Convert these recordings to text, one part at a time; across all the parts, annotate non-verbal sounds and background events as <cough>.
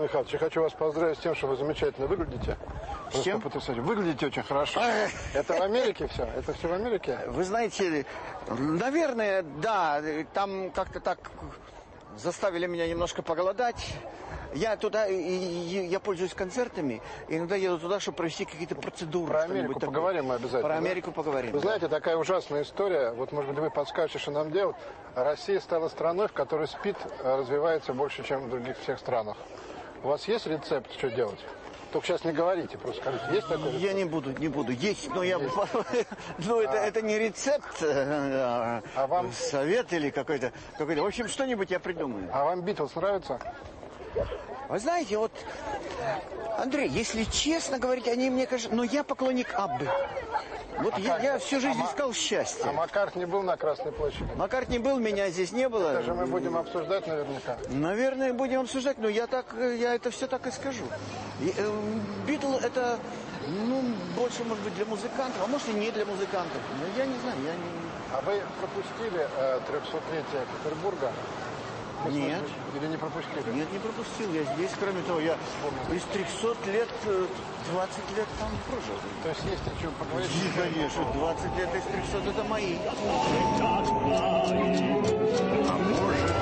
Михаил Михайлович, я хочу вас поздравить с тем, что вы замечательно выглядите. С чем? Потрясающе. Выглядите очень хорошо. Это в Америке все? Это все в Америке? Вы знаете, наверное, да, там как-то так заставили меня немножко поголодать. Я туда, я пользуюсь концертами, иногда еду туда, чтобы провести какие-то процедуры. Про Америку такое. поговорим мы обязательно. Про да? Америку поговорим. Вы да. знаете, такая ужасная история, вот может быть вы подскажете, что нам делать. Россия стала страной, в которой СПИД э, развивается больше, чем в других всех странах. У вас есть рецепт, что делать? Только сейчас не говорите, просто скажите, есть такой рецепт? Я не буду, не буду. Есть, но я... <laughs> Ну, это, это не рецепт, а, А вам- совет или какой-то... какой В общем, что-нибудь я придумаю. А вам Битлз нравится? Вы знаете, вот, Андрей, если честно говорить, они мне кажется, но я поклонник Аббы. Вот я, как? я всю жизнь А искал А счастье. Маккарт не был на Красной площади? Маккарт не был, меня здесь не было. Это же мы будем обсуждать наверняка. Наверное, будем обсуждать, но я так, э, я это все так и скажу. Э, Битл это, ну, больше, может быть, для музыкантов, а может и не для музыкантов. Но я не знаю, я не... А вы пропустили э, 300-летие Петербурга? Нет. Или не пропустили? Нет, не пропустил. Я здесь, кроме того, я из 300 лет, э, 20 лет там прожил. То есть есть о чем поговорить? И, конечно, 20 лет из 300 это мои. Добрый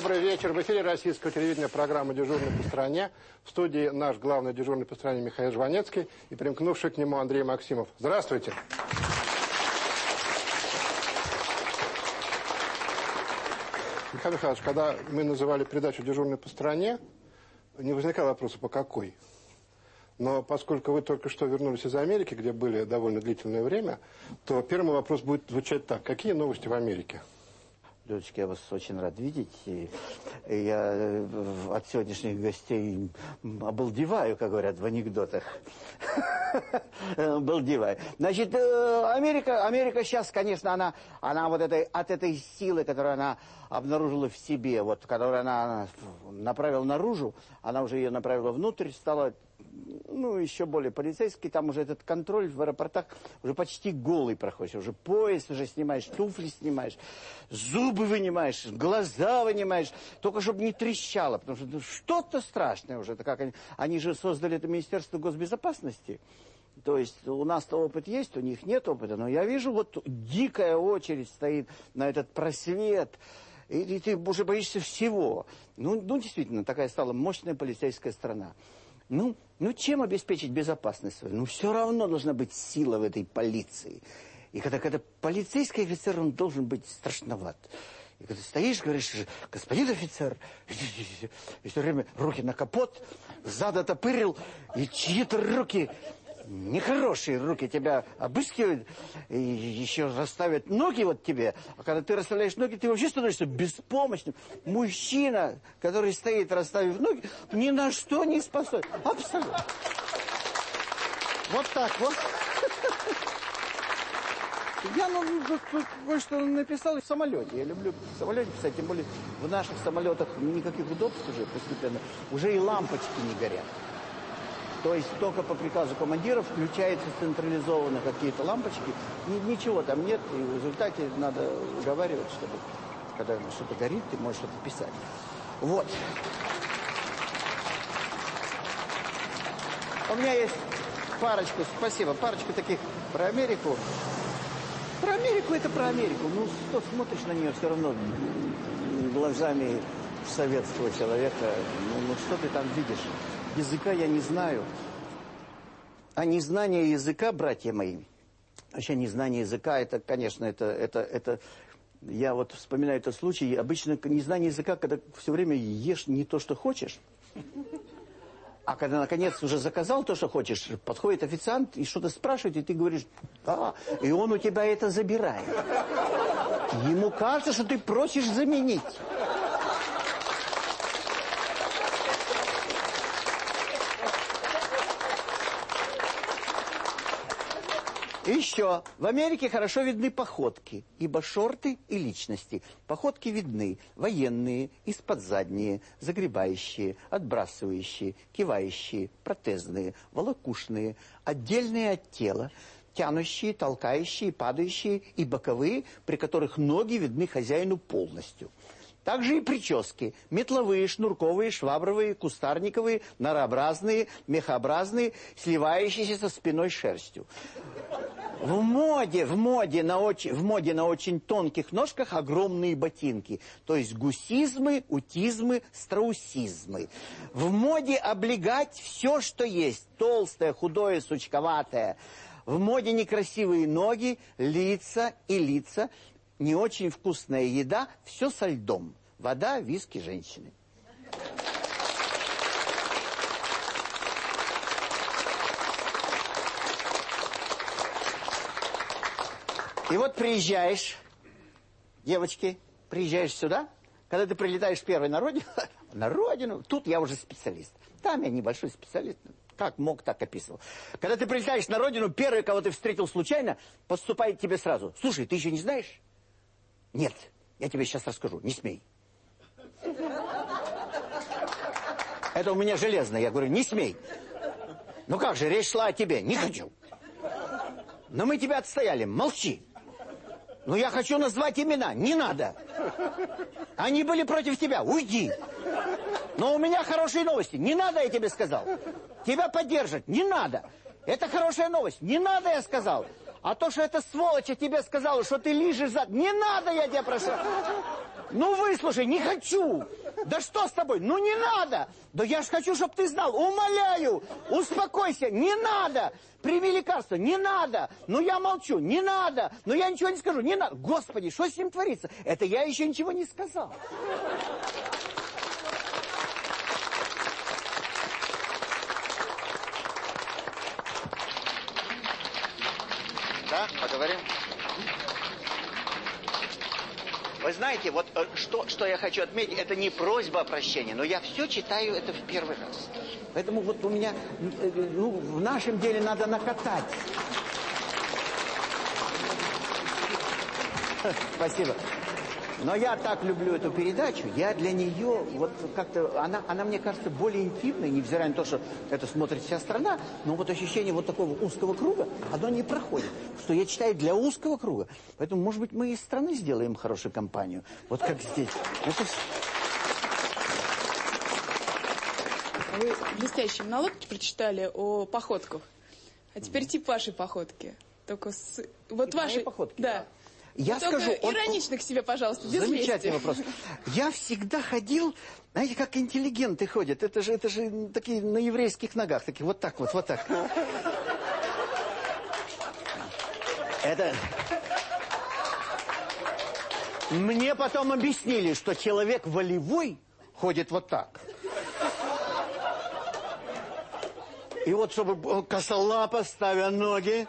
Добрый вечер. В эфире российского телевидения программа «Дежурный по стране». В студии наш главный дежурный по стране Михаил Жванецкий и примкнувший к нему Андрей Максимов. Здравствуйте. Михаил Михайлович, когда мы называли передачу «Дежурный по стране», не возникало вопроса, по какой. Но поскольку вы только что вернулись из Америки, где были довольно длительное время, то первый вопрос будет звучать так. Какие новости в Америке? Людочка, я вас очень рад видеть. И я э, от сегодняшних гостей обалдеваю, как говорят в анекдотах. Обалдеваю. Значит, э, Америка, Америка сейчас, конечно, она, она вот этой, от этой силы, которую она обнаружила в себе, вот, которую она направила наружу, она уже ее направила внутрь, стала ну, еще более полицейский, там уже этот контроль в аэропортах уже почти голый проходишь, уже пояс уже снимаешь, туфли снимаешь, зубы вынимаешь, глаза вынимаешь, только чтобы не трещало, потому что ну, что-то страшное уже, это как они, они же создали это Министерство госбезопасности, то есть у нас-то опыт есть, у них нет опыта, но я вижу, вот дикая очередь стоит на этот просвет, и, и ты уже боишься всего. Ну, ну, действительно, такая стала мощная полицейская страна. Ну, ну, чем обеспечить безопасность свою? Ну, все равно должна быть сила в этой полиции. И когда, когда полицейский офицер, он должен быть страшноват. И когда стоишь, говоришь, господин офицер, <laughs> и все время руки на капот, зад отопырил, и чьи-то руки, нехорошие руки тебя обыскивают, и еще расставят ноги вот тебе. А когда ты расставляешь ноги, ты вообще становишься беспомощным. Мужчина, который стоит, расставив ноги, ни на что не способен. Абсолютно. Вот так вот. Я ну, тут кое-что написал в самолете. Я люблю в самолете писать, тем более в наших самолетах никаких удобств уже постепенно. Уже и лампочки не горят. То есть только по приказу командира включаются централизованно какие-то лампочки. Ни- ничего там нет, и в результате надо уговаривать, чтобы когда что-то горит, ты можешь что-то писать. Вот. У меня есть парочку, спасибо, парочку таких про Америку. Про Америку это про Америку. Ну, что смотришь на нее все равно глазами советского человека. Ну, ну, что ты там видишь? Языка я не знаю. А незнание языка, братья мои, вообще незнание языка, это, конечно, это, это, это, я вот вспоминаю этот случай, обычно незнание языка, когда все время ешь не то, что хочешь, а когда, наконец, уже заказал то, что хочешь, подходит официант и что-то спрашивает, и ты говоришь, да, и он у тебя это забирает. Ему кажется, что ты просишь заменить. Еще. В Америке хорошо видны походки, ибо шорты и личности. Походки видны. Военные, из-под задние, загребающие, отбрасывающие, кивающие, протезные, волокушные, отдельные от тела, тянущие, толкающие, падающие и боковые, при которых ноги видны хозяину полностью. Также и прически. Метловые, шнурковые, швабровые, кустарниковые, норообразные, мехообразные, сливающиеся со спиной шерстью. В моде, в моде, на очень, в моде на очень тонких ножках огромные ботинки. То есть гусизмы, утизмы, страусизмы. В моде облегать все, что есть. Толстое, худое, сучковатое. В моде некрасивые ноги, лица и лица. Не очень вкусная еда, все со льдом. Вода, виски, женщины. И вот приезжаешь, девочки, приезжаешь сюда, когда ты прилетаешь первый на родину, <laughs> на родину, тут я уже специалист. Там я небольшой специалист, как мог, так описывал. Когда ты прилетаешь на родину, первый, кого ты встретил случайно, поступает тебе сразу. Слушай, ты еще не знаешь? Нет, я тебе сейчас расскажу, не смей. Это у меня железно, я говорю, не смей. Ну как же, речь шла о тебе, не хочу. Но мы тебя отстояли, молчи. Ну, я хочу назвать имена. Не надо. Они были против тебя. Уйди. Но у меня хорошие новости. Не надо, я тебе сказал. Тебя поддержат. Не надо. Это хорошая новость. Не надо, я сказал. А то, что эта сволочь тебе сказала, что ты лижешь зад... Не надо, я тебя прошу. Ну, выслушай, не хочу. Да что с тобой? Ну, не надо. Да я ж хочу, чтобы ты знал. Умоляю, успокойся. Не надо. Прими лекарство. Не надо. Ну, я молчу. Не надо. Ну, я ничего не скажу. Не надо. Господи, что с ним творится? Это я еще ничего не сказал. Да, поговорим. Вы знаете, вот э, что, что я хочу отметить, это не просьба о прощении, но я все читаю это в первый раз. Поэтому вот у меня, э, ну, в нашем деле надо накатать. <laughs> Спасибо. Но я так люблю эту передачу, я для нее, вот как-то, она, она мне кажется более интимной, невзирая на то, что это смотрит вся страна, но вот ощущение вот такого узкого круга, оно не проходит. Что я читаю для узкого круга. Поэтому, может быть, мы из страны сделаем хорошую компанию. Вот как здесь. Это... Вы блестящий монолог прочитали о походках. А теперь тип вашей походки. Только с... Вот ваши... походки? Да. Я Вы скажу... Он- иронично к себе, пожалуйста, без Замечательный лести. вопрос. Я всегда ходил, знаете, как интеллигенты ходят. Это же, это же такие на еврейских ногах, такие вот так вот, вот так. Это... Мне потом объяснили, что человек волевой ходит вот так. И вот чтобы косолапо ставя ноги,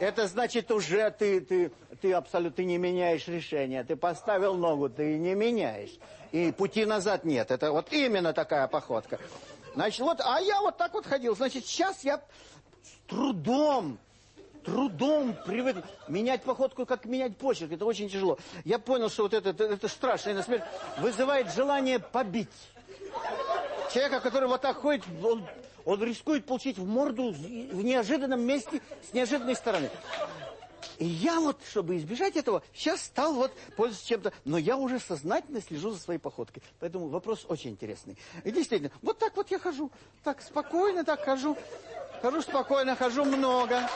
это значит уже ты, ты, ты абсолютно не меняешь решение. Ты поставил ногу, ты не меняешь. И пути назад нет. Это вот именно такая походка. Значит, вот, а я вот так вот ходил. Значит, сейчас я с трудом, трудом привык менять походку, как менять почерк. Это очень тяжело. Я понял, что вот это, это, это страшная на смерть вызывает желание побить. Человека, который вот так ходит, он, он рискует получить в морду в неожиданном месте с неожиданной стороны. И я вот, чтобы избежать этого, сейчас стал вот пользоваться чем-то, но я уже сознательно слежу за своей походкой. Поэтому вопрос очень интересный. И действительно, вот так вот я хожу, так спокойно так хожу, хожу спокойно, хожу много.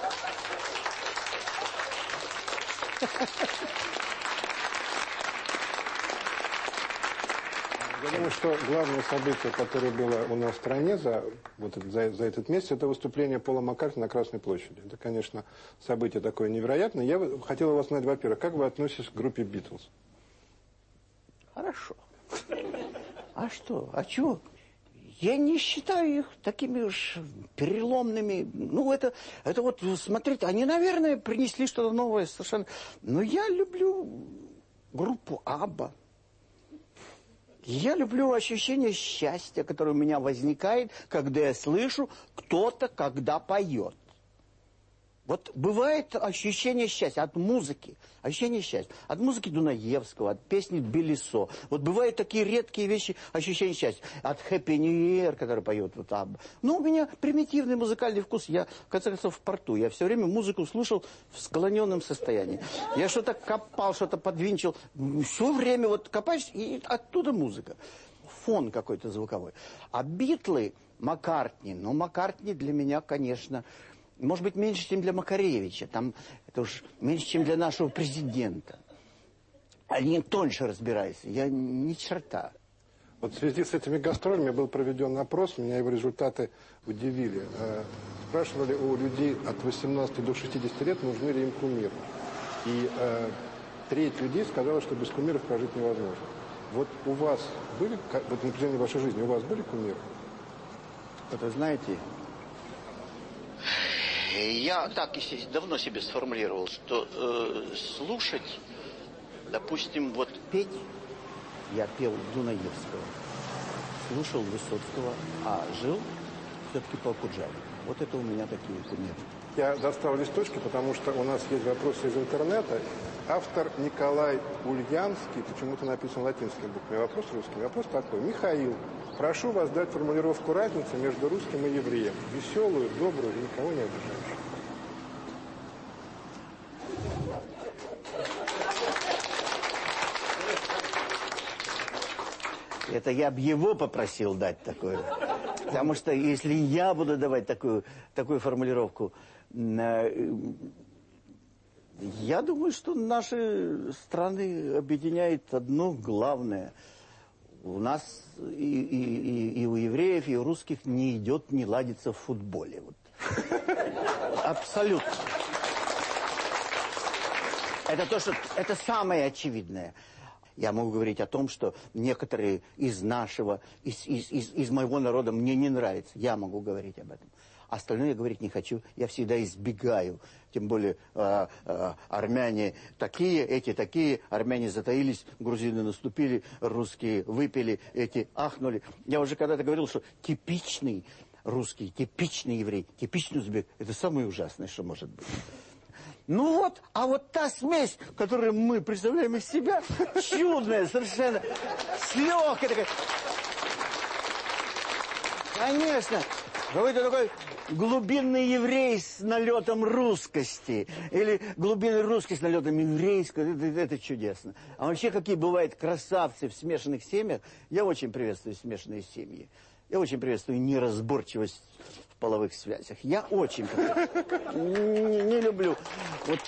Я думаю, что главное событие, которое было у нас в стране за, вот, за, за этот месяц, это выступление Пола Маккартни на Красной площади. Это, конечно, событие такое невероятное. Я хотел вас знать, во-первых, как вы относитесь к группе «Битлз»? Хорошо. А что? А чего? Я не считаю их такими уж переломными. Ну, это, это вот, смотрите, они, наверное, принесли что-то новое совершенно. Но я люблю группу Абба. Я люблю ощущение счастья, которое у меня возникает, когда я слышу, кто-то когда поет. Вот бывает ощущение счастья от музыки, ощущение счастья. От музыки Дунаевского, от песни Белисо. Вот бывают такие редкие вещи, ощущение счастья. От Happy New Year, который поет вот там. Ну, у меня примитивный музыкальный вкус. Я, в конце концов, в порту. Я все время музыку слушал в склоненном состоянии. Я что-то копал, что-то подвинчил. Все время вот копаешь, и оттуда музыка. Фон какой-то звуковой. А Битлы, Маккартни, ну, Маккартни для меня, конечно может быть, меньше, чем для Макаревича. Там это уж меньше, чем для нашего президента. Они тоньше разбираются. Я ни черта. Вот в связи с этими гастролями был проведен опрос, меня его результаты удивили. Э, спрашивали у людей от 18 до 60 лет, нужны ли им кумиры. И э, треть людей сказала, что без кумиров прожить невозможно. Вот у вас были, вот на протяжении вашей жизни, у вас были кумиры? Это знаете, я так, естественно, давно себе сформулировал, что э, слушать, допустим, вот петь, я пел Дунаевского, слушал Высоцкого, а жил все-таки по Акуджаве. Вот это у меня такие кумиры. Я достал листочки, потому что у нас есть вопросы из интернета. Автор Николай Ульянский, почему-то написан латинской буквой, вопрос русский. Вопрос такой. Михаил, прошу вас дать формулировку разницы между русским и евреем. Веселую, добрую и никого не обижающую. Это я бы его попросил дать такое. Потому что если я буду давать такую, такую формулировку, э, я думаю, что наши страны объединяет одно главное. У нас и, и, и, и у евреев, и у русских не идет, не ладится в футболе. Вот. Абсолютно. Это то, что это самое очевидное. Я могу говорить о том, что некоторые из нашего, из, из, из, из моего народа мне не нравятся. Я могу говорить об этом. Остальное я говорить не хочу. Я всегда избегаю. Тем более э, э, армяне такие, эти такие. Армяне затаились, грузины наступили, русские выпили, эти ахнули. Я уже когда-то говорил, что типичный русский, типичный еврей, типичный узбек – это самое ужасное, что может быть. Ну вот, а вот та смесь, которую мы представляем из себя, чудная совершенно, с легкой такой. Конечно, какой-то такой глубинный еврей с налетом русскости. Или глубинный русский с налетом еврейского. Это, это чудесно. А вообще, какие бывают красавцы в смешанных семьях. Я очень приветствую смешанные семьи. Я очень приветствую неразборчивость в половых связях. Я очень не, не люблю. Вот.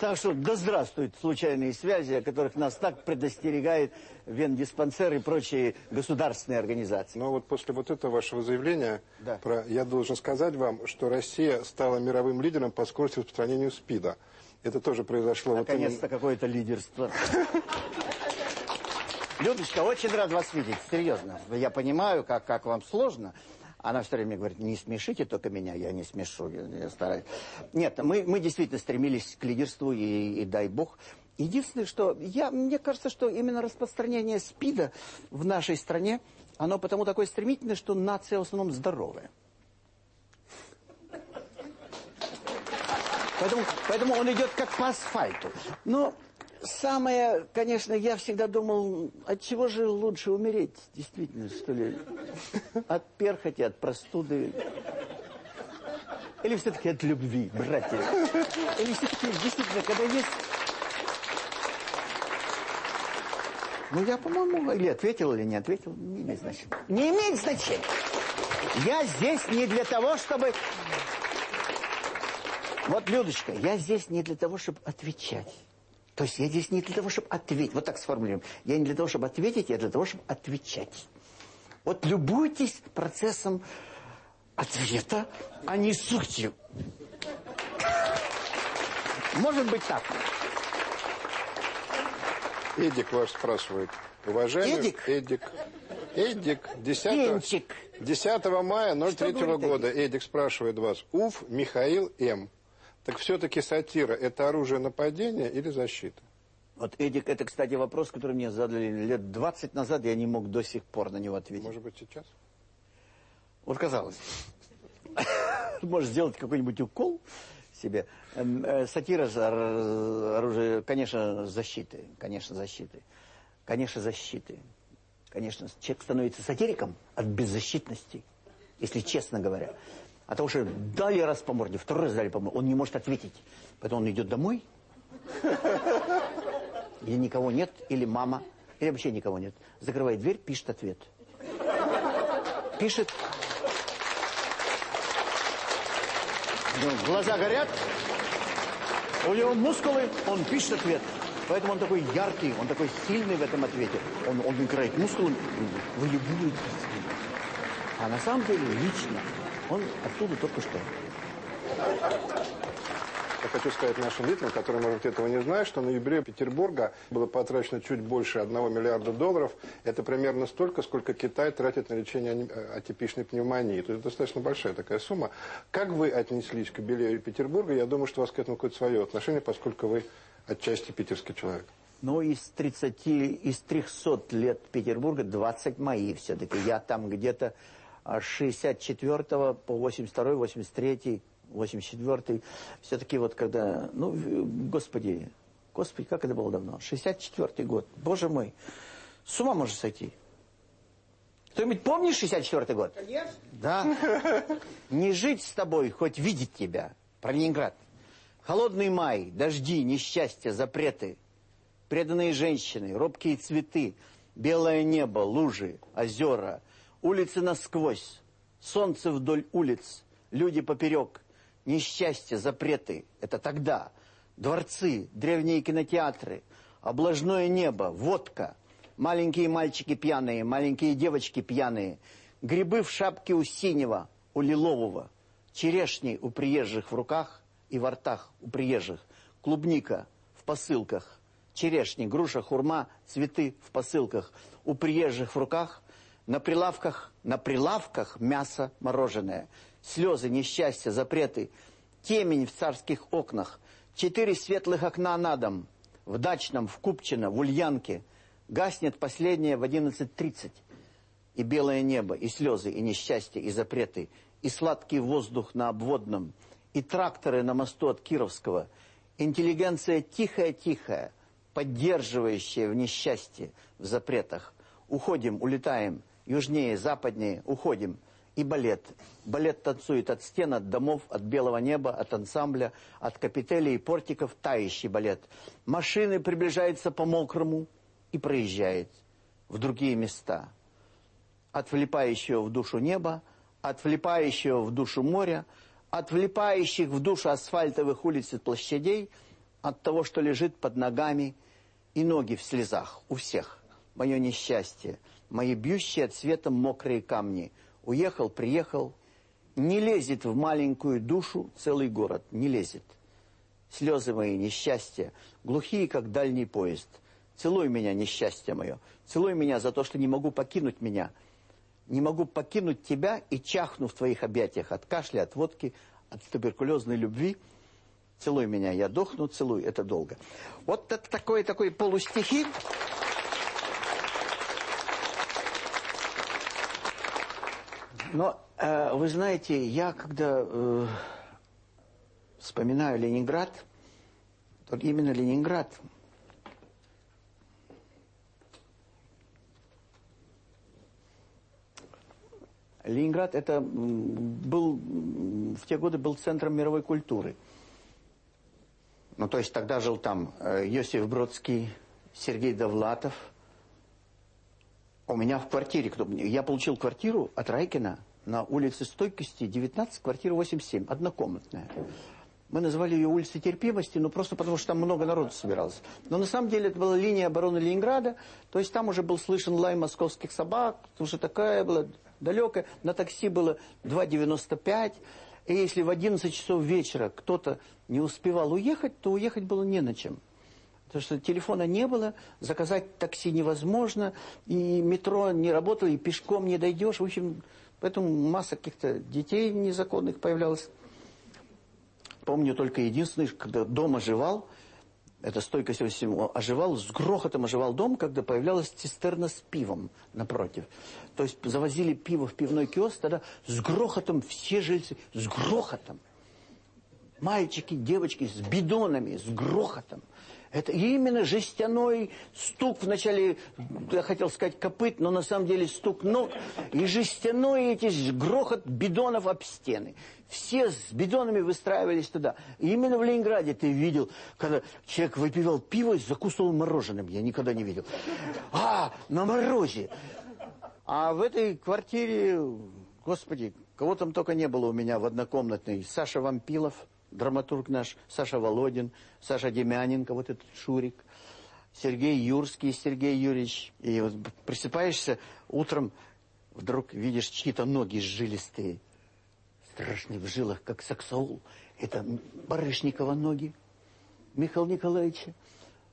Так что да здравствуют случайные связи, о которых нас так предостерегает Вендиспансер и прочие государственные организации. Но вот после вот этого вашего заявления, да. про, я должен сказать вам, что Россия стала мировым лидером по скорости распространения СПИДа. Это тоже произошло... Наконец-то вот какое-то лидерство. Людочка, очень рад вас видеть, серьезно. Я понимаю, как, как вам сложно. Она все время говорит, не смешите только меня, я не смешу, я, стараюсь. Нет, мы, мы действительно стремились к лидерству, и, и дай бог. Единственное, что я, мне кажется, что именно распространение СПИДа в нашей стране, оно потому такое стремительное, что нация в основном здоровая. Поэтому, поэтому он идет как по асфальту. Но Самое, конечно, я всегда думал, от чего же лучше умереть, действительно, что ли? От перхоти, от простуды. Или все-таки от любви, братья? Или все-таки, действительно, когда есть... Ну, я, по-моему, или ответил, или не ответил, не имеет значения. Не имеет значения. Я здесь не для того, чтобы... Вот, Людочка, я здесь не для того, чтобы отвечать. То есть я здесь не для того, чтобы ответить. Вот так сформулируем. Я не для того, чтобы ответить, я для того, чтобы отвечать. Вот любуйтесь процессом ответа, а не сутью. Может быть так. Эдик вас спрашивает. Уважаемый Эдик? Эдик. Эдик, 10, 10 мая 03 -го года. Эдик спрашивает вас. Уф, Михаил М. Так все-таки сатира – это оружие нападения или защита? Вот, Эдик, это, кстати, вопрос, который мне задали лет 20 назад, я не мог до сих пор на него ответить. Может быть, сейчас? Вот казалось. <laughs> может сделать какой-нибудь укол себе. Эм, э, сатира, оружие, конечно, защиты. Конечно, защиты. Конечно, защиты. Конечно, человек становится сатириком от беззащитности, если честно говоря. А того, что дали раз по морде, второй раз дали по морде, он не может ответить. Поэтому он идет домой, где никого нет, или мама, или вообще никого нет. Закрывает дверь, пишет ответ. Пишет. Ну, глаза горят, у него мускулы, он пишет ответ. Поэтому он такой яркий, он такой сильный в этом ответе. Он, он играет мускулами, вы любуетесь. А на самом деле лично он оттуда только что. Я хочу сказать нашим зрителям, которые, может, этого не знают, что на юбилей Петербурга было потрачено чуть больше 1 миллиарда долларов. Это примерно столько, сколько Китай тратит на лечение атипичной пневмонии. То есть достаточно большая такая сумма. Как вы отнеслись к юбилею Петербурга? Я думаю, что у вас к этому какое-то свое отношение, поскольку вы отчасти питерский человек. Ну, из 30, из 300 лет Петербурга 20 мои все-таки. Я там где-то 64 по 82, 83 84-й, все-таки вот когда, ну, господи, господи, как это было давно, 64-й год, боже мой, с ума может сойти. Кто-нибудь помнит 64-й год? Конечно. Да. <laughs> Не жить с тобой, хоть видеть тебя. Про Ленинград. Холодный май, дожди, несчастья, запреты. Преданные женщины, робкие цветы, белое небо, лужи, озера, улицы насквозь, солнце вдоль улиц, люди поперек, несчастье, запреты. Это тогда. Дворцы, древние кинотеатры, облажное небо, водка, маленькие мальчики пьяные, маленькие девочки пьяные, грибы в шапке у синего, у лилового, черешни у приезжих в руках и во ртах у приезжих, клубника в посылках, черешни, груша, хурма, цветы в посылках, у приезжих в руках, на прилавках, на прилавках мясо мороженое – слезы, несчастья, запреты, темень в царских окнах, четыре светлых окна на дом, в Дачном, в Купчино, в Ульянке, гаснет последнее в 11.30, и белое небо, и слезы, и несчастье, и запреты, и сладкий воздух на обводном, и тракторы на мосту от Кировского, интеллигенция тихая-тихая, поддерживающая в несчастье, в запретах. Уходим, улетаем, южнее, западнее, уходим – и балет. Балет танцует от стен, от домов, от белого неба, от ансамбля, от капителей и портиков, тающий балет. Машины приближаются по мокрому и проезжает в другие места. От влипающего в душу неба, от влипающего в душу моря, от влипающих в душу асфальтовых улиц и площадей, от того, что лежит под ногами, и ноги в слезах у всех. Мое несчастье, мои бьющие цветом мокрые камни – Уехал, приехал. Не лезет в маленькую душу целый город. Не лезет. Слезы мои, несчастья, глухие, как дальний поезд. Целуй меня, несчастье мое. Целуй меня за то, что не могу покинуть меня. Не могу покинуть тебя и чахну в твоих объятиях от кашля, от водки, от туберкулезной любви. Целуй меня, я дохну, целуй, это долго. Вот это такой, такой полустихи. Но, э, вы знаете, я когда э, вспоминаю Ленинград, то именно Ленинград Ленинград это был в те годы был центром мировой культуры. Ну, то есть тогда жил там э, Йосиф Бродский, Сергей Довлатов – у меня в квартире, кто я получил квартиру от Райкина на улице Стойкости, 19, квартира 87, однокомнатная. Мы называли ее улицей терпимости, ну просто потому, что там много народу собиралось. Но на самом деле это была линия обороны Ленинграда, то есть там уже был слышен лай московских собак, уже такая была далекая. На такси было 2,95. И если в 11 часов вечера кто-то не успевал уехать, то уехать было не на чем. Потому что телефона не было, заказать такси невозможно, и метро не работало, и пешком не дойдешь. В общем, поэтому масса каких-то детей незаконных появлялась. Помню только единственное, когда дома жевал, эта стойка всего оживал, с грохотом оживал дом, когда появлялась цистерна с пивом напротив. То есть завозили пиво в пивной киоск, тогда с грохотом все жильцы, с грохотом. Мальчики, девочки с бидонами, с грохотом. Это именно жестяной стук, вначале, я хотел сказать копыт, но на самом деле стук ног, и жестяной эти грохот бидонов об стены. Все с бидонами выстраивались туда. И именно в Ленинграде ты видел, когда человек выпивал пиво и закусывал мороженым. Я никогда не видел. А, на морозе. А в этой квартире, господи, кого там только не было у меня в однокомнатной. Саша Вампилов драматург наш, Саша Володин, Саша Демяненко, вот этот Шурик, Сергей Юрский, Сергей Юрьевич. И вот просыпаешься утром, вдруг видишь чьи-то ноги жилистые, страшные в жилах, как саксаул. Это Барышникова ноги, Михаила Николаевича.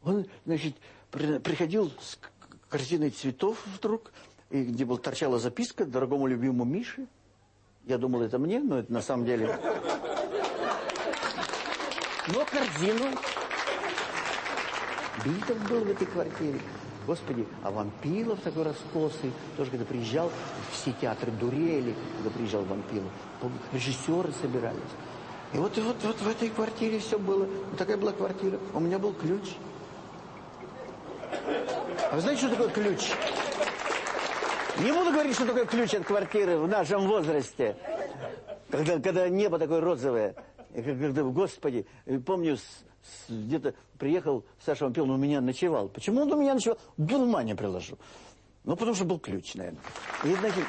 Он, значит, приходил с корзиной цветов вдруг, и где был торчала записка «Дорогому любимому Мише». Я думал, это мне, но это на самом деле но корзину. Битов был в этой квартире. Господи, а Вампилов такой раскосый, тоже когда приезжал, все театры дурели, когда приезжал Вампилов. Режиссеры собирались. И вот, и вот, вот в этой квартире все было. Вот такая была квартира. У меня был ключ. А вы знаете, что такое ключ? Не буду говорить, что такое ключ от квартиры в нашем возрасте. Когда, когда небо такое розовое. Когда, господи, помню, где-то приехал Саша Вампил, он у меня ночевал. Почему он у меня ночевал? Ума не приложу. Ну, потому что был ключ, наверное. И, значит,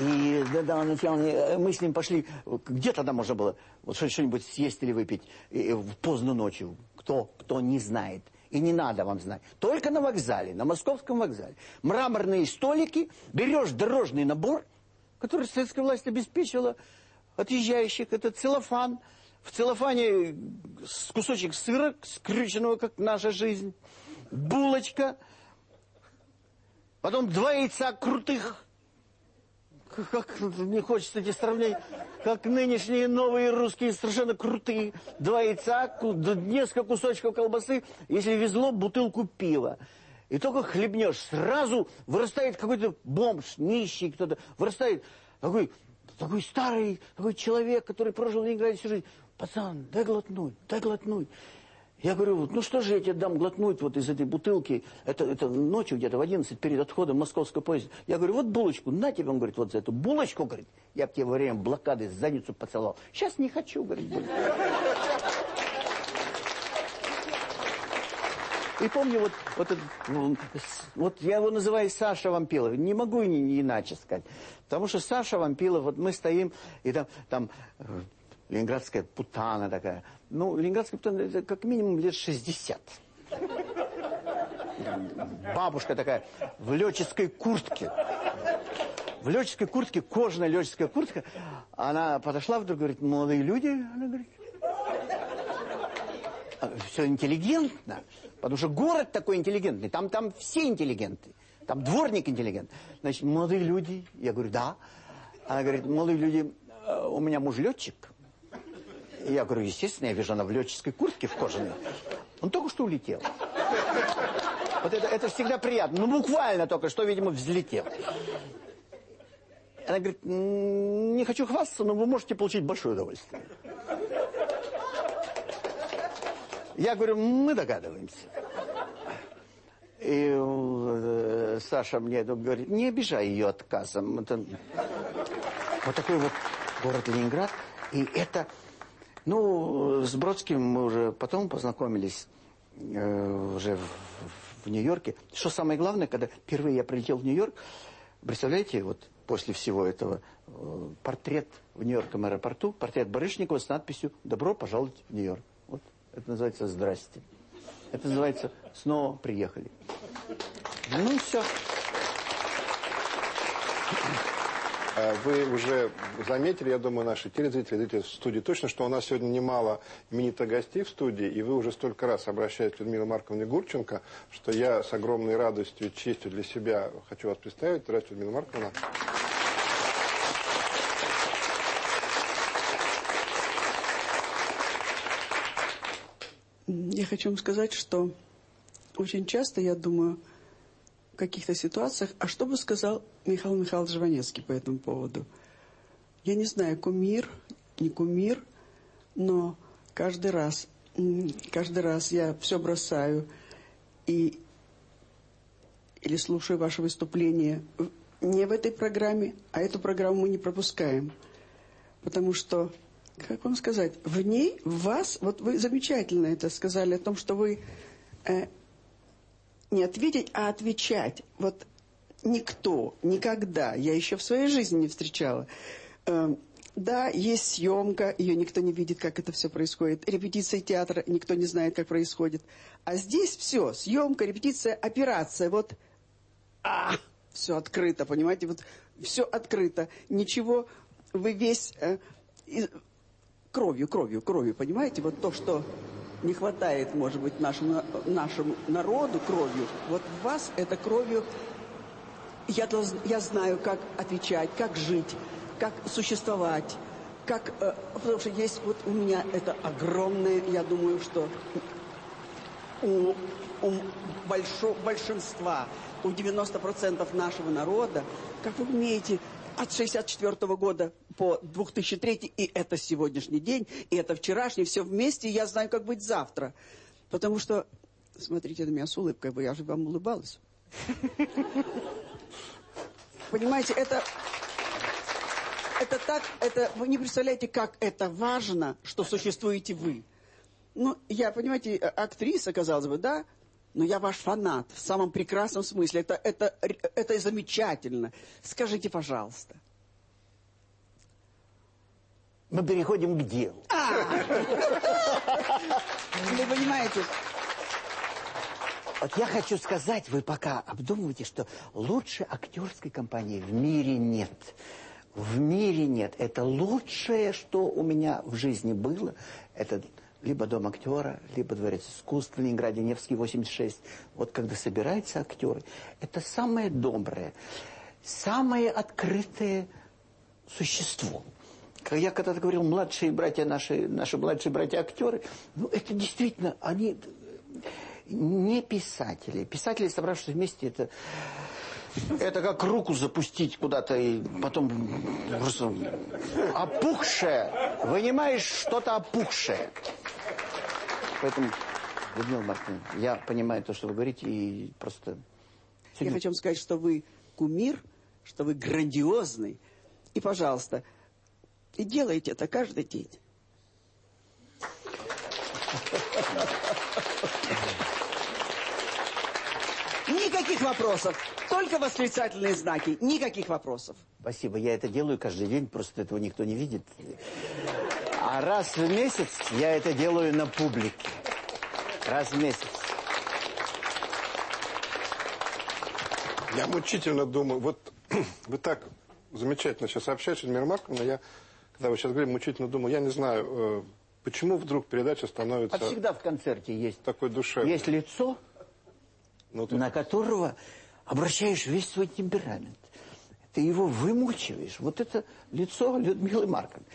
и да, сначала мы с ним пошли, где тогда можно было вот что-нибудь съесть или выпить и, поздно ночью. Кто, кто не знает. И не надо вам знать. Только на вокзале, на московском вокзале. Мраморные столики, берешь дорожный набор, который советская власть обеспечила, отъезжающих. Это целлофан. В целлофане кусочек сыра, скрюченного, как наша жизнь. Булочка. Потом два яйца крутых. Как, не хочется эти сравнять. Как нынешние новые русские, совершенно крутые. Два яйца, несколько кусочков колбасы. Если везло, бутылку пива. И только хлебнешь, сразу вырастает какой-то бомж, нищий кто-то. Вырастает такой такой старый, такой человек, который прожил в Ленинграде всю жизнь. Пацан, дай глотнуть, дай глотнуть. Я говорю, ну что же я тебе дам глотнуть вот из этой бутылки, это, это ночью где-то в 11 перед отходом московского поезда. Я говорю, вот булочку, на тебе, он говорит, вот за эту булочку, говорит, я бы тебе во время блокады задницу поцеловал. Сейчас не хочу, говорит, булочку. И помню, вот, вот, ну, вот я его называю Саша Вампилов. Не могу не, иначе сказать. Потому что Саша Вампилов, вот мы стоим, и там, там э, ленинградская путана такая. Ну, ленинградская путана, это как минимум лет 60. Бабушка такая в летческой куртке. В летческой куртке, кожаная летческая куртка. Она подошла вдруг, говорит, молодые люди. Она говорит, «А, все интеллигентно. Потому что город такой интеллигентный, там, там все интеллигенты. Там дворник интеллигент. Значит, молодые люди, я говорю, да. Она говорит, молодые люди, э, у меня муж летчик. Я говорю, естественно, я вижу, она в летческой куртке в кожаной. Он только что улетел. Вот это, это всегда приятно. Ну, буквально только что, видимо, взлетел. Она говорит, не хочу хвастаться, но вы можете получить большое удовольствие. Я говорю, мы догадываемся. И э, Саша мне говорит, не обижай ее отказом. Это... Вот такой вот город Ленинград. И это, ну, с Бродским мы уже потом познакомились, э, уже в, в Нью-Йорке. Что самое главное, когда впервые я прилетел в Нью-Йорк, представляете, вот после всего этого, э, портрет в Нью-Йоркском аэропорту, портрет Барышникова с надписью «Добро пожаловать в Нью-Йорк». Это называется «здрасте». Это называется «снова приехали». Ну, все. А вы уже заметили, я думаю, наши телезрители, зрители в студии точно, что у нас сегодня немало именитых гостей в студии, и вы уже столько раз обращаетесь к Людмиле Марковне Гурченко, что я с огромной радостью и честью для себя хочу вас представить. Здравствуйте, Людмила Марковна. Я хочу вам сказать, что очень часто я думаю в каких-то ситуациях, а что бы сказал Михаил Михайлович Жванецкий по этому поводу? Я не знаю, кумир, не кумир, но каждый раз, каждый раз я все бросаю и или слушаю ваше выступление не в этой программе, а эту программу мы не пропускаем. Потому что, как вам сказать, в ней, в вас, вот вы замечательно это сказали, о том, что вы э, не ответить, а отвечать. Вот никто, никогда, я еще в своей жизни не встречала. Э, да, есть съемка, ее никто не видит, как это все происходит. Репетиция театра, никто не знает, как происходит. А здесь все, съемка, репетиция, операция, вот а, все открыто, понимаете, вот все открыто, ничего, вы весь э, кровью, кровью, кровью, понимаете, вот то, что не хватает, может быть, нашему, нашему народу кровью, вот вас это кровью, я, должен, я знаю, как отвечать, как жить, как существовать, как, э, потому что есть вот у меня это огромное, я думаю, что у, у большо, большинства у 90% нашего народа, как вы умеете, от 64 -го года по 2003 и это сегодняшний день, и это вчерашний, все вместе, я знаю, как быть завтра. Потому что, смотрите на меня с улыбкой, я же вам улыбалась. Понимаете, это... Это так, это, вы не представляете, как это важно, что существуете вы. Ну, я, понимаете, актриса, казалось бы, да, но я ваш фанат в самом прекрасном смысле. Это, это, это замечательно. Скажите, пожалуйста. Мы переходим к делу. А! Вы понимаете... Вот я хочу сказать, вы пока обдумываете, что лучшей актерской компании в мире нет. В мире нет. Это лучшее, что у меня в жизни было. Это либо Дом актера, либо Дворец искусств в Ленинграде, Невский, 86. Вот когда собираются актеры, это самое доброе, самое открытое существо. Я когда-то говорил, младшие братья наши, наши младшие братья-актеры, ну, это действительно, они не писатели. Писатели, собравшись вместе, это это как руку запустить куда-то и потом просто опухшее. Вынимаешь что-то опухшее. Поэтому, Людмила Марковна, я понимаю то, что вы говорите, и просто... Сегодня... Я хочу вам сказать, что вы кумир, что вы грандиозный. И, пожалуйста, и делайте это каждый день. Никаких вопросов. Только восклицательные знаки. Никаких вопросов. Спасибо. Я это делаю каждый день, просто этого никто не видит. А раз в месяц я это делаю на публике. Раз в месяц. Я мучительно думаю, вот <clears throat> вы так замечательно сейчас общаетесь, Эльмира Марковна, я, когда вы сейчас говорите, мучительно думаю, я не знаю, э, почему вдруг передача становится... А всегда в концерте есть... Такой душевной. Есть лицо, ну, тут... на которого обращаешь весь свой темперамент. Ты его вымучиваешь. Вот это лицо Людмилы Марковны.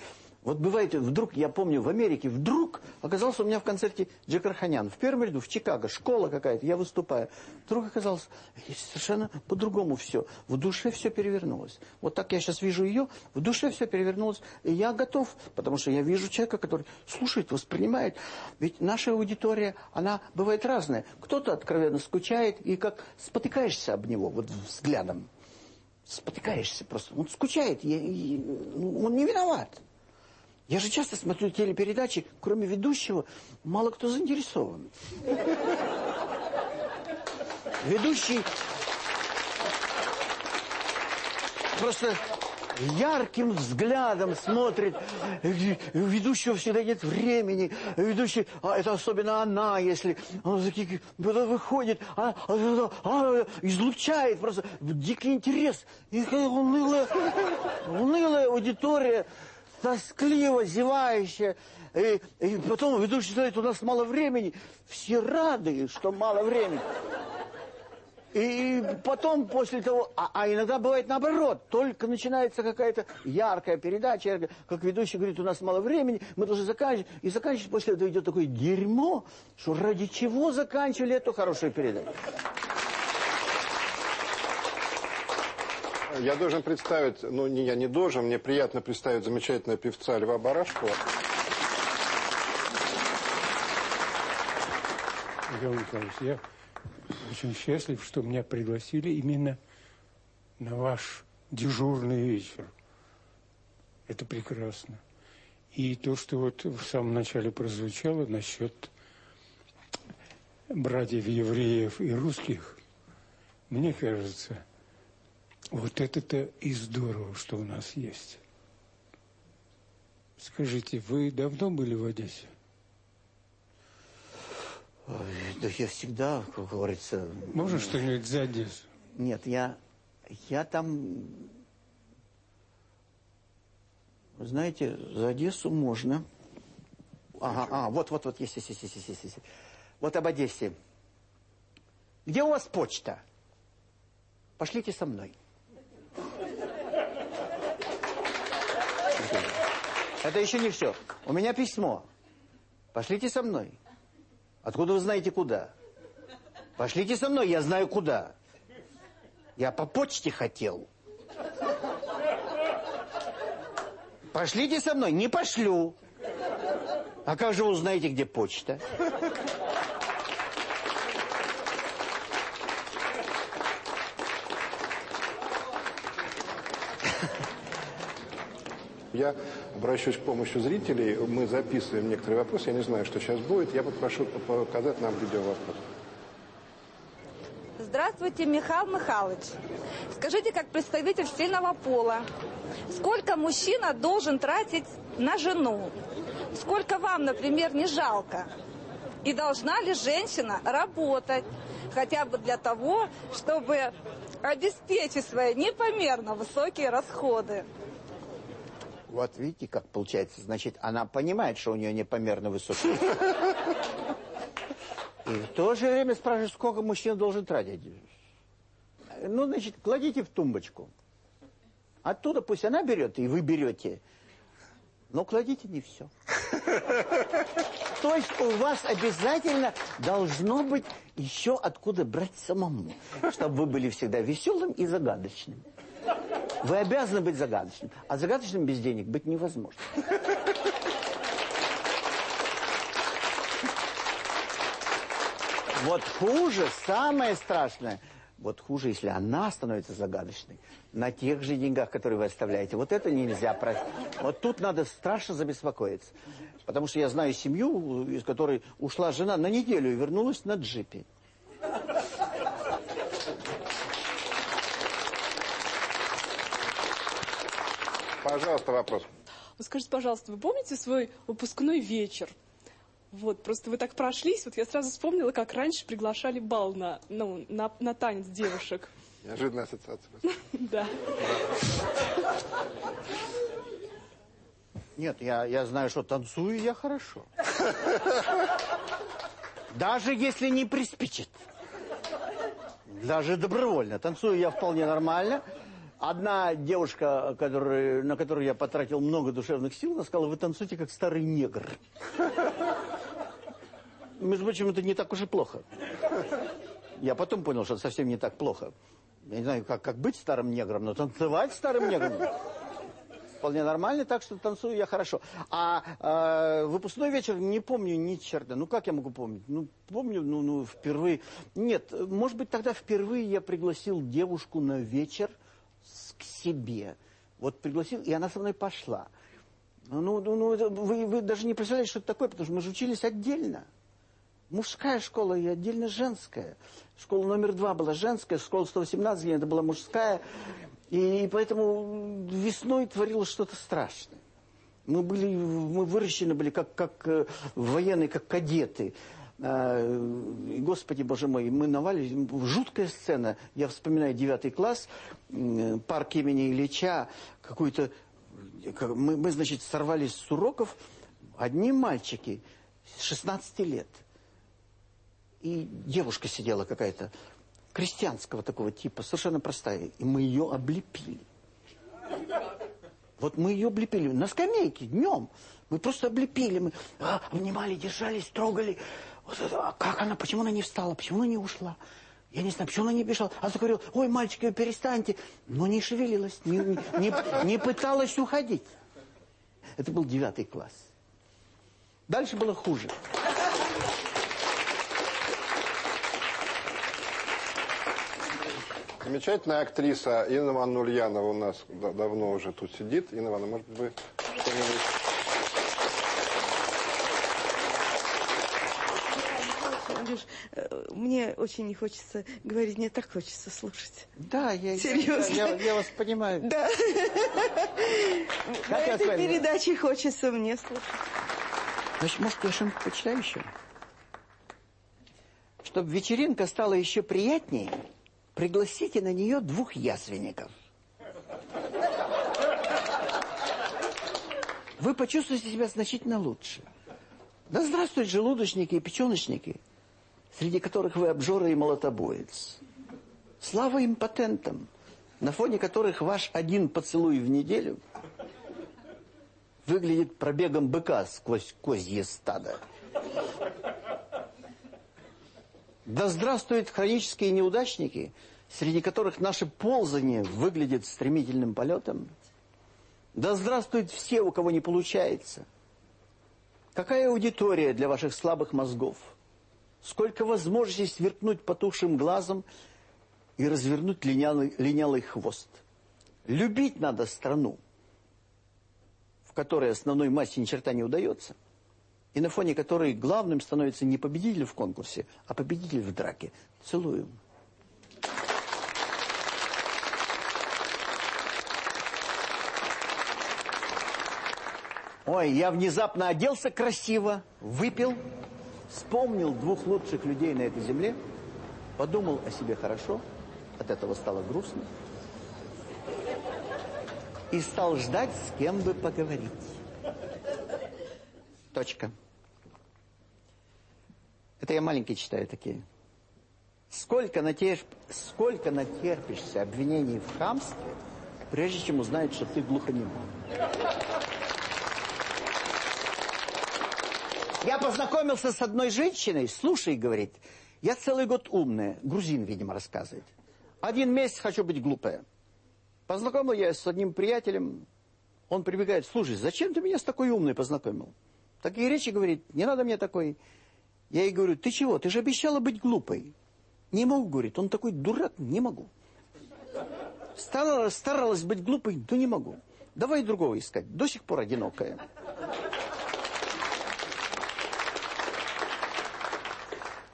Вот бывает, вдруг, я помню, в Америке, вдруг оказался у меня в концерте Джек Арханян. В первом ряду, в Чикаго, школа какая-то, я выступаю. Вдруг оказалось, совершенно по-другому все. В душе все перевернулось. Вот так я сейчас вижу ее, в душе все перевернулось. И я готов, потому что я вижу человека, который слушает, воспринимает. Ведь наша аудитория, она бывает разная. Кто-то откровенно скучает и как спотыкаешься об него вот взглядом. Спотыкаешься просто. Он скучает, он не виноват. Я же часто смотрю телепередачи, кроме ведущего, мало кто заинтересован. Ведущий просто ярким взглядом смотрит. У ведущего всегда нет времени. Ведущий, а это особенно она, если она выходит, а, а, а, излучает просто дикий интерес. И унылая, унылая аудитория тоскливо, зевающая. И, и потом ведущий говорит, у нас мало времени. Все рады, что мало времени. И потом, после того... А, а иногда бывает наоборот. Только начинается какая-то яркая передача, как ведущий говорит, у нас мало времени, мы должны заканчивать. И заканчивать после этого идет такое дерьмо, что ради чего заканчивали эту хорошую передачу. Я должен представить, ну, не, я не должен, мне приятно представить замечательного певца Льва Барашкова. Михаил Николаевич, я очень счастлив, что меня пригласили именно на ваш дежурный вечер. Это прекрасно. И то, что вот в самом начале прозвучало насчет братьев евреев и русских, мне кажется, вот это-то и здорово, что у нас есть. Скажите, вы давно были в Одессе? Да я всегда, как говорится... Можно что-нибудь за Одессу? Нет, я, я там... Знаете, за Одессу можно. Ага, а, вот, вот, вот, есть, есть, есть, есть, есть, есть. Вот об Одессе. Где у вас почта? Пошлите со мной. Это еще не все. У меня письмо. Пошлите со мной. Откуда вы знаете куда? Пошлите со мной, я знаю куда. Я по почте хотел. Пошлите со мной, не пошлю. А как же узнаете, где почта? Я обращусь к помощи зрителей. Мы записываем некоторые вопросы. Я не знаю, что сейчас будет. Я попрошу показать нам видеовопрос. Здравствуйте, Михаил Михайлович. Скажите, как представитель сильного пола, сколько мужчина должен тратить на жену? Сколько вам, например, не жалко? И должна ли женщина работать хотя бы для того, чтобы обеспечить свои непомерно высокие расходы? Вот видите, как получается. Значит, она понимает, что у нее непомерно высокий. И в то же время спрашивает, сколько мужчина должен тратить. Ну, значит, кладите в тумбочку. Оттуда пусть она берет, и вы берете. Но кладите не все. То есть у вас обязательно должно быть еще откуда брать самому, чтобы вы были всегда веселым и загадочным. Вы обязаны быть загадочным. А загадочным без денег быть невозможно. Вот хуже, самое страшное, вот хуже, если она становится загадочной, на тех же деньгах, которые вы оставляете. Вот это нельзя простить. Вот тут надо страшно забеспокоиться. Потому что я знаю семью, из которой ушла жена на неделю и вернулась на джипе. Пожалуйста, вопрос. Вот скажите, пожалуйста, вы помните свой выпускной вечер? Вот, просто вы так прошлись, вот я сразу вспомнила, как раньше приглашали бал на, ну, на, на танец девушек. Неожиданная ассоциация. <laughs> Да. Нет, я, я знаю, что танцую я хорошо. Даже если не приспичит. Даже добровольно. Танцую я вполне нормально. Одна девушка, который, на которую я потратил много душевных сил, она сказала, вы танцуете как старый негр. Между прочим, это не так уж и плохо. Я потом понял, что совсем не так плохо. Я не знаю, как, как быть старым негром, но танцевать старым негром вполне нормально, так что танцую я хорошо. А э, выпускной вечер не помню ни черта. Ну, как я могу помнить? Ну, помню, ну, ну, впервые... Нет, может быть, тогда впервые я пригласил девушку на вечер к себе. Вот пригласил, и она со мной пошла. Ну, ну, ну вы, вы даже не представляете, что это такое, потому что мы же учились отдельно. Мужская школа и отдельно женская. Школа номер два была женская, школа 118 это была мужская. И поэтому весной творилось что-то страшное. Мы были, мы выращены были как, как э, военные, как кадеты. А, господи, боже мой, мы навалились. Жуткая сцена. Я вспоминаю девятый класс, парк имени Ильича, какую-то... Мы, мы, значит, сорвались с уроков, одни мальчики, 16 лет. И девушка сидела какая-то. крестьянского такого типа, совершенно простая. И мы ее облепили. Вот мы ее облепили на скамейке днем. Мы просто облепили, мы а, обнимали, держались, трогали. Вот это, а как она, почему она не встала, почему она не ушла? Я не знаю, почему она не бежала. Она говорила, ой, мальчики, перестаньте. Но не шевелилась, не, не, не пыталась уходить. Это был девятый класс. Дальше было хуже. Замечательная актриса Инна Ивановна Ульянова у нас давно уже тут сидит. Инна Ивановна, может быть, вы что-нибудь... Э, мне очень не хочется говорить, мне так хочется слушать. Да, я, Серьезно? я, я, я вас понимаю. Да. На этой передаче хочется мне слушать. Значит, может, я что-нибудь почитаю еще? Чтобы вечеринка стала еще приятнее, пригласите на нее двух язвенников. Вы почувствуете себя значительно лучше. Да здравствуют желудочники и печеночники, среди которых вы обжоры и молотобоец. Слава импотентам, на фоне которых ваш один поцелуй в неделю выглядит пробегом быка сквозь козье стадо. Да здравствуют хронические неудачники, среди которых наше ползание выглядит стремительным полетом. Да здравствуют все, у кого не получается. Какая аудитория для ваших слабых мозгов? Сколько возможностей сверкнуть потухшим глазом и развернуть линялый, линялый хвост. Любить надо страну, в которой основной массе ни черта не удается, и на фоне которой главным становится не победитель в конкурсе, а победитель в драке. Целую. Ой, я внезапно оделся красиво, выпил, вспомнил двух лучших людей на этой земле, подумал о себе хорошо, от этого стало грустно, и стал ждать, с кем бы поговорить. Точка. Это я маленькие читаю такие. Сколько, натерп... Сколько натерпишься обвинений в хамстве, прежде чем узнают, что ты глухонемой. Я познакомился с одной женщиной, слушай, говорит, я целый год умная, грузин, видимо, рассказывает. Один месяц хочу быть глупая. Познакомил я с одним приятелем, он прибегает, слушай, зачем ты меня с такой умной познакомил? Такие речи, говорит, не надо мне такой. Я ей говорю, ты чего, ты же обещала быть глупой. Не могу, говорит, он такой дурак, не могу. Старалась, старалась быть глупой, но не могу. Давай другого искать, до сих пор одинокая.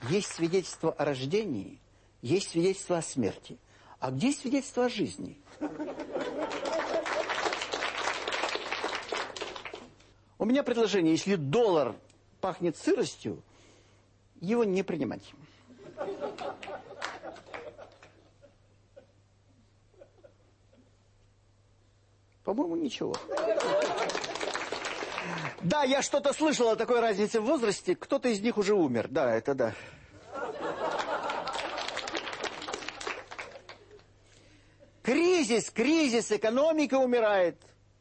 Есть свидетельство о рождении, есть свидетельство о смерти. А где свидетельство о жизни? У меня предложение, если доллар пахнет сыростью, его не принимать. По-моему, ничего. Да, я что-то слышал о такой разнице в возрасте. Кто-то из них уже умер. Да, это да. Кризис, кризис, экономика умирает.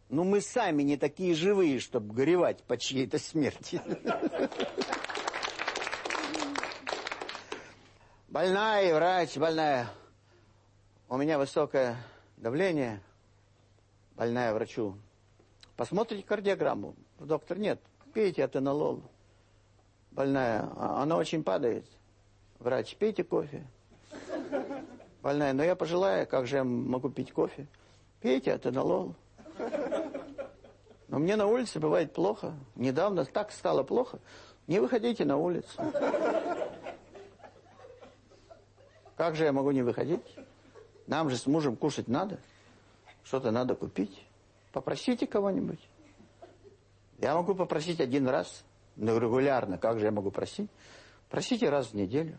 Но мы сами не такие живые, чтобы горевать по чьей-то смерти. Больная, врач, больная. У меня высокое давление. Больная врачу. Посмотрите кардиограмму. Доктор, нет, пейте атенолол. Больная, а, она очень падает. Врач, пейте кофе. Больная, но я пожилая, как же я могу пить кофе? Пейте атенолол. Но мне на улице бывает плохо. Недавно так стало плохо. Не выходите на улицу. Как же я могу не выходить? Нам же с мужем кушать надо. Что-то надо купить. Попросите кого-нибудь. Я могу попросить один раз, но регулярно. Как же я могу просить? Просите раз в неделю.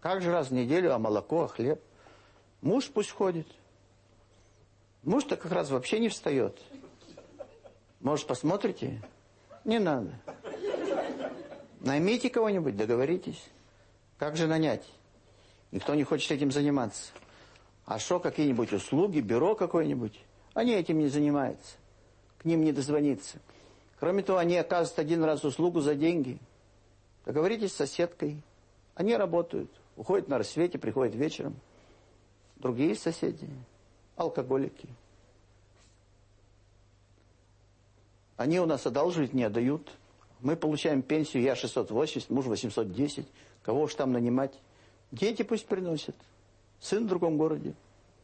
Как же раз в неделю, а молоко, а хлеб? Муж пусть ходит. Муж-то как раз вообще не встает. Может, посмотрите? Не надо. Наймите кого-нибудь, договоритесь. Как же нанять? Никто не хочет этим заниматься. А что, какие-нибудь услуги, бюро какое-нибудь? Они этим не занимаются. К ним не дозвониться. Кроме того, они оказывают один раз услугу за деньги. Договоритесь с соседкой. Они работают. Уходят на рассвете, приходят вечером. Другие соседи. Алкоголики. Они у нас одалживать не отдают. Мы получаем пенсию, я 680, муж 810. Кого уж там нанимать? Дети пусть приносят. Сын в другом городе.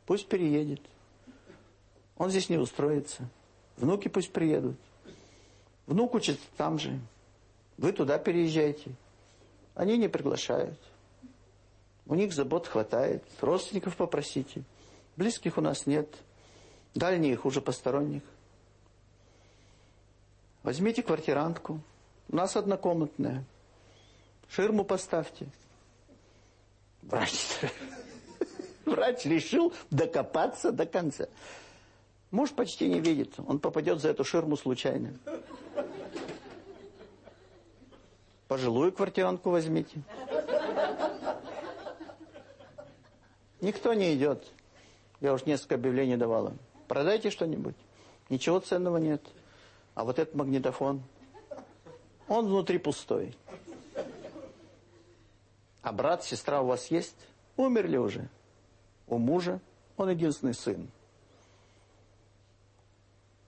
Пусть переедет. Он здесь не устроится. Внуки пусть приедут. Внук учится там же. Вы туда переезжаете. Они не приглашают. У них забот хватает. Родственников попросите. Близких у нас нет. Дальние хуже посторонних. Возьмите квартирантку. У нас однокомнатная. Ширму поставьте. Врач, врач решил докопаться до конца. Муж почти не видит. Он попадет за эту ширму случайно. Пожилую квартирантку возьмите. Никто не идет. Я уж несколько объявлений давала. Продайте что-нибудь. Ничего ценного нет. А вот этот магнитофон, он внутри пустой. А брат, сестра у вас есть? Умерли уже. У мужа он единственный сын.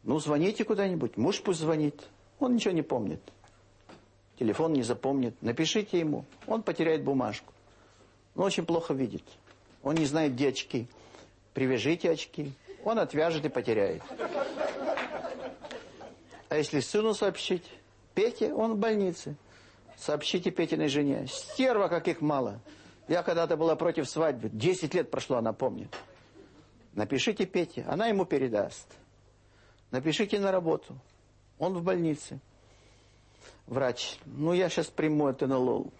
Ну, звоните куда-нибудь. Муж пусть звонит. Он ничего не помнит. Телефон не запомнит. Напишите ему. Он потеряет бумажку. Он очень плохо видит. Он не знает, где очки. Привяжите очки. Он отвяжет и потеряет. А если сыну сообщить? Пете, он в больнице. Сообщите Петиной жене. Стерва, каких мало. Я когда-то была против свадьбы. Десять лет прошло, она помнит. Напишите Пете, она ему передаст. Напишите на работу. Он в больнице. Врач, ну я сейчас приму это на лол.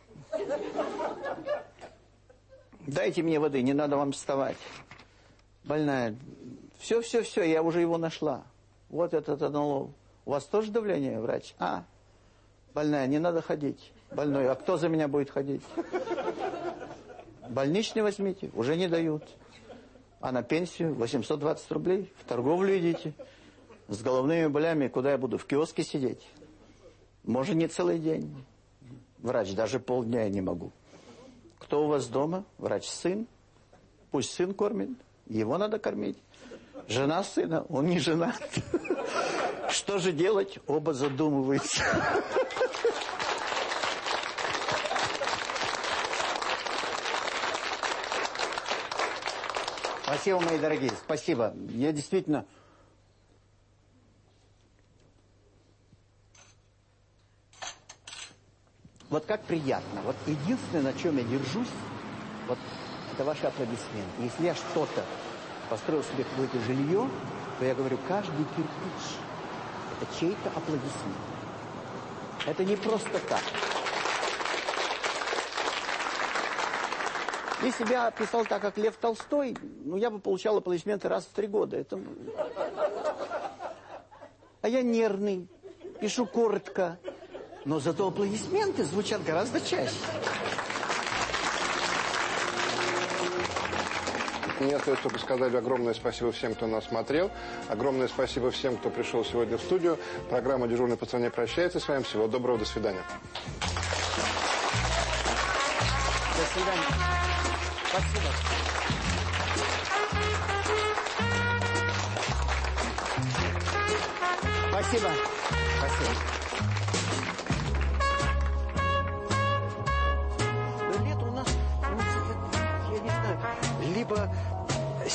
Дайте мне воды, не надо вам вставать. Больная, все, все, все, я уже его нашла. Вот этот анолол. У вас тоже давление, врач? А, больная, не надо ходить. Больной, а кто за меня будет ходить? Больничный возьмите, уже не дают. А на пенсию 820 рублей, в торговлю идите. С головными болями, куда я буду, в киоске сидеть? Может, не целый день. Врач, даже полдня я не могу. Кто у вас дома? Врач, сын. Пусть сын кормит, его надо кормить. Жена сына, он не женат. <laughs> Что же делать? Оба задумываются. <laughs> Спасибо, мои дорогие, спасибо. Я действительно... Вот как приятно. Вот единственное, на чем я держусь, вот это ваши аплодисменты. Если я что-то построил себе какое-то жилье, то я говорю, каждый кирпич это чей-то аплодисмент. Это не просто так. Если бы я писал так, как Лев Толстой, ну, я бы получал аплодисменты раз в три года. Это... А я нервный, пишу коротко, но зато аплодисменты звучат гораздо чаще. Мне остается только сказать огромное спасибо всем, кто нас смотрел. Огромное спасибо всем, кто пришел сегодня в студию. Программа «Дежурный по стране» прощается с вами. Всего доброго, до свидания. До свидания. Спасибо. Спасибо. Спасибо. Лето у нас, я не знаю, либо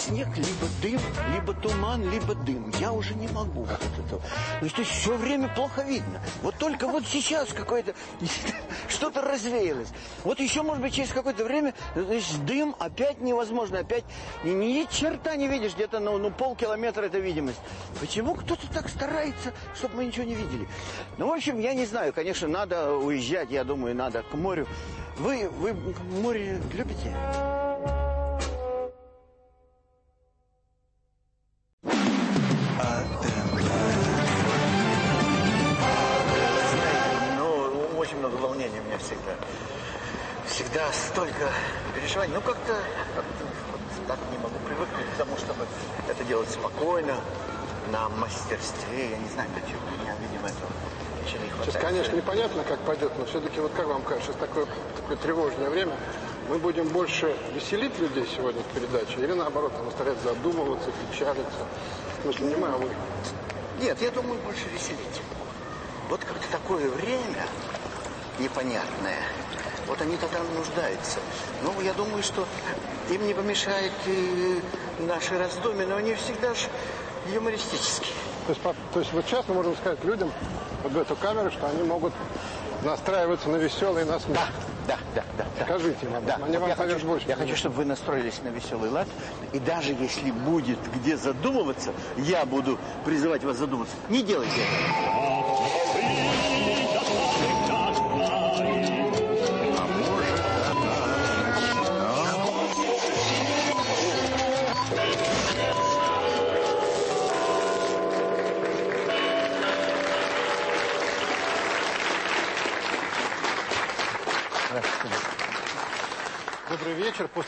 снег, либо дым, либо туман, либо дым. Я уже не могу вот это. То есть все время плохо видно. Вот только вот сейчас какое-то <laughs> что-то развеялось. Вот еще, может быть, через какое-то время значит, дым опять невозможно, опять ни, ни черта не видишь, где-то ну, ну полкилометра это видимость. Почему кто-то так старается, чтобы мы ничего не видели? Ну, в общем, я не знаю, конечно, надо уезжать, я думаю, надо к морю. Вы, вы море любите? Волнения у меня всегда. Всегда столько переживаний. Ну, как-то как вот так не могу привыкнуть к тому, чтобы это делать спокойно, на мастерстве. Я не знаю, до чего меня, видимо, этого еще не хватает. Сейчас, конечно, непонятно, как пойдет, но все-таки, вот как вам кажется, такое, такое тревожное время, мы будем больше веселить людей сегодня в передаче или, наоборот, заставлять задумываться, печалиться? Ну, не понимаю, а вы... Нет, я думаю, больше веселить. Вот как-то такое время непонятное. Вот они тогда нуждаются. Ну, я думаю, что им не помешает и наши раздумья, но они всегда же юмористические. То есть, то есть вот сейчас мы можем сказать людям вот в эту камеру, что они могут настраиваться на веселый, на смех. Да, да, да. да Скажите им да. они вот вам я хочу, больше. Я хочу, чтобы вы настроились на веселый лад. И даже если будет где задумываться, я буду призывать вас задуматься. Не делайте этого.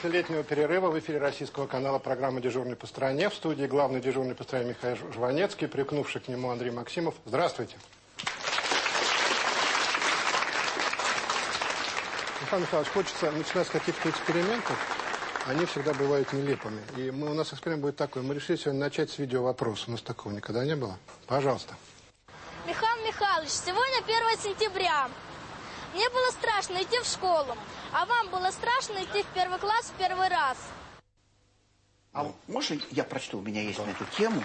После летнего перерыва в эфире российского канала программа «Дежурный по стране». В студии главный дежурный по стране Михаил Жванецкий, прикнувший к нему Андрей Максимов. Здравствуйте. Михаил Михайлович, хочется начинать с каких-то экспериментов. Они всегда бывают нелепыми. И мы, у нас эксперимент будет такой. Мы решили сегодня начать с видеовопроса. У нас такого никогда не было. Пожалуйста. Михаил Михайлович, сегодня 1 сентября. Мне было страшно идти в школу. А вам было страшно идти в первый класс в первый раз? А можно я прочту? У меня есть на эту тему.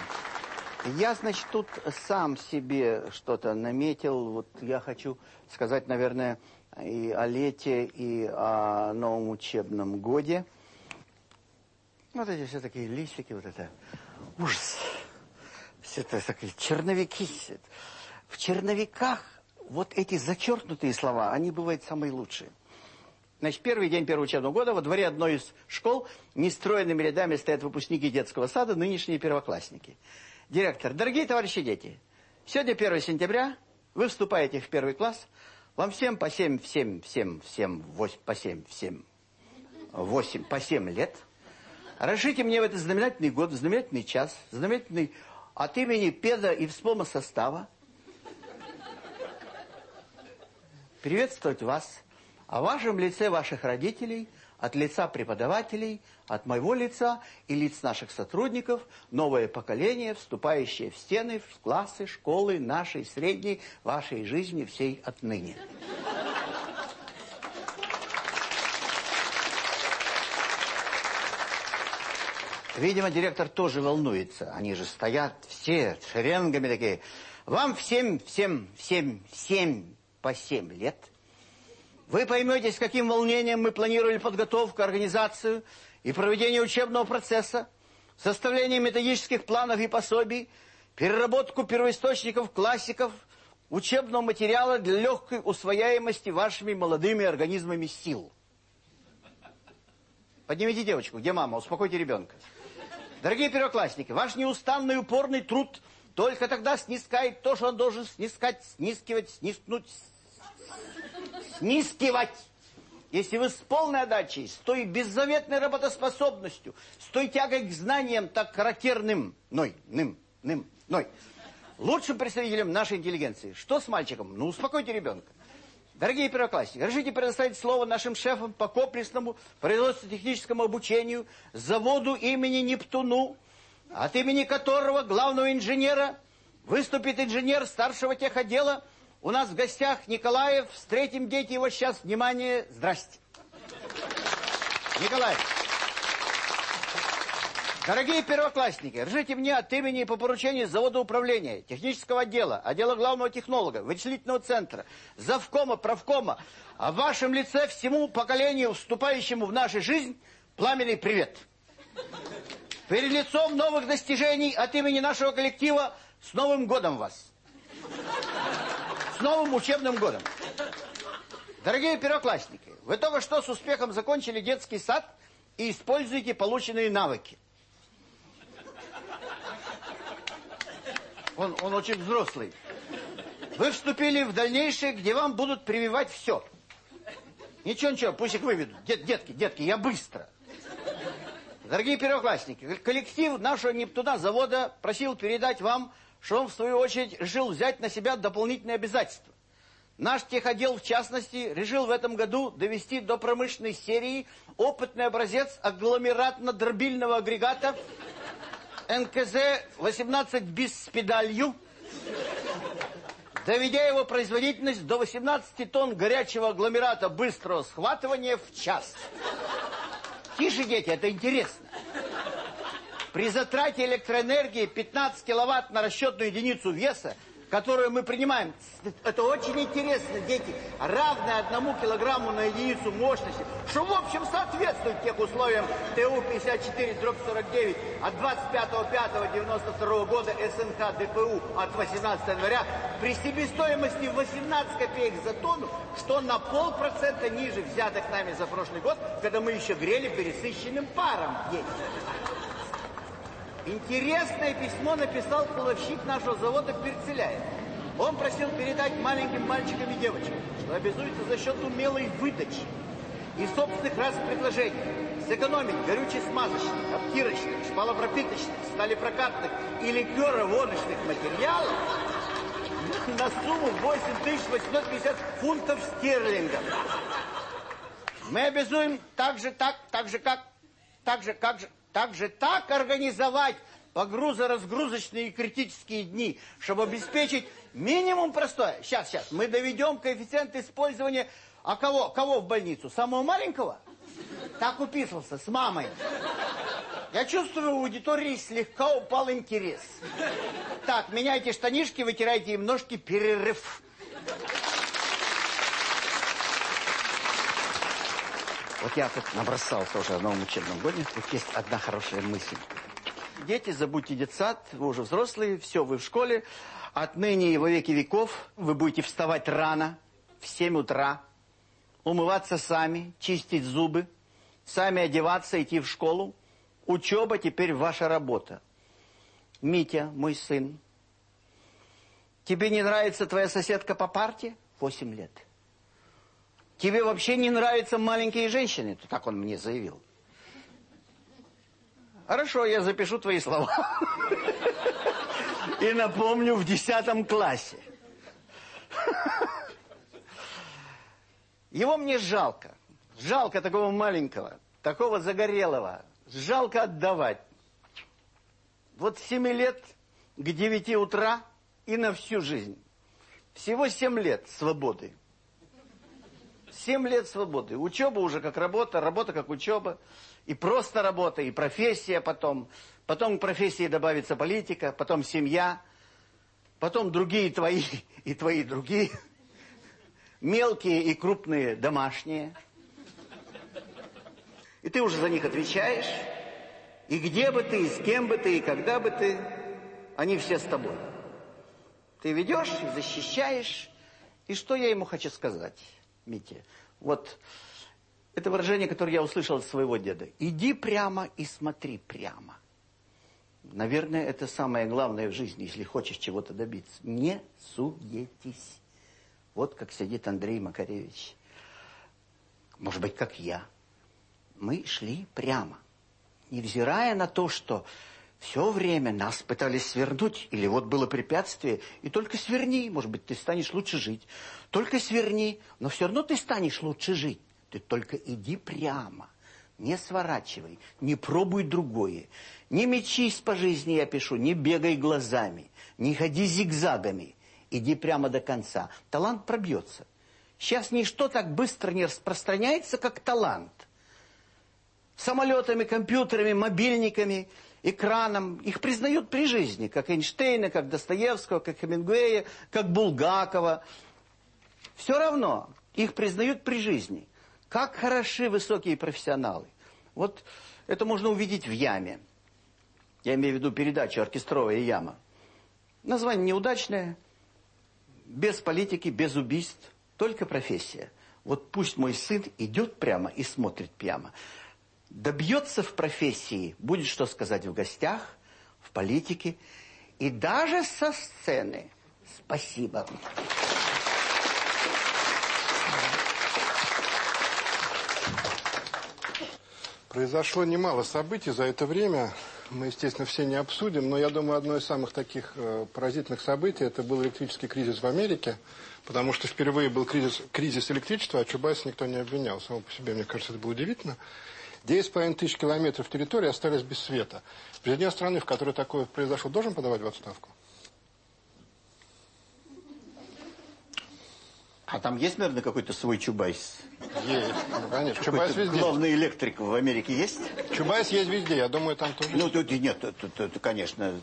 Я, значит, тут сам себе что-то наметил. Вот я хочу сказать, наверное, и о лете, и о новом учебном годе. Вот эти все такие листики, вот это ужас. Все это такие черновики. В черновиках вот эти зачеркнутые слова, они бывают самые лучшие. Значит, первый день первого учебного года во дворе одной из школ нестроенными рядами стоят выпускники детского сада, нынешние первоклассники. Директор, дорогие товарищи дети, сегодня 1 сентября, вы вступаете в первый класс, вам всем по 7, 7, 7, 7, 8, по 7, 7, 8, по 7 лет. Разрешите мне в этот знаменательный год, знаменательный час, знаменательный от имени педа и вспома состава приветствовать вас о вашем лице ваших родителей, от лица преподавателей, от моего лица и лиц наших сотрудников, новое поколение, вступающее в стены, в классы, школы нашей средней, вашей жизни всей отныне. Видимо, директор тоже волнуется. Они же стоят все шеренгами такие. Вам всем, всем, всем, всем по семь лет – вы поймете, с каким волнением мы планировали подготовку, организацию и проведение учебного процесса, составление методических планов и пособий, переработку первоисточников, классиков, учебного материала для легкой усвояемости вашими молодыми организмами сил. Поднимите девочку. Где мама? Успокойте ребенка. Дорогие первоклассники, ваш неустанный упорный труд только тогда снискает то, что он должен снискать, снискивать, снискнуть, снискивать. Если вы с полной отдачей, с той беззаветной работоспособностью, с той тягой к знаниям, так характерным, ной, ным, ным, ной, лучшим представителем нашей интеллигенции. Что с мальчиком? Ну, успокойте ребенка. Дорогие первоклассники, разрешите предоставить слово нашим шефам по комплексному производственно-техническому обучению заводу имени Нептуну, от имени которого главного инженера выступит инженер старшего техотдела у нас в гостях Николаев. Встретим, дети, его сейчас. Внимание, здрасте. Николаев. Дорогие первоклассники, ржите мне от имени и по поручению завода управления, технического отдела, отдела главного технолога, вычислительного центра, завкома, правкома, а в вашем лице всему поколению, вступающему в нашу жизнь, пламенный привет. Перед лицом новых достижений от имени нашего коллектива с Новым годом вас! С новым учебным годом! Дорогие первоклассники, вы только что с успехом закончили детский сад и используете полученные навыки. Он, он очень взрослый. Вы вступили в дальнейшее, где вам будут прививать все. Ничего, ничего, пусть их выведут. Дет, детки, детки, я быстро. Дорогие первоклассники, коллектив нашего Нептуна завода просил передать вам, что он, в свою очередь, решил взять на себя дополнительные обязательства. Наш техотдел, в частности, решил в этом году довести до промышленной серии опытный образец агломератно-дробильного агрегата НКЗ-18 БИС с педалью, доведя его производительность до 18 тонн горячего агломерата быстрого схватывания в час. Тише, дети, это интересно. При затрате электроэнергии 15 киловатт на расчетную единицу веса которую мы принимаем, это очень интересно, дети, равное одному килограмму на единицу мощности, что, в общем, соответствует тех условиям ТУ-54-49 от 25.05.92 года СНХ ДПУ от 18 января при себестоимости 18 копеек за тонну, что на полпроцента ниже взятых нами за прошлый год, когда мы еще грели пересыщенным паром, дети. Интересное письмо написал половщик нашего завода Перцеляев. Он просил передать маленьким мальчикам и девочкам, что обязуется за счет умелой выдачи и собственных раз предложений сэкономить горюче-смазочных, обтирочных, шпалопропиточных, сталепрокатных и ликероводочных материалов на сумму 8850 фунтов стерлингов. Мы обязуем так же, так, так же, как, так же, как же, также так организовать погрузо-разгрузочные критические дни, чтобы обеспечить минимум простое. Сейчас, сейчас, мы доведем коэффициент использования... А кого? Кого в больницу? Самого маленького? Так уписался, с мамой. Я чувствую, у аудитории слегка упал интерес. Так, меняйте штанишки, вытирайте им ножки, перерыв. Вот я тут набросал тоже в новом учебном году. Тут есть одна хорошая мысль. Дети, забудьте детсад, вы уже взрослые, все, вы в школе. Отныне и во веки веков вы будете вставать рано, в 7 утра, умываться сами, чистить зубы, сами одеваться, идти в школу. Учеба теперь ваша работа. Митя, мой сын, тебе не нравится твоя соседка по парте? Восемь лет. Тебе вообще не нравятся маленькие женщины? Так он мне заявил. Хорошо, я запишу твои слова. И напомню в десятом классе. Его мне жалко. Жалко такого маленького, такого загорелого. Жалко отдавать. Вот с 7 лет к 9 утра и на всю жизнь. Всего 7 лет свободы. Семь лет свободы. Учеба уже как работа, работа как учеба. И просто работа, и профессия потом. Потом к профессии добавится политика, потом семья. Потом другие твои <laughs> и твои другие. Мелкие и крупные домашние. И ты уже за них отвечаешь. И где бы ты, и с кем бы ты, и когда бы ты, они все с тобой. Ты ведешь защищаешь. И что я ему хочу сказать? Митя. Вот это выражение, которое я услышал от своего деда. Иди прямо и смотри прямо. Наверное, это самое главное в жизни, если хочешь чего-то добиться. Не суетись. Вот как сидит Андрей Макаревич. Может быть, как я. Мы шли прямо. Невзирая на то, что все время нас пытались свернуть, или вот было препятствие, и только сверни, может быть, ты станешь лучше жить. Только сверни, но все равно ты станешь лучше жить. Ты только иди прямо, не сворачивай, не пробуй другое. Не мечись по жизни, я пишу, не бегай глазами, не ходи зигзагами. Иди прямо до конца. Талант пробьется. Сейчас ничто так быстро не распространяется, как талант. Самолетами, компьютерами, мобильниками – экраном. Их признают при жизни, как Эйнштейна, как Достоевского, как Хемингуэя, как Булгакова. Все равно их признают при жизни. Как хороши высокие профессионалы. Вот это можно увидеть в яме. Я имею в виду передачу «Оркестровая яма». Название неудачное, без политики, без убийств, только профессия. Вот пусть мой сын идет прямо и смотрит прямо добьется в профессии, будет что сказать в гостях, в политике и даже со сцены. Спасибо. Произошло немало событий за это время. Мы, естественно, все не обсудим, но я думаю, одно из самых таких э, поразительных событий это был электрический кризис в Америке, потому что впервые был кризис, кризис электричества, а Чубайса никто не обвинял. Само по себе, мне кажется, это было удивительно. 9,5 тысяч километров территории остались без света. Президент страны, в которой такое произошло, должен подавать в отставку? А там есть, наверное, какой-то свой Чубайс? Есть, ну, конечно. Чубайс везде. главный электрик в Америке есть? Чубайс есть везде, я думаю, там тоже. Ну, тут нет, тут, тут, конечно,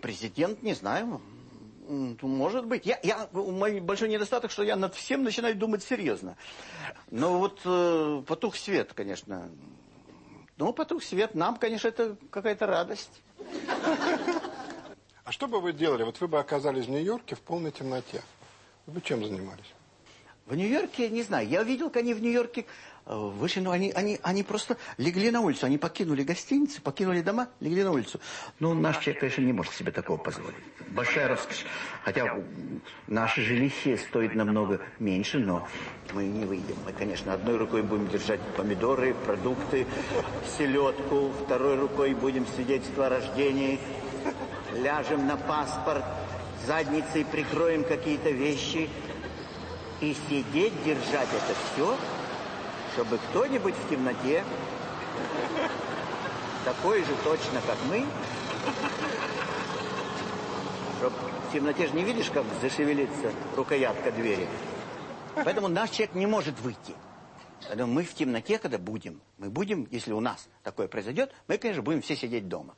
президент, не знаю, может быть. Я, я, мой большой недостаток, что я над всем начинаю думать серьезно. Но вот э, потух свет, конечно. Ну, потух свет, нам, конечно, это какая-то радость. А что бы вы делали? Вот вы бы оказались в Нью-Йорке в полной темноте. Вы бы чем занимались? В Нью-Йорке, не знаю, я видел, как они в Нью-Йорке вышли, ну, они, они, они просто легли на улицу, они покинули гостиницы, покинули дома, легли на улицу. Ну, наш человек, конечно, не может себе такого позволить. Большая роскошь. Хотя наше жилище стоит намного меньше, но мы не выйдем. Мы, конечно, одной рукой будем держать помидоры, продукты, селедку, второй рукой будем свидетельство о рождении, ляжем на паспорт, задницей прикроем какие-то вещи, и сидеть, держать это все, чтобы кто-нибудь в темноте, такой же точно, как мы, чтоб в темноте же не видишь, как зашевелится рукоятка двери. Поэтому наш человек не может выйти. Поэтому мы в темноте, когда будем, мы будем, если у нас такое произойдет, мы, конечно, будем все сидеть дома.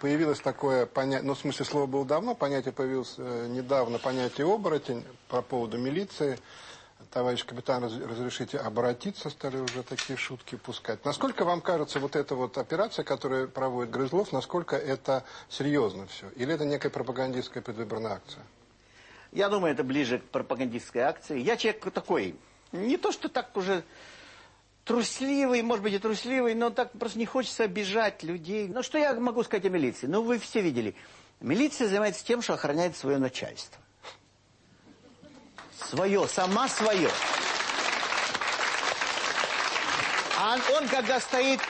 Появилось такое понятие, ну, в смысле, слово было давно, понятие появилось э, недавно, понятие оборотень по поводу милиции. Товарищ капитан, раз- разрешите обратиться, стали уже такие шутки пускать. Насколько вам кажется вот эта вот операция, которую проводит Грызлов, насколько это серьезно все? Или это некая пропагандистская предвыборная акция? Я думаю, это ближе к пропагандистской акции. Я человек такой, не то что так уже трусливый, может быть и трусливый, но так просто не хочется обижать людей. Ну что я могу сказать о милиции? Ну вы все видели. Милиция занимается тем, что охраняет свое начальство. Свое, сама свое. А он, когда стоит,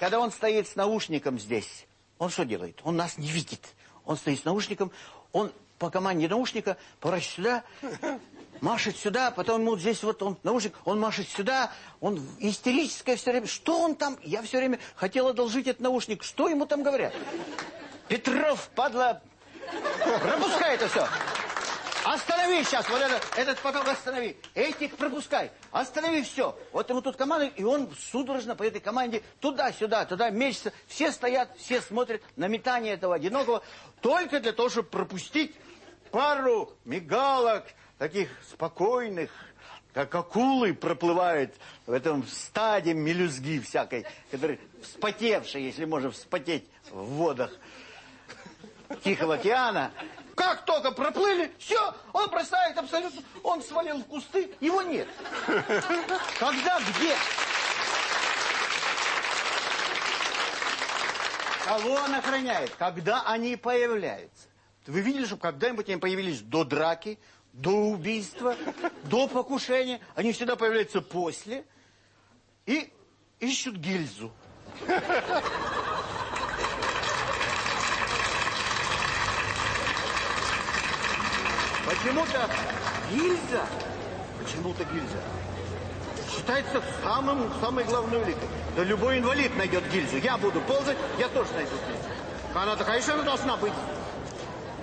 когда он стоит с наушником здесь, он что делает? Он нас не видит. Он стоит с наушником, он по команде наушника поворачивает сюда, машет сюда, потом ему здесь вот он наушник, он машет сюда, он истерическое все время. Что он там? Я все время хотел одолжить этот наушник. Что ему там говорят? Петров, падла, пропускай это все. Останови сейчас, вот этот, этот поток останови. Этих пропускай. Останови все. Вот ему тут команда, и он судорожно по этой команде туда-сюда, туда мечется. Все стоят, все смотрят на метание этого одинокого, только для того, чтобы пропустить пару мигалок, таких спокойных, как акулы проплывают в этом стаде мелюзги всякой, который вспотевший, если можно вспотеть в водах Тихого океана. Как только проплыли, все, он бросает абсолютно, он свалил в кусты, его нет. Когда, где? Кого он охраняет? Когда они появляются? Вы видели, что когда-нибудь они появились до драки, до убийства, до покушения? Они всегда появляются после и ищут гильзу. Почему-то гильза, почему-то гильза, считается самым, самой главной уликой. Да любой инвалид найдет гильзу. Я буду ползать, я тоже найду гильзу. Она такая, конечно, она должна быть.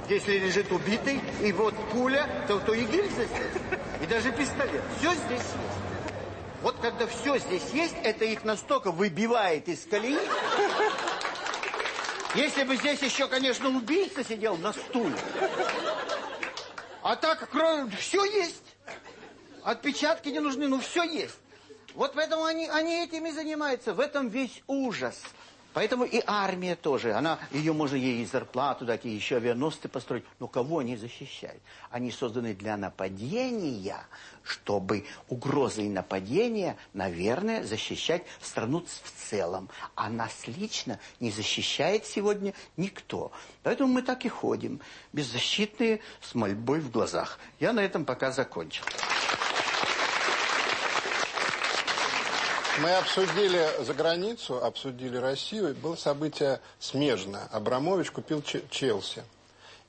Если лежит убитый, и вот пуля, то, то и гильза. И даже пистолет. Все здесь есть. Вот когда все здесь есть, это их настолько выбивает из колеи. Если бы здесь еще, конечно, убийца сидел на стуле. А так, кроме... Все есть. Отпечатки не нужны, ну все есть. Вот поэтому они, они этим и занимаются. В этом весь ужас. Поэтому и армия тоже, она, ее можно ей и зарплату дать, и еще авианосцы построить. Но кого они защищают? Они созданы для нападения, чтобы угрозы и нападения, наверное, защищать страну в целом. А нас лично не защищает сегодня никто. Поэтому мы так и ходим, беззащитные, с мольбой в глазах. Я на этом пока закончил. Мы обсудили за границу, обсудили Россию. Было событие смежное. Абрамович купил Челси.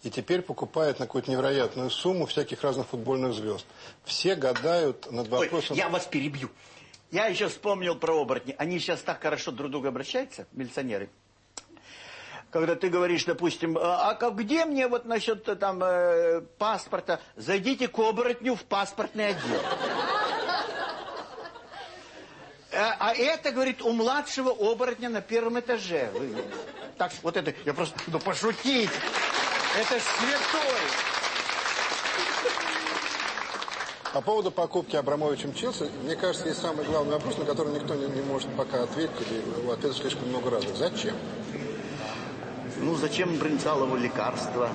И теперь покупает на какую-то невероятную сумму всяких разных футбольных звезд. Все гадают над вопросом... Ой, я вас перебью. Я еще вспомнил про оборотни. Они сейчас так хорошо друг друга обращаются, милиционеры. Когда ты говоришь, допустим, а, а где мне вот насчет э, там э, паспорта? Зайдите к оборотню в паспортный отдел. А, а это, говорит, у младшего оборотня на первом этаже. Вы, так, вот это, я просто, ну, пошутить. Это ж святой. По поводу покупки Абрамовичем Челси, мне кажется, есть самый главный вопрос, на который никто не, не может пока ответить, или у ответа слишком много разных. Зачем? Ну, зачем Бринцалову лекарство?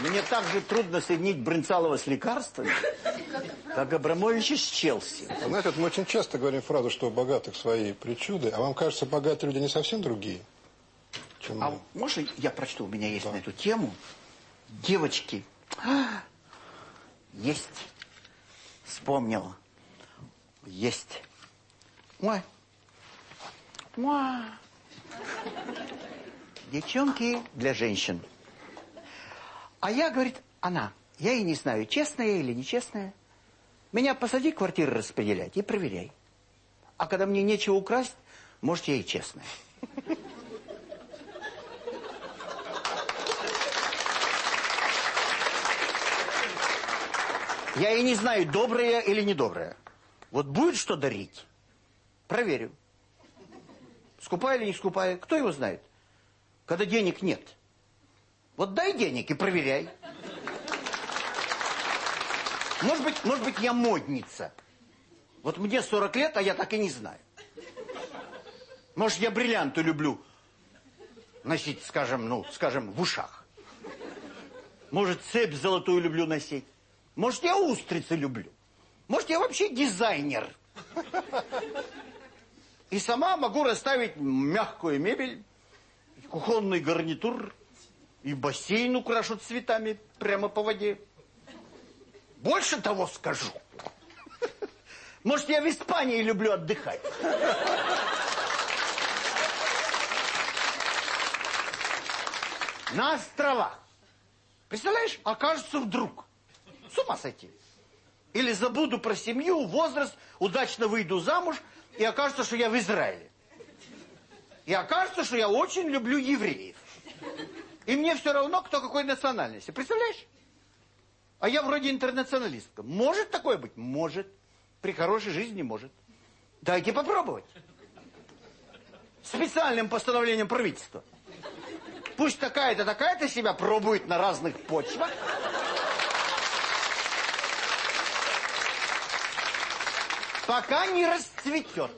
Мне так же трудно соединить Брынцалова с лекарствами, как Абрамовича с Челси. Знаете, вот мы очень часто говорим фразу, что у богатых свои причуды, а вам кажется, богатые люди не совсем другие? Чем а мы? можно я прочту? У меня есть да. на эту тему. Девочки, есть, вспомнил, есть. Ой, ой. Девчонки для женщин. А я, говорит, она. Я и не знаю, честная или нечестная. Меня посади квартиры распределять и проверяй. А когда мне нечего украсть, может, я и честная. Я и не знаю, добрая или недобрая. Вот будет что дарить, проверю. Скупая или не скупая, кто его знает? Когда денег нет – вот дай денег и проверяй. Может быть, может быть, я модница. Вот мне 40 лет, а я так и не знаю. Может, я бриллианты люблю носить, скажем, ну, скажем, в ушах. Может, цепь золотую люблю носить. Может, я устрицы люблю. Может, я вообще дизайнер. И сама могу расставить мягкую мебель, кухонный гарнитур, и бассейн украшу цветами прямо по воде. Больше того скажу. Может, я в Испании люблю отдыхать. На островах. Представляешь, окажется вдруг. С ума сойти. Или забуду про семью, возраст, удачно выйду замуж, и окажется, что я в Израиле. И окажется, что я очень люблю евреев. И мне все равно, кто какой национальности. Представляешь? А я вроде интернационалистка. Может такое быть? Может. При хорошей жизни может. Дайте попробовать. Специальным постановлением правительства. Пусть такая-то, такая-то себя пробует на разных почвах. Пока не расцветет.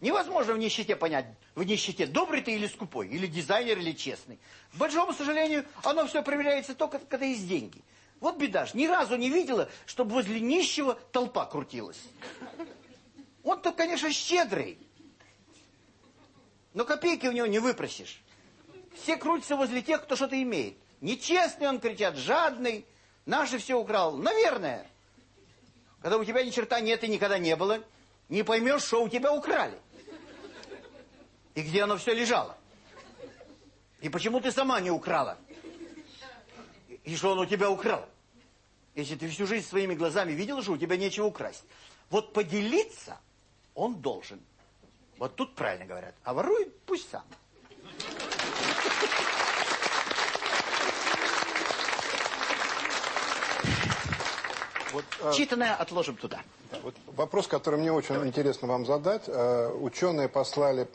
Невозможно в нищете понять, в нищете, добрый ты или скупой, или дизайнер, или честный. К большому сожалению, оно все проверяется только, когда есть деньги. Вот беда ж, ни разу не видела, чтобы возле нищего толпа крутилась. Он-то, конечно, щедрый, но копейки у него не выпросишь. Все крутятся возле тех, кто что-то имеет. Нечестный он, кричат, жадный, наши все украл. Наверное. Когда у тебя ни черта нет и никогда не было, не поймешь, что у тебя украли. И где оно все лежало? И почему ты сама не украла? И что он у тебя украл? Если ты всю жизнь своими глазами видела, что у тебя нечего украсть. Вот поделиться он должен. Вот тут правильно говорят. А ворует пусть сам. Вот, а, Читанное отложим туда. вот вопрос, который мне очень интересно вам задать. Э, Ученые послали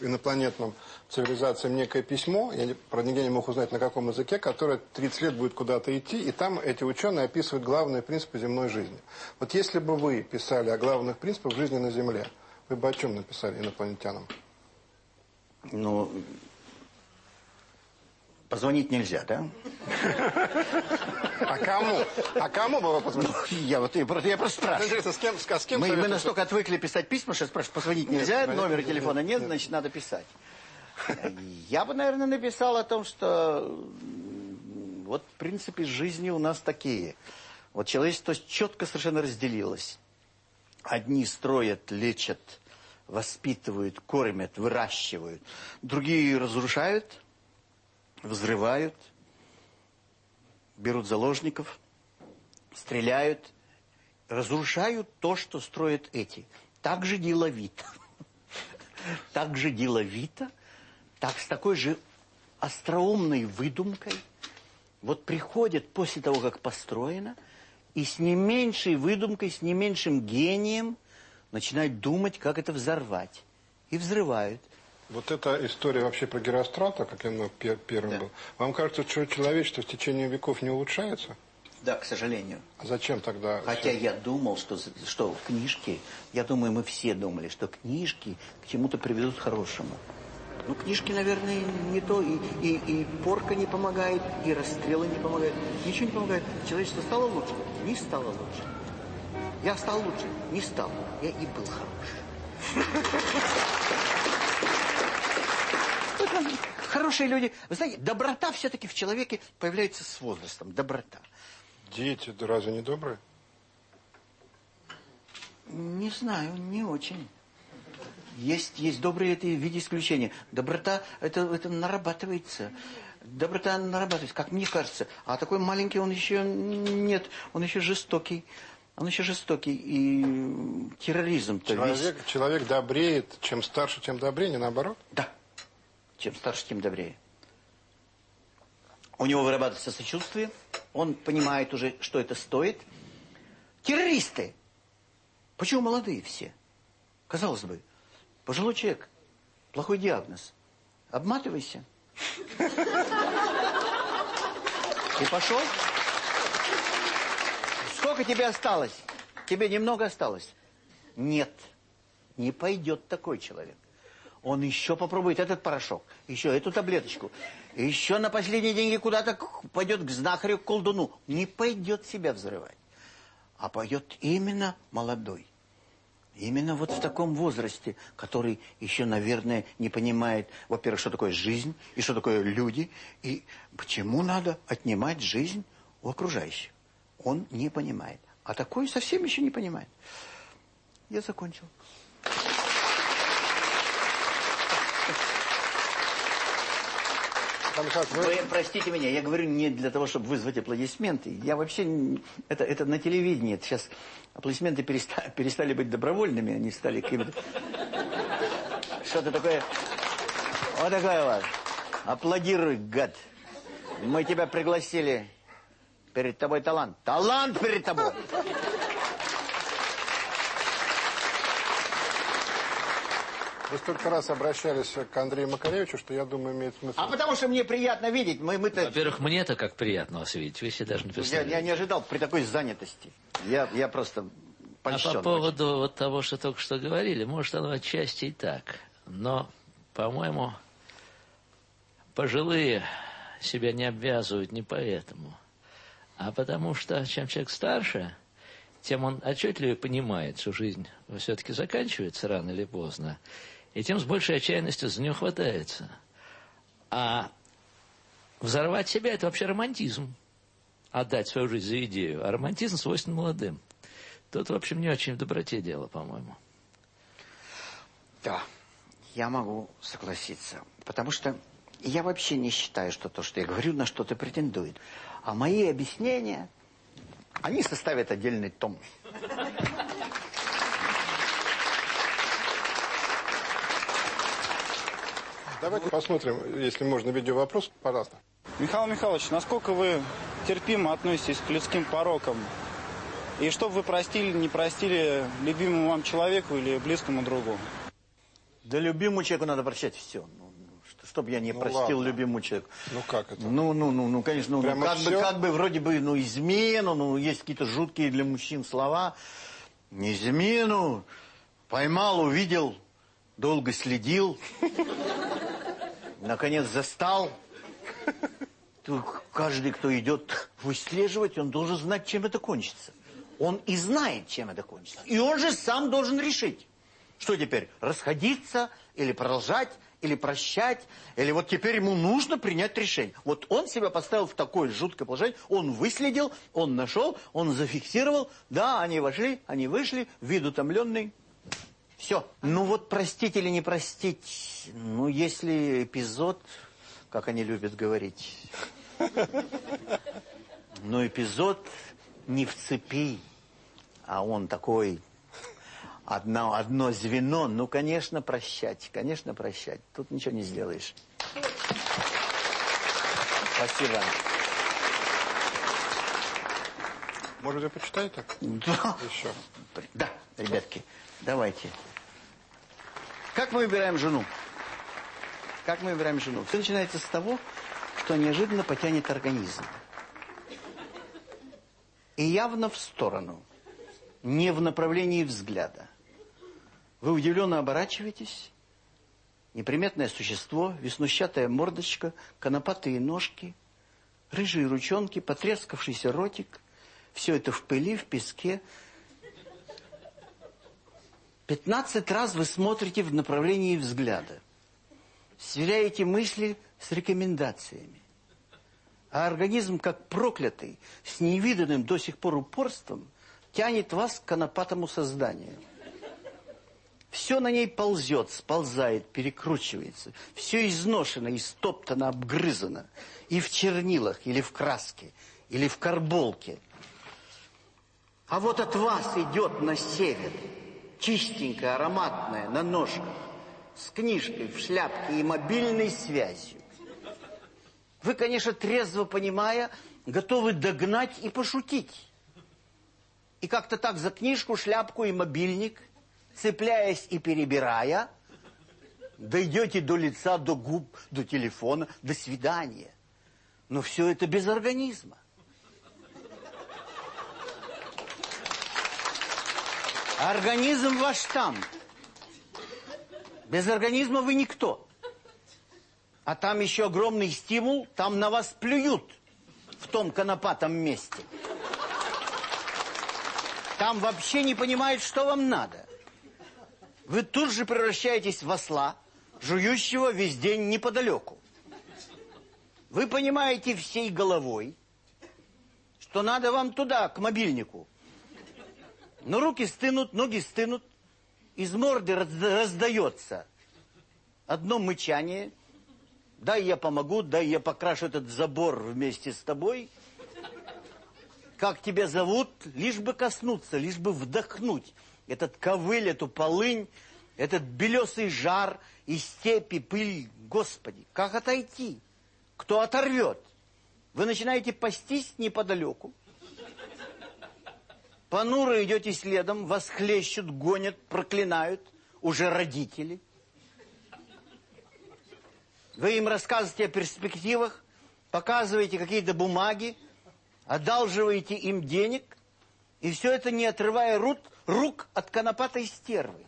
инопланетным цивилизациям некое письмо, я правда, нигде не мог узнать, на каком языке, которое 30 лет будет куда-то идти, и там эти ученые описывают главные принципы земной жизни. Вот если бы вы писали о главных принципах жизни на Земле, вы бы о чем написали инопланетянам? Ну, позвонить нельзя, да? А кому? А кому бы вы позвонили? Я вот я просто, я просто спрашиваю. Интересно, с кем, с кем Мы, мы настолько отвыкли писать письма, что спрашиваю, позвонить нельзя, Нет, номера нет, телефона нет, нет. значит, надо писать. <laughs> Я бы, наверное, написал о том, что вот в принципе жизни у нас такие. Вот человечество четко совершенно разделилось. Одни строят, лечат, воспитывают, кормят, выращивают. Другие разрушают, взрывают, берут заложников, стреляют, разрушают то, что строят эти. Так же деловито. <laughs> Так же деловито, так с такой же остроумной выдумкой. Вот приходят после того, как построено, и с не меньшей выдумкой, с не меньшим гением начинают думать, как это взорвать. И взрывают. Вот эта история вообще про Герострата, как я пе- первым Да. был. Вам кажется, что человечество в течение веков не улучшается? Да, к сожалению. А зачем тогда? Хотя всё- я думал, что, что книжки, я думаю, мы все думали, что книжки к чему-то приведут хорошему. Ну, книжки, наверное, не то, и, и, и порка не помогает, и расстрелы не помогают, ничего не помогает. Человечество стало лучше? Не стало лучше. Я стал лучше? Не стал. Я и был хорош. <laughs> Хорошие люди. Вы знаете, доброта все-таки в человеке появляется с возрастом. Доброта. Дети да разве не добрые? Не знаю, не очень. Есть, есть добрые это в виде исключения. Доброта, это, это нарабатывается. Доброта нарабатывается, как мне кажется. А такой маленький он еще нет, он еще жестокий. Он еще жестокий. И терроризм-то весь... Человек, человек добреет, чем старше, тем добрее, не наоборот? Да. Чем старше, тем добрее. У него вырабатывается сочувствие. Он понимает уже, что это стоит. Террористы. Почему молодые все? Казалось бы, пожилой человек, плохой диагноз. Обматывайся. И пошел. Сколько тебе осталось? Тебе немного осталось? Нет. Не пойдет такой человек. Он еще попробует этот порошок, еще эту таблеточку, еще на последние деньги куда-то пойдет к знахарю, к колдуну. Не пойдет себя взрывать, а пойдет именно молодой. Именно вот в таком возрасте, который еще, наверное, не понимает, во-первых, что такое жизнь, и что такое люди, и почему надо отнимать жизнь у окружающих. Он не понимает. А такой совсем еще не понимает. Я закончил. Как вы... Вы простите меня, я говорю не для того, чтобы вызвать аплодисменты. Я вообще... Это, это на телевидении. Это сейчас аплодисменты переста- <laughs> перестали быть добровольными, они стали какими-то... Что-то такое... Вот такое вот. Аплодируй, гад. Мы тебя пригласили. Перед тобой талант. Талант перед тобой. Вы столько раз обращались к Андрею Макаревичу, что я думаю, имеет смысл. А потому что мне приятно видеть. Мы, мы-то... Во-первых, мне-то как приятно вас видеть. Вы себе даже не Я, представляете. я не ожидал при такой занятости. Я, я просто А польщен. по поводу вот того, что только что говорили, может, оно отчасти и так. Но, по-моему, пожилые себя не обвязывают не поэтому, а потому что чем человек старше, тем он отчетливее понимает, что жизнь все-таки заканчивается рано или поздно, и тем с большей отчаянностью за нее хватается. А взорвать себя – это вообще романтизм. Отдать свою жизнь за идею. А романтизм свойствен молодым. Тут, в общем, не очень в доброте дело, по-моему. Да, я могу согласиться. Потому что я вообще не считаю, что то, что я говорю, на что-то претендует. А мои объяснения, они составят отдельный том. Давайте посмотрим, если можно, видеовопрос. Пожалуйста. Михаил Михайлович, насколько вы терпимо относитесь к людским порокам? И что вы простили, не простили любимому вам человеку или близкому другу? Да любимому человеку надо прощать все. Ну, чтобы я не Ну, простил ладно. любимому человеку. Ну как это? Ну, ну, ну, ну, конечно, ну, ну, Прямо как бы, как бы вроде бы, ну, измену, ну, есть какие-то жуткие для мужчин слова. Не измену, поймал, увидел, долго следил, наконец застал. Каждый, кто идет выслеживать, он должен знать, чем это кончится. Он и знает, чем это кончится. И он же сам должен решить. Что теперь, расходиться или продолжать, или прощать, или вот теперь ему нужно принять решение. Вот он себя поставил в такое жуткое положение, он выследил, он нашел, он зафиксировал, да, они вошли, они вышли, вид утомленный, все. Ну вот простить или не простить, ну если эпизод, как они любят говорить, но эпизод не в цепи, а он такой одно, одно звено, ну, конечно, прощать, конечно, прощать. Тут ничего не сделаешь. Спасибо. Может, я почитаю так? Да. Еще. Да, ребятки, давайте. Как мы выбираем жену? Как мы выбираем жену? Все начинается с того, что неожиданно потянет организм. И явно в сторону, не в направлении взгляда. Вы удивленно оборачиваетесь. Неприметное существо, веснущатая мордочка, конопатые ножки, рыжие ручонки, потрескавшийся ротик. Все это в пыли, в песке. Пятнадцать раз вы смотрите в направлении взгляда. Сверяете мысли с рекомендациями. А организм, как проклятый, с невиданным до сих пор упорством, тянет вас к конопатому созданию. Все на ней ползет, сползает, перекручивается. Все изношено, истоптано, обгрызано. И в чернилах, или в краске, или в карболке. А вот от вас идет на север, чистенькая, ароматная, на ножках, с книжкой в шляпке и мобильной связью. Вы, конечно, трезво понимая, готовы догнать и пошутить. И как-то так за книжку, шляпку и мобильник, цепляясь и перебирая, дойдете до лица, до губ, до телефона, до свидания. Но все это без организма. Организм ваш там. Без организма вы никто. А там еще огромный стимул, там на вас плюют в том конопатом месте. Там вообще не понимают, что вам надо. Вы тут же превращаетесь в осла, жующего весь день неподалеку. Вы понимаете всей головой, что надо вам туда, к мобильнику. Но руки стынут, ноги стынут, из морды раздается одно мычание. Дай я помогу, дай я покрашу этот забор вместе с тобой. Как тебя зовут? Лишь бы коснуться, лишь бы вдохнуть этот ковыль, эту полынь, этот белесый жар и степи, пыль. Господи, как отойти? Кто оторвет? Вы начинаете пастись неподалеку. Понуро идете следом, вас хлещут, гонят, проклинают. Уже родители. Вы им рассказываете о перспективах, показываете какие-то бумаги, одалживаете им денег, и все это не отрывая рук, рук от конопатой стервы.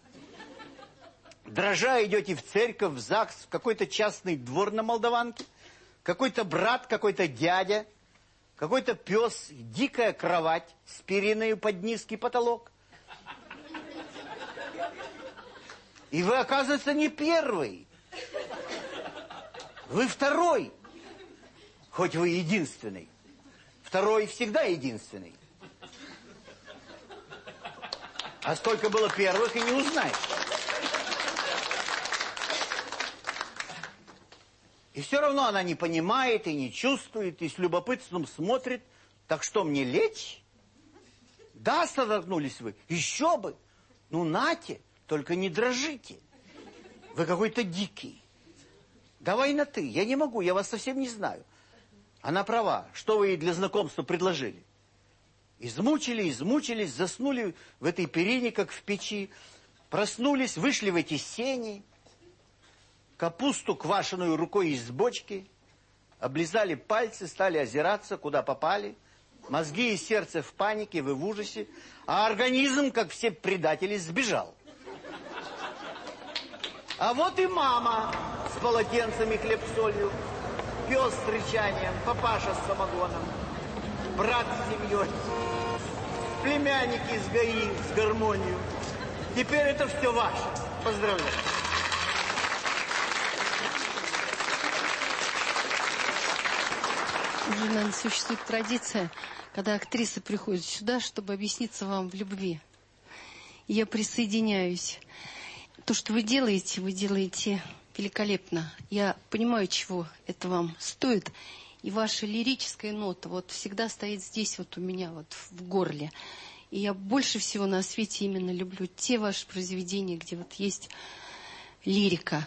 Дрожа идете в церковь, в ЗАГС, в какой-то частный двор на Молдаванке, какой-то брат, какой-то дядя, какой-то пес, дикая кровать с периной под низкий потолок. И вы, оказывается, не первый. Вы второй. Хоть вы единственный. Второй всегда единственный. А сколько было первых, и не узнаешь. И все равно она не понимает и не чувствует, и с любопытством смотрит. Так что, мне лечь? Да, содрогнулись вы. Еще бы. Ну, нате, только не дрожите. Вы какой-то дикий. Давай на «ты». Я не могу, я вас совсем не знаю. Она права. Что вы ей для знакомства предложили? Измучили, измучились, заснули в этой перине, как в печи. Проснулись, вышли в эти сени, капусту квашеную рукой из бочки, облизали пальцы, стали озираться, куда попали. Мозги и сердце в панике, вы в ужасе, а организм, как все предатели, сбежал. А вот и мама с полотенцами хлеб-солью, пес с рычанием, папаша с самогоном, брат с семьей, племянники из ГАИ с гармонией. Теперь это все ваше. Поздравляю. Наверное, существует традиция, когда актриса приходит сюда, чтобы объясниться вам в любви. Я присоединяюсь. То, что вы делаете, вы делаете великолепно. Я понимаю, чего это вам стоит. И ваша лирическая нота вот всегда стоит здесь вот у меня вот в горле. И я больше всего на свете именно люблю те ваши произведения, где вот есть лирика.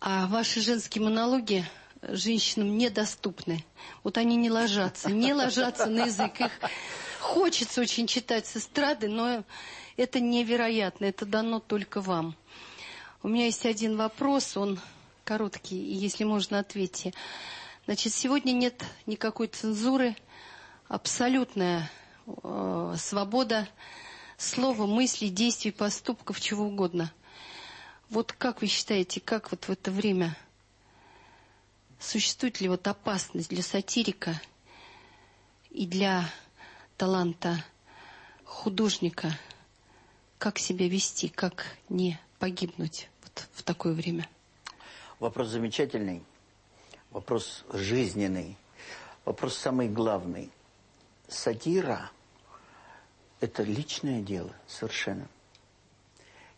А ваши женские монологи женщинам недоступны. Вот они не ложатся, не ложатся на язык. Их хочется очень читать с эстрады, но это невероятно, это дано только вам. У меня есть один вопрос, он короткий, и если можно, ответьте. Значит, сегодня нет никакой цензуры, абсолютная э, свобода слова, мыслей, действий, поступков, чего угодно. Вот как вы считаете, как вот в это время существует ли вот опасность для сатирика и для таланта художника, как себя вести, как не погибнуть вот в такое время? Вопрос замечательный, вопрос жизненный, вопрос самый главный. Сатира – это личное дело совершенно.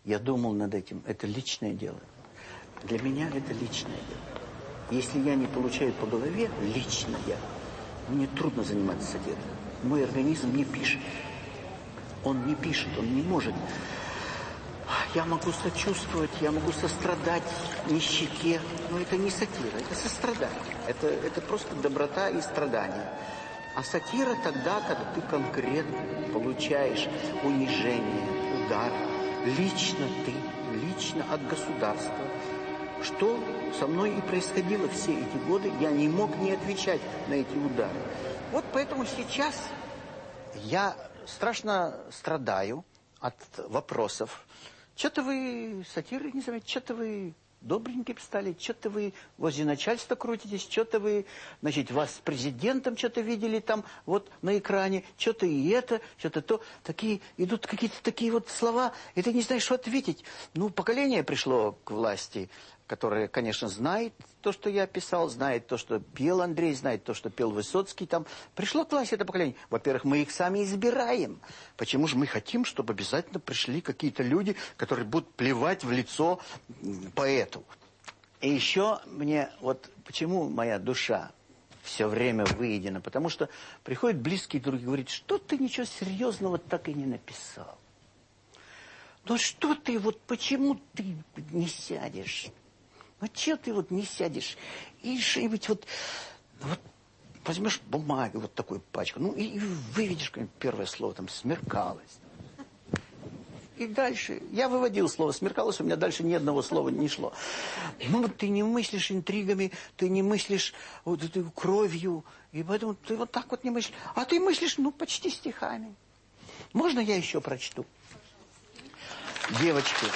Я думал над этим, это личное дело. Для меня это личное дело. Если я не получаю по голове, лично я, мне трудно заниматься сатирой. Мой организм не пишет. Он не пишет, он не может. Я могу сочувствовать, я могу сострадать нищете, но это не сатира, это сострадание. Это, это просто доброта и страдание. А сатира тогда, когда ты конкретно получаешь унижение, удар, лично ты, лично от государства, что со мной и происходило все эти годы, я не мог не отвечать на эти удары. Вот поэтому сейчас я страшно страдаю от вопросов. Что-то вы сатиры не заметили, что-то вы добреньким стали, что-то вы возле начальства крутитесь, что-то вы, значит, вас с президентом что-то видели там вот на экране, что-то и это, что-то то. Такие, идут какие-то такие вот слова, и ты не знаешь, что ответить. Ну, поколение пришло к власти, которая, конечно, знает то, что я писал, знает то, что пел Андрей, знает то, что пел Высоцкий. Там пришло к власти это поколение. Во-первых, мы их сами избираем. Почему же мы хотим, чтобы обязательно пришли какие-то люди, которые будут плевать в лицо поэту? И еще мне, вот почему моя душа все время выедена? Потому что приходит близкий друг и говорит, что ты ничего серьезного так и не написал. Ну что ты, вот почему ты не сядешь? Ну, че ты вот не сядешь и что-нибудь вот, вот возьмешь бумагу, вот такую пачку, ну и, и выведешь первое слово, там, смеркалось. И дальше. Я выводил слово «смеркалось», у меня дальше ни одного слова не шло. Ну, ты не мыслишь интригами, ты не мыслишь вот этой кровью, и поэтому ты вот так вот не мыслишь. А ты мыслишь, ну, почти стихами. Можно я еще прочту? Девочки,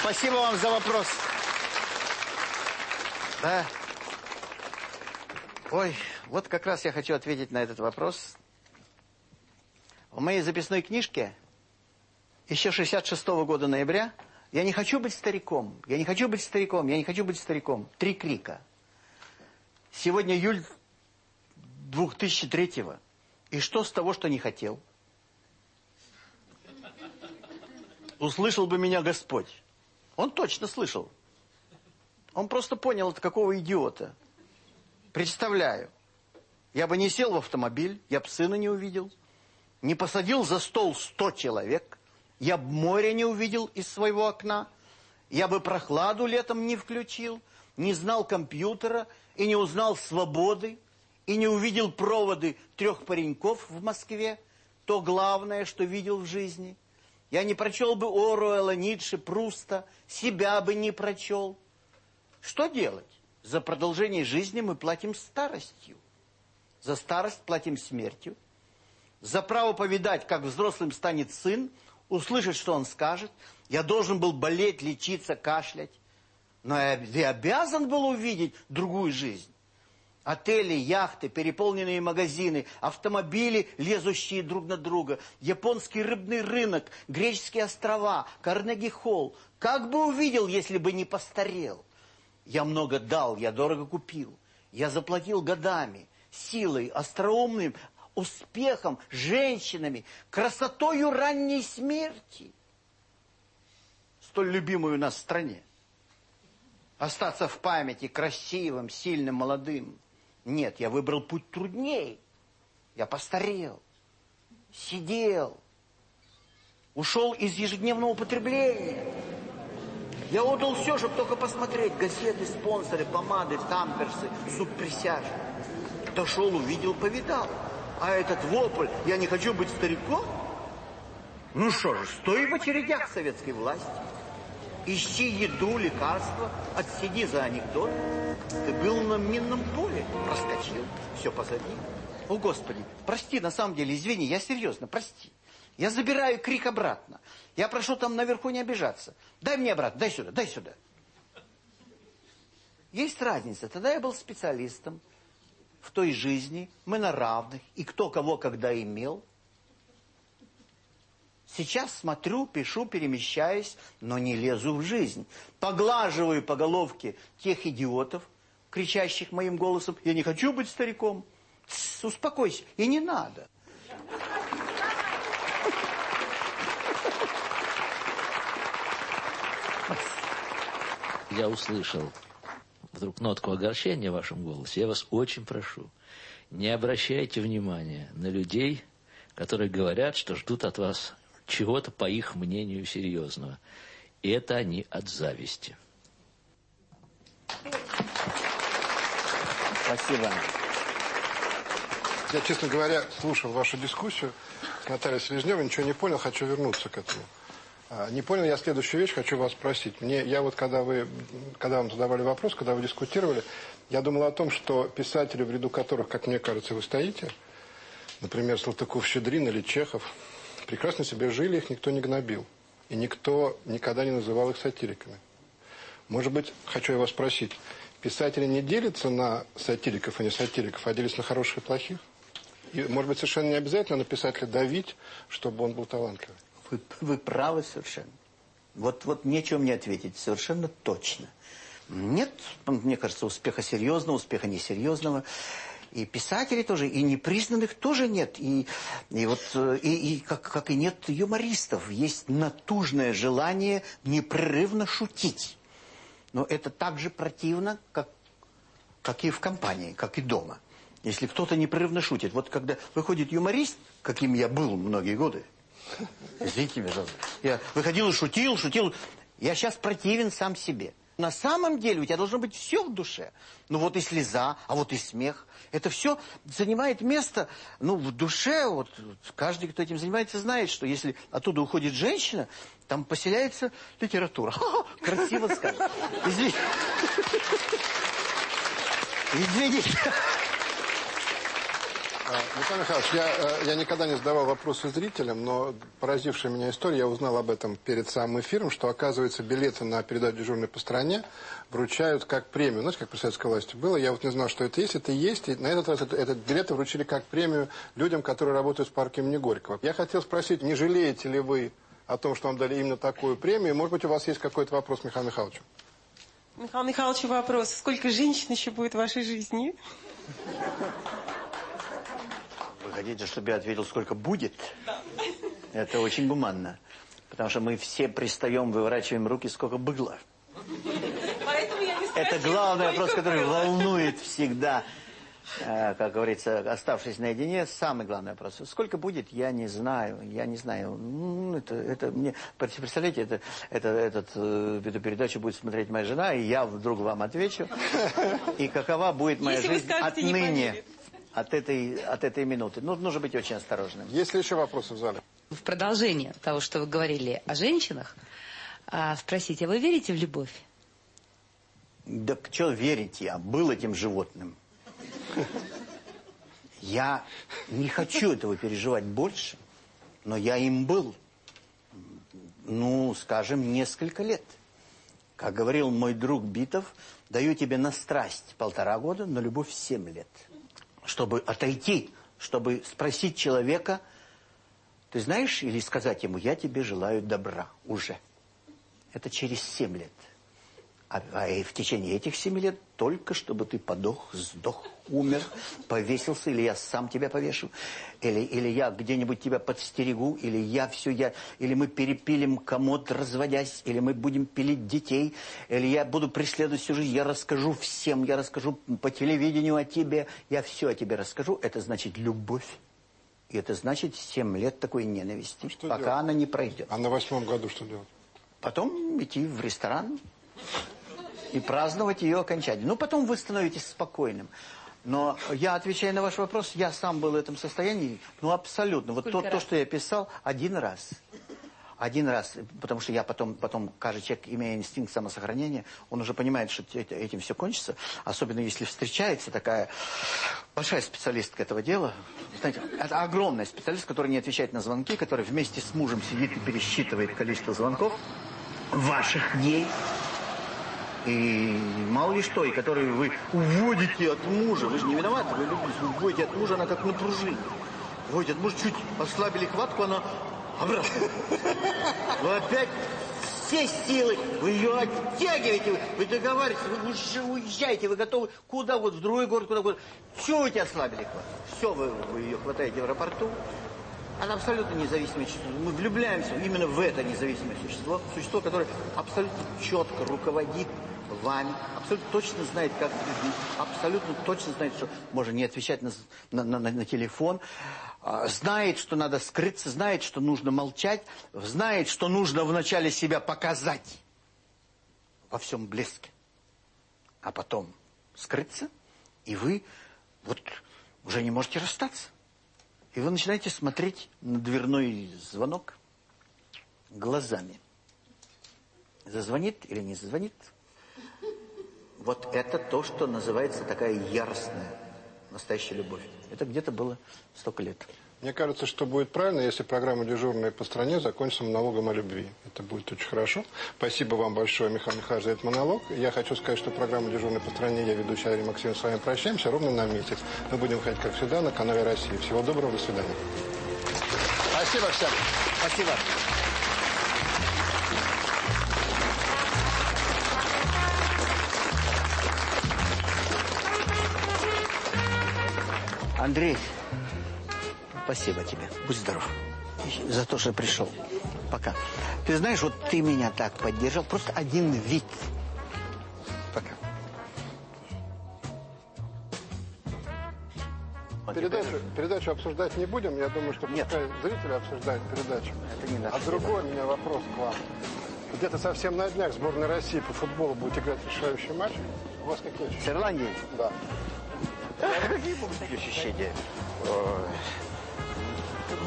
спасибо вам за вопрос. Да. Ой, вот как раз я хочу ответить на этот вопрос. В моей записной книжке еще 66 -го года ноября «Я не хочу быть стариком, я не хочу быть стариком, я не хочу быть стариком». Три крика. Сегодня июль 2003-го. И что с того, что не хотел? Услышал бы меня Господь. Он точно слышал. Он просто понял, это какого идиота. Представляю. Я бы не сел в автомобиль, я бы сына не увидел. Не посадил за стол сто человек. Я бы море не увидел из своего окна. Я бы прохладу летом не включил. Не знал компьютера и не узнал свободы. И не увидел проводы трех пареньков в Москве. то главное, что видел в жизни. Я не прочел бы Оруэлла, Ницше, Пруста, себя бы не прочел. Что делать? За продолжение жизни мы платим старостью. За старость платим смертью. За право повидать, как взрослым станет сын, услышать, что он скажет. Я должен был болеть, лечиться, кашлять. Но я обязан был увидеть другую жизнь. Отели, яхты, переполненные магазины, автомобили, лезущие друг на друга, японский рыбный рынок, греческие острова, Карнеги-холл. Как бы увидел, если бы не постарел? Я много дал, я дорого купил. Я заплатил годами, силой, остроумным, успехом, женщинами, красотою ранней смерти. Столь любимую у нас в стране. Остаться в памяти красивым, сильным, молодым – нет, я выбрал путь трудней. Я постарел, сидел, ушел из ежедневного употребления. Я отдал все, чтобы только посмотреть газеты, спонсоры, помады, тамперсы, суд присяжных. Дошел, увидел, повидал. А этот вопль, я не хочу быть стариком? Ну что же, стой в очередях советской власти. Ищи еду, лекарства, отсиди за анекдот. Ты был на минном поле, проскочил, все позади. О, Господи, прости, на самом деле, извини, я серьезно, прости. Я забираю крик обратно. Я прошу там наверху не обижаться. Дай мне обратно, дай сюда, дай сюда. Есть разница. Тогда я был специалистом в той жизни, мы на равных, и кто кого когда имел – Сейчас смотрю, пишу, перемещаюсь, но не лезу в жизнь. Поглаживаю по головке тех идиотов, кричащих моим голосом, я не хочу быть стариком. Тс, успокойся, и не надо. Я услышал вдруг нотку огорчения в вашем голосе. Я вас очень прошу, не обращайте внимания на людей, которые говорят, что ждут от вас чего-то, по их мнению, серьезного. И это они от зависти. Спасибо. Я, честно говоря, слушал вашу дискуссию с Натальей Селезневой, ничего не понял, хочу вернуться к этому. А, не понял я следующую вещь, хочу вас спросить. Мне, я вот, когда вы, когда вам задавали вопрос, когда вы дискутировали, я думал о том, что писатели, в ряду которых, как мне кажется, вы стоите, например, Салтыков-Щедрин или Чехов, прекрасно себе жили, их никто не гнобил. И никто никогда не называл их сатириками. Может быть, хочу я вас спросить, писатели не делятся на сатириков и не сатириков, а делятся на хороших и плохих? И, может быть, совершенно не обязательно на писателя давить, чтобы он был талантливый. Вы, вы правы совершенно. Вот, вот нечего мне ответить, совершенно точно. Нет, мне кажется, успеха серьезного, успеха несерьезного и писателей тоже, и непризнанных тоже нет. И, и вот, и, и как, как и нет юмористов. Есть натужное желание непрерывно шутить. Но это так же противно, как, как и в компании, как и дома. Если кто-то непрерывно шутит. Вот когда выходит юморист, каким я был многие годы, извините, пожалуйста, я выходил и шутил, шутил. Я сейчас противен сам себе. На самом деле у тебя должно быть все в душе. Ну вот и слеза, а вот и смех. Это все занимает место, ну, в душе. Вот каждый, кто этим занимается, знает, что если оттуда уходит женщина, там поселяется литература. Ха -ха, красиво сказано. Извините. Извините. Николай Михайлович, я, э, я никогда не задавал вопросы зрителям, но поразившая меня история, я узнал об этом перед самым эфиром, что, оказывается, билеты на передачу «Дежурный по стране» вручают как премию. Знаете, как при советской власти было? Я вот не знал, что это есть. Это есть. И на этот раз это, этот билеты вручили как премию людям, которые работают в парке имени Горького. Я хотел спросить, не жалеете ли вы о том, что вам дали именно такую премию? Может быть, у вас есть какой-то вопрос Михаилу Михайловичу? Михаил Михайлович, вопрос. Сколько женщин еще будет в вашей жизни? Вы хотите, чтобы я ответил, сколько будет? Да. Это очень гуманно. Потому что мы все пристаем, выворачиваем руки, сколько было. Это главный вопрос, который было. волнует всегда, э, как говорится, оставшись наедине, самый главный вопрос. Сколько будет, я не знаю, я не знаю. Это, это мне, представляете, это, это, этот, э, эту передачу будет смотреть моя жена, и я вдруг вам отвечу. И какова будет моя Если жизнь отныне. От этой, от этой минуты. Ну, нужно быть очень осторожным. Есть ли еще вопросы в зале? В продолжение того, что вы говорили о женщинах, а, спросите, а вы верите в любовь? Да что верить я? Был этим животным. Я не хочу этого переживать больше, но я им был, ну, скажем, несколько лет. Как говорил мой друг Битов, даю тебе на страсть полтора года, на любовь семь лет. Чтобы отойти, чтобы спросить человека, ты знаешь, или сказать ему, я тебе желаю добра уже. Это через семь лет. А, а и в течение этих семи лет только чтобы ты подох, сдох, умер, повесился, или я сам тебя повешу, или, или я где-нибудь тебя подстерегу, или я все, я, или мы перепилим комод, разводясь, или мы будем пилить детей, или я буду преследовать всю жизнь, я расскажу всем, я расскажу по телевидению о тебе, я все о тебе расскажу. Это значит любовь. И это значит семь лет такой ненависти, что пока делать? она не пройдет. А на восьмом году что делать? Потом идти в ресторан, и праздновать ее окончательно. Ну, потом вы становитесь спокойным. Но я отвечаю на ваш вопрос, я сам был в этом состоянии, ну, абсолютно. Вот то, то, что я писал, один раз. Один раз, потому что я потом, потом, каждый человек, имея инстинкт самосохранения, он уже понимает, что этим все кончится. Особенно если встречается такая большая специалистка этого дела. Знаете, это огромный специалист, который не отвечает на звонки, который вместе с мужем сидит и пересчитывает количество звонков ваших ей и мало ли что, и которые вы уводите от мужа. Вы же не виноваты, вы любите, вы уводите от мужа, она как на пружине. Уводите от мужа, чуть ослабили хватку, она обратно. Вы опять все силы, вы ее оттягиваете, вы договариваетесь, вы уже уезжаете, вы готовы куда вот, в другой город, куда, куда. Чуть ослабили хватку. Все, вы, вы ее хватаете в аэропорту, она абсолютно независимое существо. Мы влюбляемся именно в это независимое существо. Существо, которое абсолютно четко руководит вами, абсолютно точно знает, как абсолютно точно знает, что можно не отвечать на, на, на, на телефон, а, знает, что надо скрыться, знает, что нужно молчать, знает, что нужно вначале себя показать во всем блеске, а потом скрыться, и вы вот уже не можете расстаться. И вы начинаете смотреть на дверной звонок глазами. Зазвонит или не зазвонит? Вот это то, что называется такая яростная, настоящая любовь. Это где-то было столько лет. Мне кажется, что будет правильно, если программа «Дежурная по стране» закончится монологом о любви. Это будет очень хорошо. Спасибо вам большое, Михаил Михайлович, за этот монолог. Я хочу сказать, что программа «Дежурная по стране», я ведущий Ария Максим, с вами прощаемся ровно на месяц. Мы будем выходить, как всегда, на канале России. Всего доброго, до свидания. Спасибо всем. Спасибо. Андрей, спасибо тебе. Будь здоров. За то, что пришел. Пока. Ты знаешь, вот ты меня так поддержал. Просто один вид. Пока. Передачу, передачу обсуждать не будем. Я думаю, что Нет. пускай зрители обсуждают передачу. Это не наш А другой у меня вопрос к вам. Где-то совсем на днях сборная России по футболу будет играть решающий матч. У вас какие? С Ирландией? Да. Какие могут быть ощущения?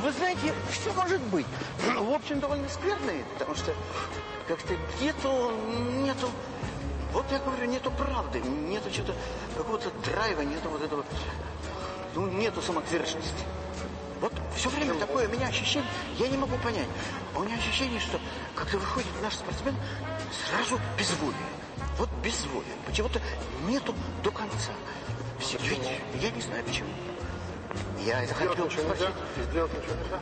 Вы знаете, что может быть? В общем, довольно скверные, потому что как-то где-то нету... Вот я говорю, нету правды, нету что-то, какого-то драйва, нету вот этого... Ну, нету самоотверженности. Вот все время такое у меня ощущение, я не могу понять. У меня ощущение, что когда выходит наш спортсмен, сразу безволие. Вот безволие. Почему-то нету до конца. Все, ведь я не знаю почему. Я это Сделать хотел ничего нельзя? спросить. Сделать ничего нельзя?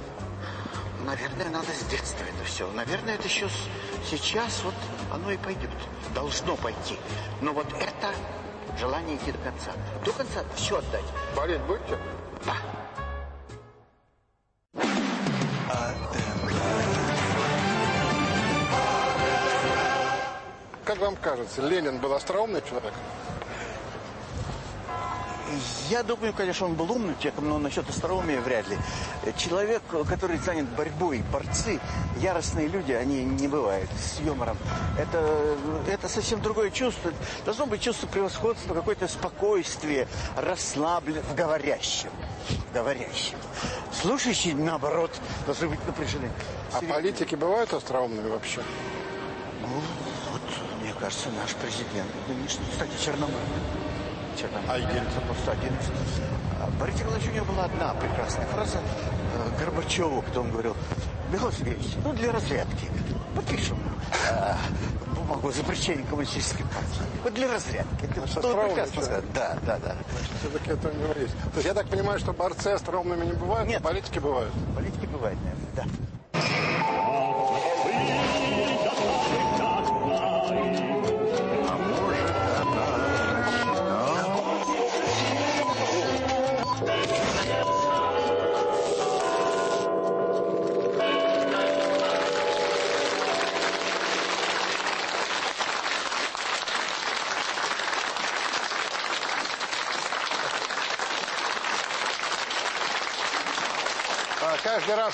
Наверное, надо с детства это все. Наверное, это еще с- сейчас вот оно и пойдет. Должно пойти. Но вот это желание идти до конца. До конца все отдать. Болеть будете? Да. Как вам кажется, Ленин был остроумный человек? Я думаю, конечно, он был умным человеком, но насчет остроумия вряд ли. Человек, который занят борьбой, борцы, яростные люди, они не бывают с юмором. Это, это совсем другое чувство. Должно быть чувство превосходства, какое-то спокойствие, расслаблен в говорящем. В говорящем. Слушающие, наоборот, должны быть напряжены. А политики бывают остроумными вообще? Ну, вот, мне кажется, наш президент нынешний, кстати, Черномырдин. Черномырдин. А Ельцин? Просто один. А Борис Николаевич, у него была одна прекрасная фраза э, Горбачеву, когда он говорил, Михаил Сергеевич, ну для разрядки подпишем э, бумагу о запрещении коммунистической партии. Вот для разрядки. Это остроумным прекрасно сказано. Да, да, да. Все-таки это у него есть. То есть я так понимаю, что борцы остроумными не бывают, Нет. политики бывают? Политики бывают, наверное, да.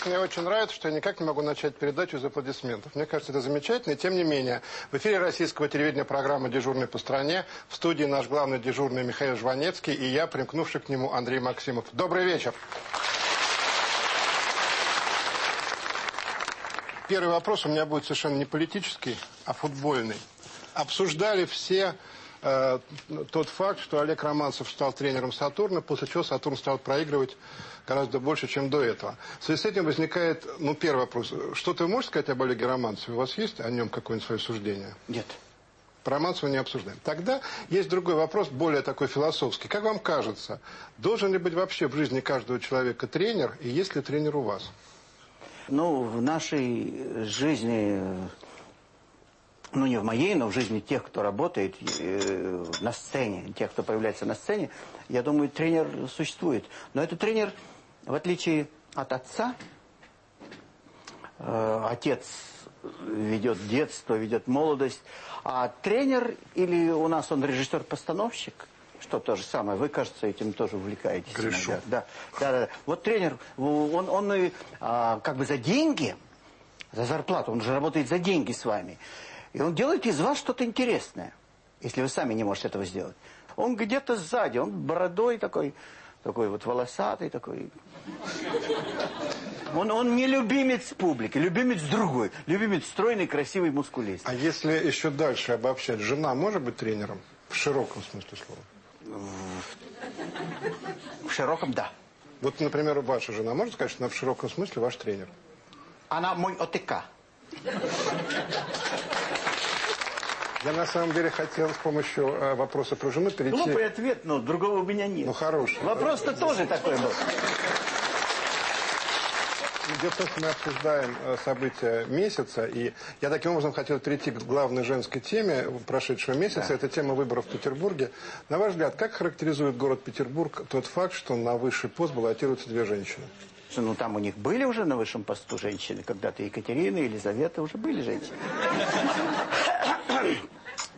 Мне очень нравится, что я никак не могу начать передачу из аплодисментов. Мне кажется, это замечательно. И тем не менее, в эфире российского телевидения программа «Дежурный по стране». В студии наш главный дежурный Михаил Жванецкий и я, примкнувший к нему Андрей Максимов. Добрый вечер. Первый вопрос у меня будет совершенно не политический, а футбольный. Обсуждали все э, тот факт, что Олег Романцев стал тренером «Сатурна», после чего «Сатурн» стал проигрывать гораздо больше, чем до этого. В связи с этим возникает, ну, первый вопрос. Что ты можешь сказать об Олеге Романцеве? У вас есть о нем какое-нибудь свое суждение? Нет. Про Романцева не обсуждаем. Тогда есть другой вопрос, более такой философский. Как вам кажется, должен ли быть вообще в жизни каждого человека тренер, и есть ли тренер у вас? Ну, в нашей жизни, ну не в моей, но в жизни тех, кто работает э, на сцене, тех, кто появляется на сцене, я думаю, тренер существует. Но этот тренер, в отличие от отца, э, отец ведет детство, ведет молодость, а тренер, или у нас он режиссер-постановщик, что то же самое, вы, кажется, этим тоже увлекаетесь. Грешу. иногда. Да, да, да, да. Вот тренер, он, он и, а, как бы за деньги, за зарплату, он же работает за деньги с вами. И он делает из вас что-то интересное, если вы сами не можете этого сделать. Он где-то сзади, он бородой такой, такой вот волосатый такой. Он, он не любимец публики, любимец другой. Любимец стройный, красивый, мускулистый. А если еще дальше обобщать, жена может быть тренером? В широком смысле слова. В широком, да. Вот, например, ваша жена может сказать, что она в широком смысле ваш тренер? Она мой ОТК. Я на самом деле хотел с помощью э, вопроса про жену перейти... Глупый ответ, но другого у меня нет. Ну, хороший. Вопрос-то тоже такой был. Дело в том, что мы обсуждаем э, события месяца, и я таким образом хотел перейти к главной женской теме прошедшего месяца. Да. Это тема выборов в Петербурге. На ваш взгляд, как характеризует город Петербург тот факт, что на высший пост баллотируются две женщины? Ну, там у них были уже на высшем посту женщины. Когда-то Екатерина, Елизавета уже были женщины.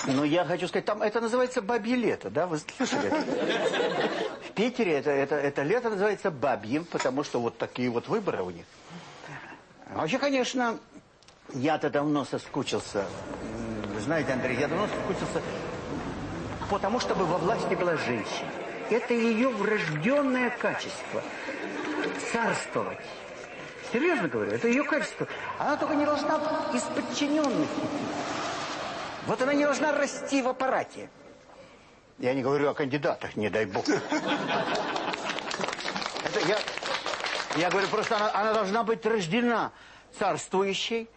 Но я хочу сказать, там это называется бабье лето, да? Вы слышали? В Питере это, это, это лето называется бабьим, потому что вот такие вот выборы у них. Вообще, конечно, я-то давно соскучился. Знаете, Андрей, я давно соскучился потому, чтобы во власти была женщина. Это ее врожденное качество. Царствовать. Серьезно говорю, это ее качество. Она только не должна из подчиненных идти. Вот она не должна расти в аппарате. Я не говорю о кандидатах, не дай бог. Это я, я говорю, просто она, она должна быть рождена царствующей.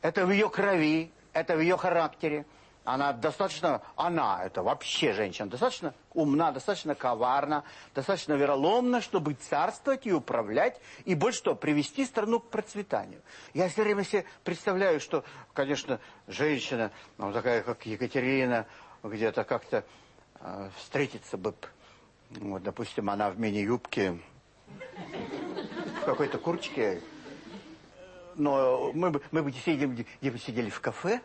Это в ее крови, это в ее характере. Она достаточно, она, это вообще женщина, достаточно умна, достаточно коварна, достаточно вероломна, чтобы царствовать и управлять, и больше что, привести страну к процветанию. Я все время себе представляю, что, конечно, женщина, ну, такая, как Екатерина, где-то как-то э, встретиться бы, вот, допустим, она в мини-юбке, в какой-то курточке, но мы бы, мы бы сидели, где бы сидели в кафе,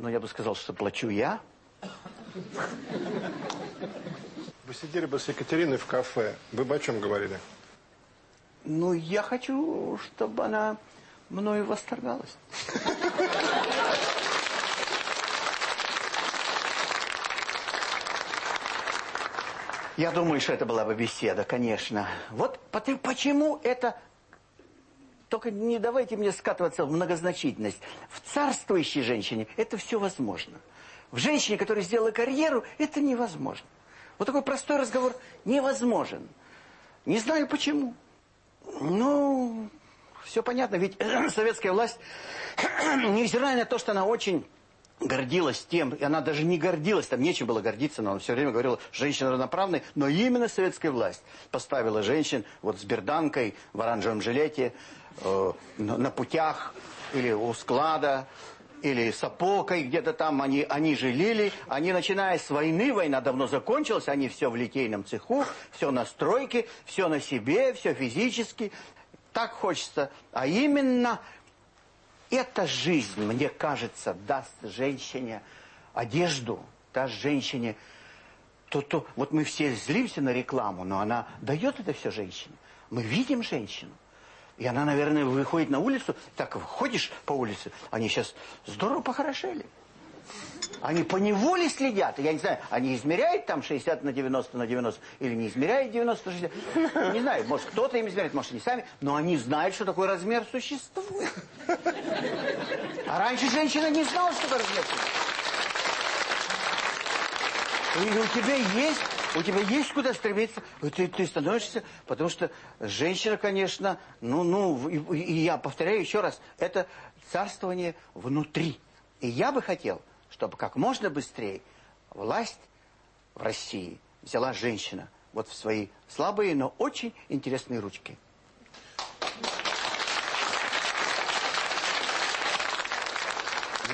но я бы сказал, что плачу я. Вы сидели бы с Екатериной в кафе. Вы бы о чем говорили? Ну, я хочу, чтобы она мною восторгалась. Я думаю, что это была бы беседа, конечно. Вот почему это... Только не давайте мне скатываться в многозначительность. В царствующей женщине это все возможно. В женщине, которая сделала карьеру, это невозможно. Вот такой простой разговор невозможен. Не знаю почему. Ну, все понятно. Ведь <clears throat> советская власть, <clears throat> невзирая на то, что она очень гордилась тем, и она даже не гордилась, там нечем было гордиться, но она все время говорила, женщина равноправная, но именно советская власть поставила женщин вот с берданкой в оранжевом жилете, э, на, путях или у склада, или с опокой где-то там, они, они жилили, они, начиная с войны, война давно закончилась, они все в литейном цеху, все на стройке, все на себе, все физически, так хочется, а именно эта жизнь, мне кажется, даст женщине одежду, даст женщине... То, то, вот мы все злимся на рекламу, но она дает это все женщине. Мы видим женщину. И она, наверное, выходит на улицу, так ходишь по улице, они сейчас здорово похорошели. Они по неволе следят. Я не знаю, они измеряют там 60 на 90 на 90 или не измеряют 90 на 60. <laughs> Не знаю, может кто-то им измеряет, может они сами. Но они знают, что такой размер существует. А раньше женщина не знала, что такое размер И у тебя есть у тебя есть куда стремиться, ты, ты становишься, потому что женщина, конечно, ну, ну, и, и я повторяю еще раз, это царствование внутри. И я бы хотел, чтобы как можно быстрее власть в России взяла женщина вот в свои слабые, но очень интересные ручки.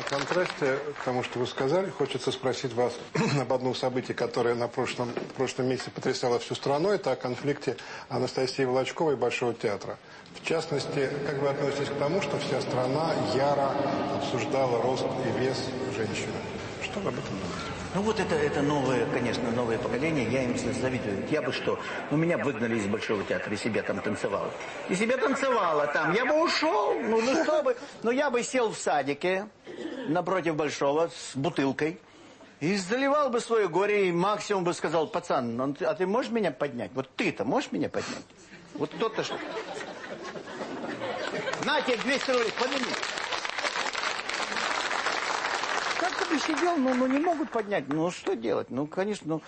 Контрасте к тому, что вы сказали, хочется спросить вас <clears throat> об одном событии, которое на прошлом, прошлом месяце потрясало всю страну. Это о конфликте Анастасии Волочковой и Большого театра. В частности, как вы относитесь к тому, что вся страна яро обсуждала рост и вес женщины? Что вы об этом думаете? Ну вот это, это новое, конечно, новое поколение, я им завидую. Я бы что, ну меня выгнали из Большого театра, и себя там танцевал. И себя танцевала там, я бы ушел, ну, ну что бы, ну я бы сел в садике напротив Большого с бутылкой. И заливал бы свое горе, и максимум бы сказал, пацан, ну, а ты можешь меня поднять? Вот ты-то можешь меня поднять? Вот кто-то что... На тебе 200 рублей, подними как бы сидел, ну, ну не могут поднять. Ну что делать? Ну, конечно, ну,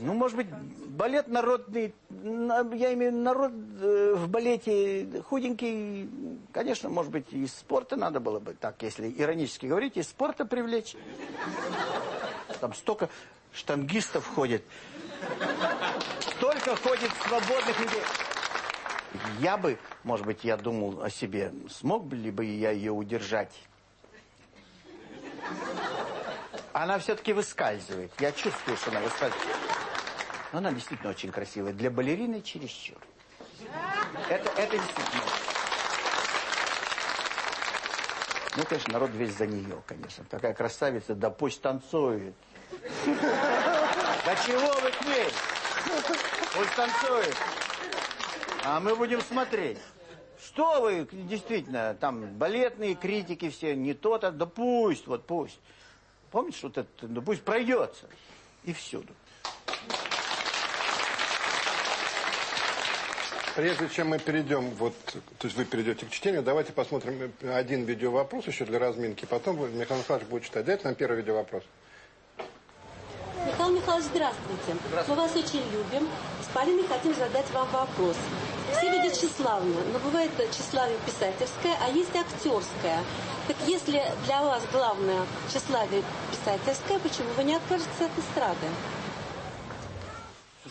ну может быть, балет народный, я имею народ э, в балете худенький, конечно, может быть, из спорта надо было бы, так, если иронически говорить, из спорта привлечь. Там столько штангистов ходит. Столько ходит свободных людей. Я бы, может быть, я думал о себе, смог ли бы я ее удержать она все-таки выскальзывает. Я чувствую, что она выскальзывает. Но она действительно очень красивая. Для балерины чересчур. Это, это действительно... Ну, конечно, народ весь за нее, конечно. Такая красавица, да пусть танцует. Да чего вы к ней? Пусть танцует. А мы будем смотреть. Что вы, действительно, там балетные критики все, не то-то, да пусть, вот пусть. Помните, что вот это, ну пусть пройдется. И всюду. Прежде чем мы перейдем, вот, то есть вы перейдете к чтению, давайте посмотрим один видеовопрос еще для разминки. Потом Михаил Михайлович будет читать. Дайте нам первый видеовопрос. Михаил Михайлович, здравствуйте. здравствуйте. Мы вас очень любим. С Полиной хотим задать вам вопрос. Все видят тщеславно, но бывает тщеславие писательское, а есть актерское. Так если для вас главное тщеславие писательское, почему вы не откажетесь от эстрады?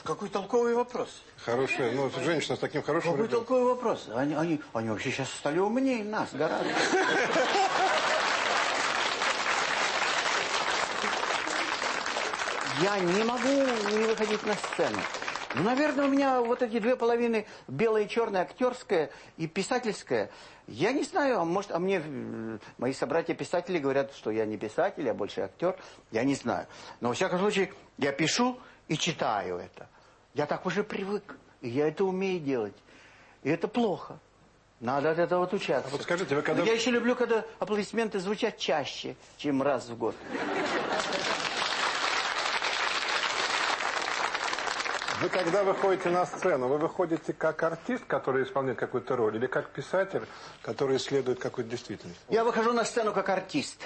Какой толковый вопрос. Хорошая, ну, женщина с таким хорошим... Какой ребенком. толковый вопрос. Они, они, они вообще сейчас стали умнее нас гораздо. Я не могу не выходить на сцену. Ну, наверное, у меня вот эти две половины, белое и черное, актерское и писательское. Я не знаю, а может, а мне э, мои собратья-писатели говорят, что я не писатель, я больше актер. Я не знаю. Но, во всяком случае, я пишу, и читаю это. Я так уже привык, и я это умею делать. И это плохо. Надо от этого отучаться. Вот скажите, вы когда... Но я еще люблю, когда аплодисменты звучат чаще, чем раз в год. Вы когда выходите на сцену, вы выходите как артист, который исполняет какую-то роль, или как писатель, который исследует какую-то действительность? Я выхожу на сцену как артист,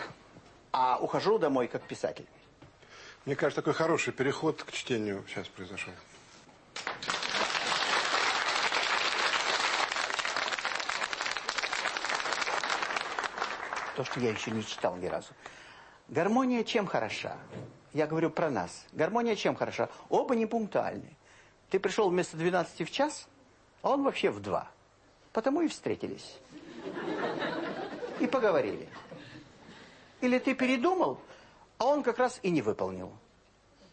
а ухожу домой как писатель. Мне кажется, такой хороший переход к чтению сейчас произошел. То, что я еще не читал ни разу. Гармония чем хороша? Я говорю про нас. Гармония чем хороша? Оба не пунктуальны. Ты пришел вместо 12 в час, а он вообще в 2. Потому и встретились. И поговорили. Или ты передумал, а он как раз и не выполнил.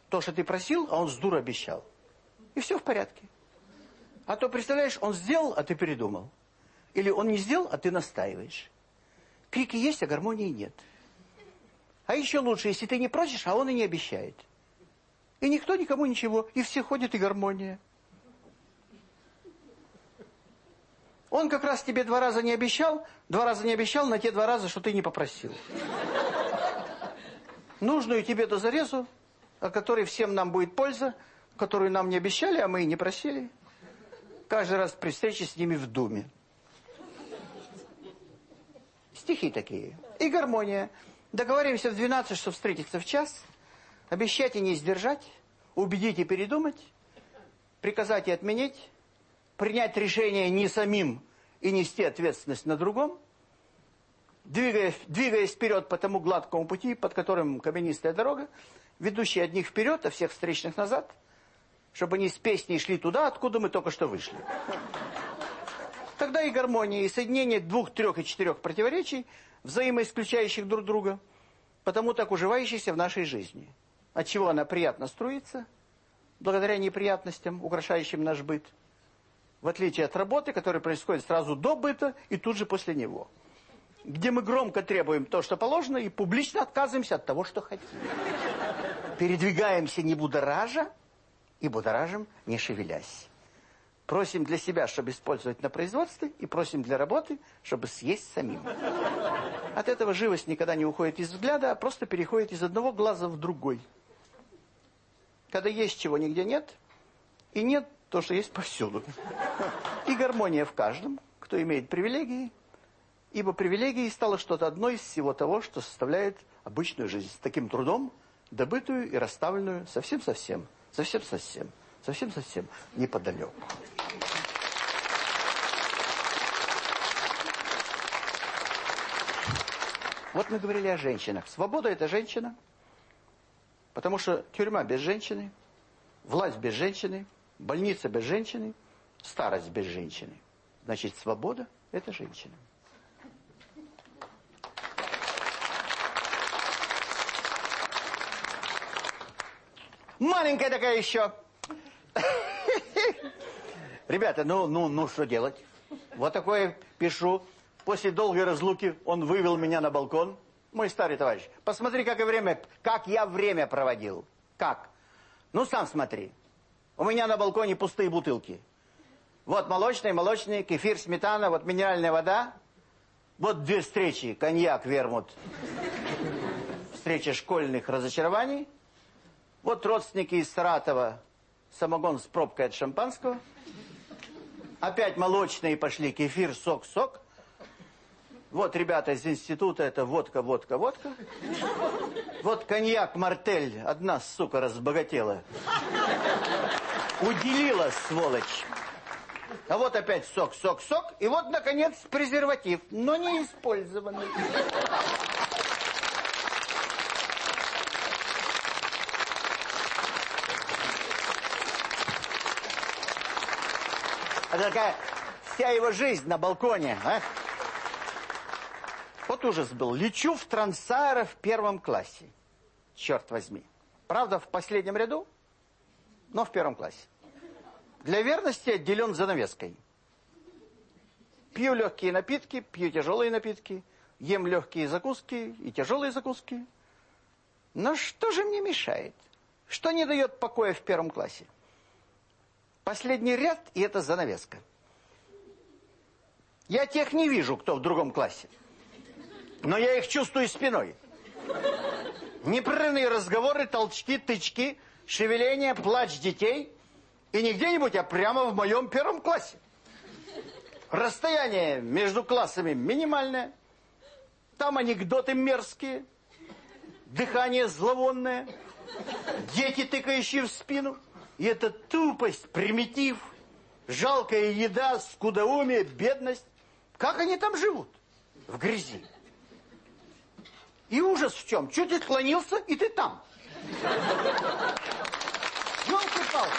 То, что ты просил, а он с дур обещал. И все в порядке. А то, представляешь, он сделал, а ты передумал. Или он не сделал, а ты настаиваешь. Крики есть, а гармонии нет. А еще лучше, если ты не просишь, а он и не обещает. И никто никому ничего, и все ходят, и гармония. Он как раз тебе два раза не обещал, два раза не обещал на те два раза, что ты не попросил. Нужную тебе до зарезу, о которой всем нам будет польза, которую нам не обещали, а мы и не просили. Каждый раз при встрече с ними в думе. Стихи такие. И гармония. Договоримся в 12, что встретиться в час. Обещать и не сдержать. Убедить и передумать. Приказать и отменить. Принять решение не самим и нести ответственность на другом. Двигаясь, двигаясь вперед по тому гладкому пути, под которым каменистая дорога, ведущая одних вперед, а всех встречных назад, чтобы они с песней шли туда, откуда мы только что вышли. Тогда и гармония, и соединение двух, трех и четырех противоречий, взаимоисключающих друг друга, потому так уживающейся в нашей жизни. От чего она приятно струится, благодаря неприятностям, украшающим наш быт, в отличие от работы, которая происходит сразу до быта и тут же после него. Где мы громко требуем то, что положено, и публично отказываемся от того, что хотим. Передвигаемся не будоража, и будоражим не шевелясь. Просим для себя, чтобы использовать на производстве, и просим для работы, чтобы съесть самим. От этого живость никогда не уходит из взгляда, а просто переходит из одного глаза в другой. Когда есть чего нигде нет, и нет то, что есть повсюду. И гармония в каждом, кто имеет привилегии, ибо привилегией стало что-то одно из всего того, что составляет обычную жизнь. С таким трудом, добытую и расставленную совсем-совсем, совсем-совсем, совсем-совсем неподалеку. Вот мы говорили о женщинах. Свобода – это женщина, потому что тюрьма без женщины, власть без женщины, больница без женщины, старость без женщины. Значит, свобода – это женщина. Маленькая такая еще. Ребята, ну, ну, ну, что делать? Вот такое пишу. После долгой разлуки он вывел меня на балкон. Мой старый товарищ. Посмотри, как, я время, как я время проводил. Как? Ну, сам смотри. У меня на балконе пустые бутылки. Вот молочный, молочный, кефир, сметана, вот минеральная вода. Вот две встречи, коньяк, вермут. Встреча школьных разочарований. Вот родственники из Саратова, самогон с пробкой от шампанского. Опять молочные пошли, кефир, сок, сок. Вот ребята из института, это водка, водка, водка. Вот коньяк, мартель, одна сука разбогатела. Уделила, сволочь. А вот опять сок, сок, сок. И вот, наконец, презерватив, но не использованный. А такая вся его жизнь на балконе, а? Вот ужас был. Лечу в трансара в первом классе. Черт возьми. Правда, в последнем ряду, но в первом классе. Для верности отделен занавеской. Пью легкие напитки, пью тяжелые напитки, ем легкие закуски и тяжелые закуски. Но что же мне мешает? Что не дает покоя в первом классе? Последний ряд, и это занавеска. Я тех не вижу, кто в другом классе. Но я их чувствую спиной. Непрерывные разговоры, толчки, тычки, шевеление, плач детей. И не где-нибудь, а прямо в моем первом классе. Расстояние между классами минимальное. Там анекдоты мерзкие. Дыхание зловонное. Дети, тыкающие в спину. И это тупость, примитив, жалкая еда, скудоумие, бедность. Как они там живут? В грязи. И ужас в чем? Чуть отклонился, и ты там. Ёлки-палки.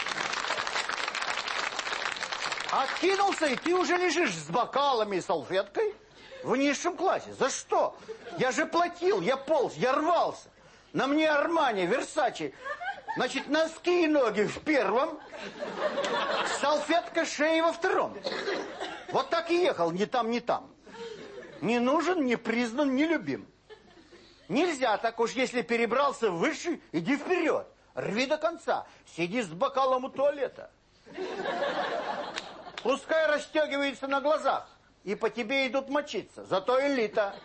Откинулся, и ты уже лежишь с бокалами и салфеткой в низшем классе. За что? Я же платил, я полз, я рвался. На мне Армани, Версачи. Значит, носки и ноги в первом, салфетка шеи во втором. Вот так и ехал, ни там, ни там. Не нужен, не признан, не любим. Нельзя так уж, если перебрался выше, иди вперед. Рви до конца. Сиди с бокалом у туалета. Пускай расстегивается на глазах. И по тебе идут мочиться. Зато элита.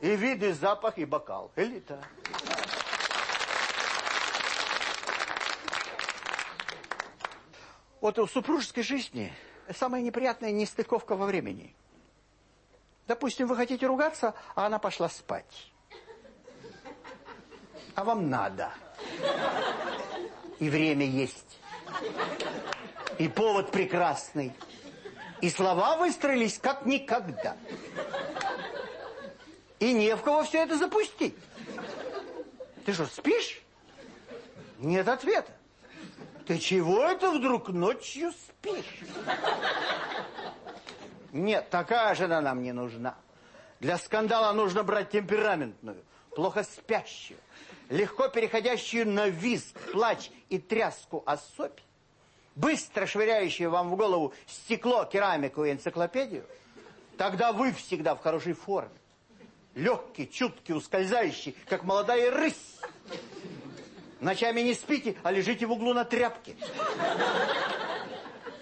И вид, и запах, и бокал. Элита. Вот в супружеской жизни самая неприятная нестыковка во времени. Допустим, вы хотите ругаться, а она пошла спать а вам надо. И время есть. И повод прекрасный. И слова выстроились как никогда. И не в кого все это запустить. Ты что, спишь? Нет ответа. Ты чего это вдруг ночью спишь? Нет, такая жена нам не нужна. Для скандала нужно брать темпераментную, плохо спящую, легко переходящую на визг, плач и тряску особь, быстро швыряющую вам в голову стекло, керамику и энциклопедию, тогда вы всегда в хорошей форме. Легкий, чуткий, ускользающий, как молодая рысь. Ночами не спите, а лежите в углу на тряпке.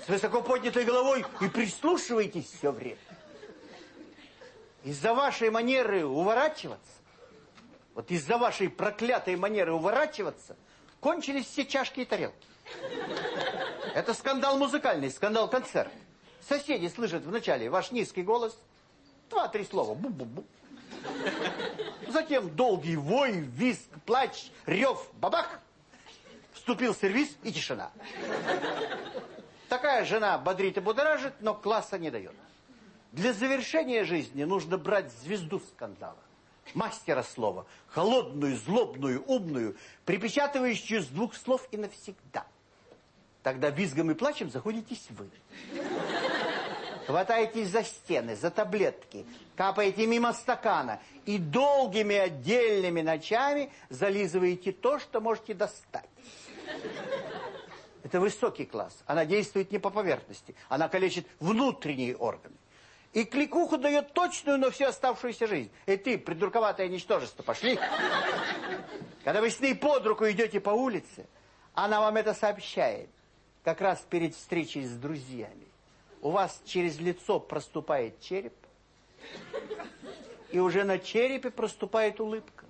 С высоко поднятой головой и прислушиваетесь все время. Из-за вашей манеры уворачиваться вот из-за вашей проклятой манеры уворачиваться, кончились все чашки и тарелки. Это скандал музыкальный, скандал концерт. Соседи слышат вначале ваш низкий голос, два-три слова, бу-бу-бу. Затем долгий вой, визг, плач, рев, бабах. Вступил сервис и тишина. Такая жена бодрит и будоражит, но класса не дает. Для завершения жизни нужно брать звезду скандала мастера слова, холодную, злобную, умную, припечатывающую с двух слов и навсегда. Тогда визгом и плачем заходитесь вы. Хватаетесь за стены, за таблетки, капаете мимо стакана и долгими отдельными ночами зализываете то, что можете достать. Это высокий класс. Она действует не по поверхности. Она калечит внутренние органы. И кликуху дает точную, но всю оставшуюся жизнь. И ты, придурковатое ничтожество, пошли. Когда вы с ней под руку идете по улице, она вам это сообщает. Как раз перед встречей с друзьями. У вас через лицо проступает череп. И уже на черепе проступает улыбка.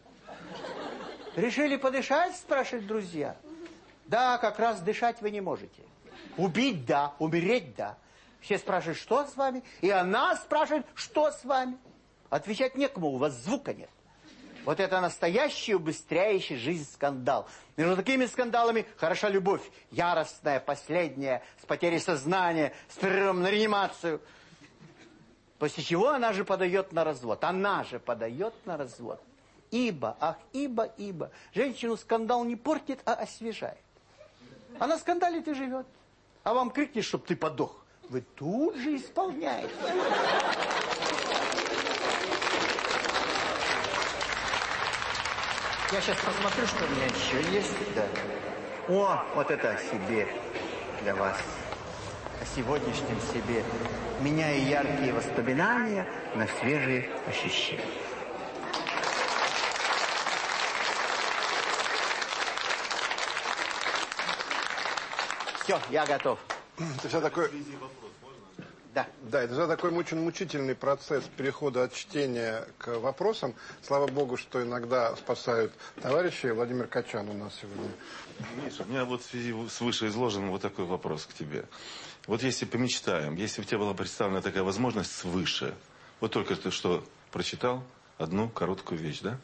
Решили подышать, спрашивают друзья. Да, как раз дышать вы не можете. Убить – да, умереть – да. Все спрашивают, что с вами? И она спрашивает, что с вами? Отвечать некому, у вас звука нет. Вот это настоящий, убыстряющий жизнь скандал. Между такими скандалами хороша любовь. Яростная, последняя, с потерей сознания, с перерывом на реанимацию. После чего она же подает на развод. Она же подает на развод. Ибо, ах, ибо, ибо. Женщину скандал не портит, а освежает. Она скандалит и живет. А вам крикнет, чтоб ты подох вы тут же исполняете. Я сейчас посмотрю, что у меня еще есть. Да. О, вот это себе для вас. О сегодняшнем себе. Меняя яркие воспоминания на свежие ощущения. Все, я готов. Это все такое... Да. Да, это же такой очень мучительный процесс перехода от чтения к вопросам. Слава богу, что иногда спасают товарищи. Владимир Качан у нас сегодня. Миша, у меня вот в связи с вышеизложенным вот такой вопрос к тебе. Вот если помечтаем, если бы тебе была представлена такая возможность свыше, вот только ты что прочитал одну короткую вещь, да?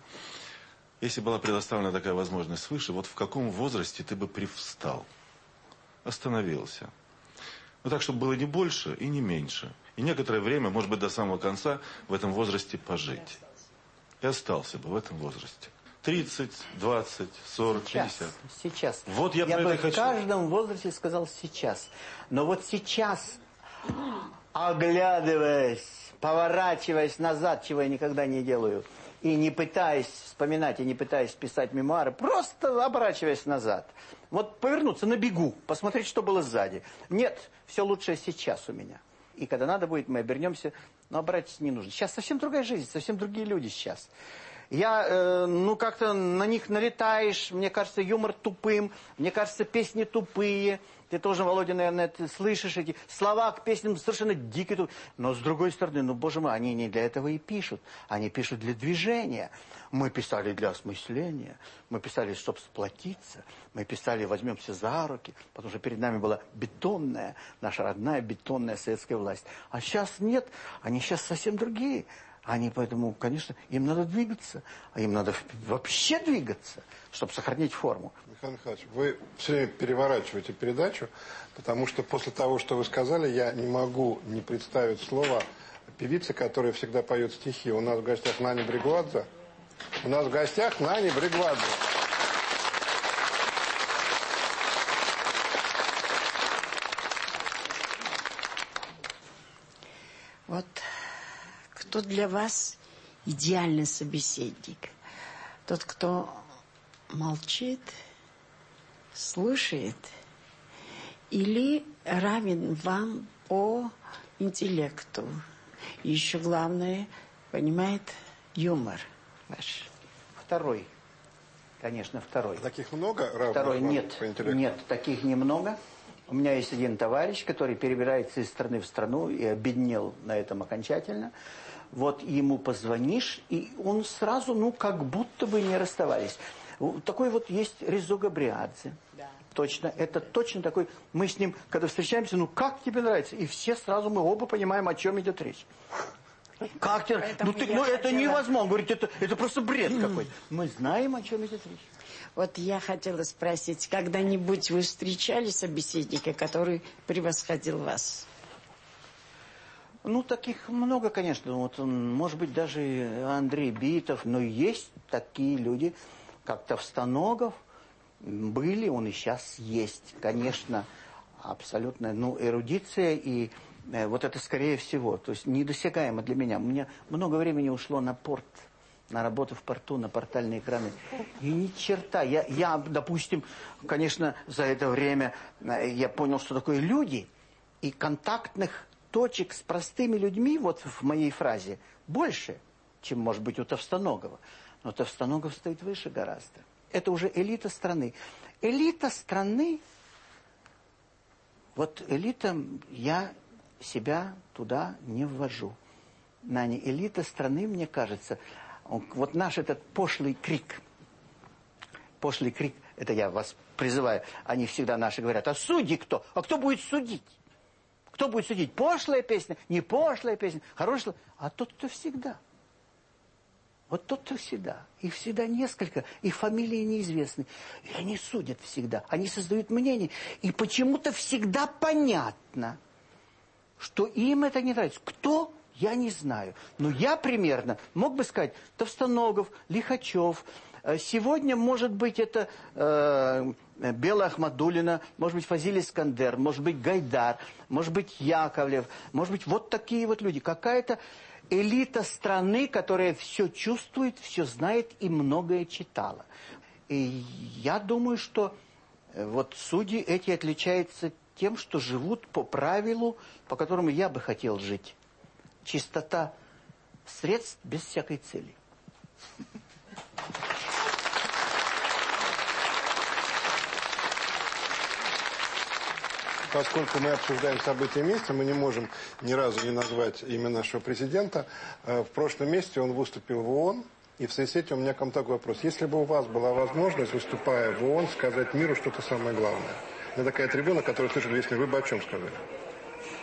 Если была предоставлена такая возможность свыше, вот в каком возрасте ты бы привстал, остановился? Ну так, чтобы было не больше и не меньше. И некоторое время, может быть, до самого конца в этом возрасте пожить. И остался бы в этом возрасте. 30, 20, 40, сейчас, 50. Сейчас. Вот я, я бы это в хочу. каждом возрасте сказал сейчас. Но вот сейчас, оглядываясь, поворачиваясь назад, чего я никогда не делаю, и не пытаясь вспоминать, и не пытаясь писать мемуары, просто оборачиваясь назад. Вот повернуться на бегу, посмотреть, что было сзади. Нет, все лучшее сейчас у меня. И когда надо будет, мы обернемся, но оборачиваться не нужно. Сейчас совсем другая жизнь, совсем другие люди сейчас. Я, э, ну, как-то на них налетаешь, мне кажется, юмор тупым, мне кажется, песни тупые. Ты тоже, Володя, наверное, ты слышишь эти слова к песням совершенно дикие. Но, с другой стороны, ну, боже мой, они не для этого и пишут. Они пишут для движения. Мы писали для осмысления, мы писали, чтобы сплотиться, мы писали, возьмемся за руки, потому что перед нами была бетонная, наша родная бетонная советская власть. А сейчас нет, они сейчас совсем другие. Они поэтому, конечно, им надо двигаться, а им надо вообще двигаться, чтобы сохранить форму. Михаил Михайлович, вы все время переворачиваете передачу, потому что после того, что вы сказали, я не могу не представить слово певицы, которая всегда поет стихи. У нас в гостях Наня Бригвадзе. У нас в гостях Наня Бригвадзе. Вот кто для вас идеальный собеседник? Тот, кто молчит, слушает или равен вам по интеллекту. И еще главное, понимает юмор ваш. Второй. Конечно, второй. Таких много равных Второй вам нет. по интеллекту? Нет, таких немного. У меня есть один товарищ, который перебирается из страны в страну и обеднел на этом окончательно. Вот ему позвонишь, и он сразу, ну, как будто бы не расставались. Такой вот есть Резо Габриадзе. Да. Точно, это точно такой, мы с ним, когда встречаемся, ну, как тебе нравится? И все сразу, мы оба понимаем, о чем идет речь. Как тебе? Ну, ты, ну это хотела- невозможно. Он говорит, это, это просто бред какой-то. Мы знаем, о чем идет речь. Вот я хотела спросить, когда-нибудь вы встречали собеседника, который превосходил вас? Ну, таких много, конечно. Вот, может быть, даже Андрей Битов. Но есть такие люди, как Товстоногов. Были, он и сейчас есть. Конечно, абсолютно, ну, эрудиция и э, вот это скорее всего. То есть недосягаемо для меня. У меня много времени ушло на порт, на работу в порту, на портальные экраны. И ни черта. Я, я допустим, конечно, за это время э, я понял, что такое люди. И контактных точек с простыми людьми, вот в моей фразе, больше, чем, может быть, у Товстоногова. Но Товстоногов стоит выше гораздо. Это уже элита страны. Элита страны, вот элита, я себя туда не ввожу. Наня, элита страны, мне кажется, вот наш этот пошлый крик, пошлый крик, это я вас призываю, они всегда наши говорят, а судьи кто? А кто будет судить? Кто будет судить? Пошлая песня, не пошлая песня, хорошая, а тот, кто всегда. Вот тот, кто всегда. Их всегда несколько, их фамилии неизвестны. И они судят всегда, они создают мнение. И почему-то всегда понятно, что им это не нравится. Кто? Я не знаю. Но я примерно мог бы сказать Товстоногов, Лихачев. Э, Сегодня, может быть, это э, Бела Ахмадулина, может быть, Фазиль Искандер, может быть, Гайдар, может быть, Яковлев, может быть, вот такие вот люди. Какая-то элита страны, которая все чувствует, все знает и многое читала. И я думаю, что э, вот судьи эти отличаются тем, что живут по правилу, по которому я бы хотел жить. Чистота средств без всякой цели. Поскольку мы обсуждаем события месяца, мы не можем ни разу не назвать имя нашего президента. Э, в прошлом месяце он выступил в ООН, и в связи с этим у меня к вам такой вопрос. Если бы у вас была возможность, выступая в ООН, сказать миру что-то самое главное. Это такая трибуна, которая слышит весь мир. Вы бы о чем сказали?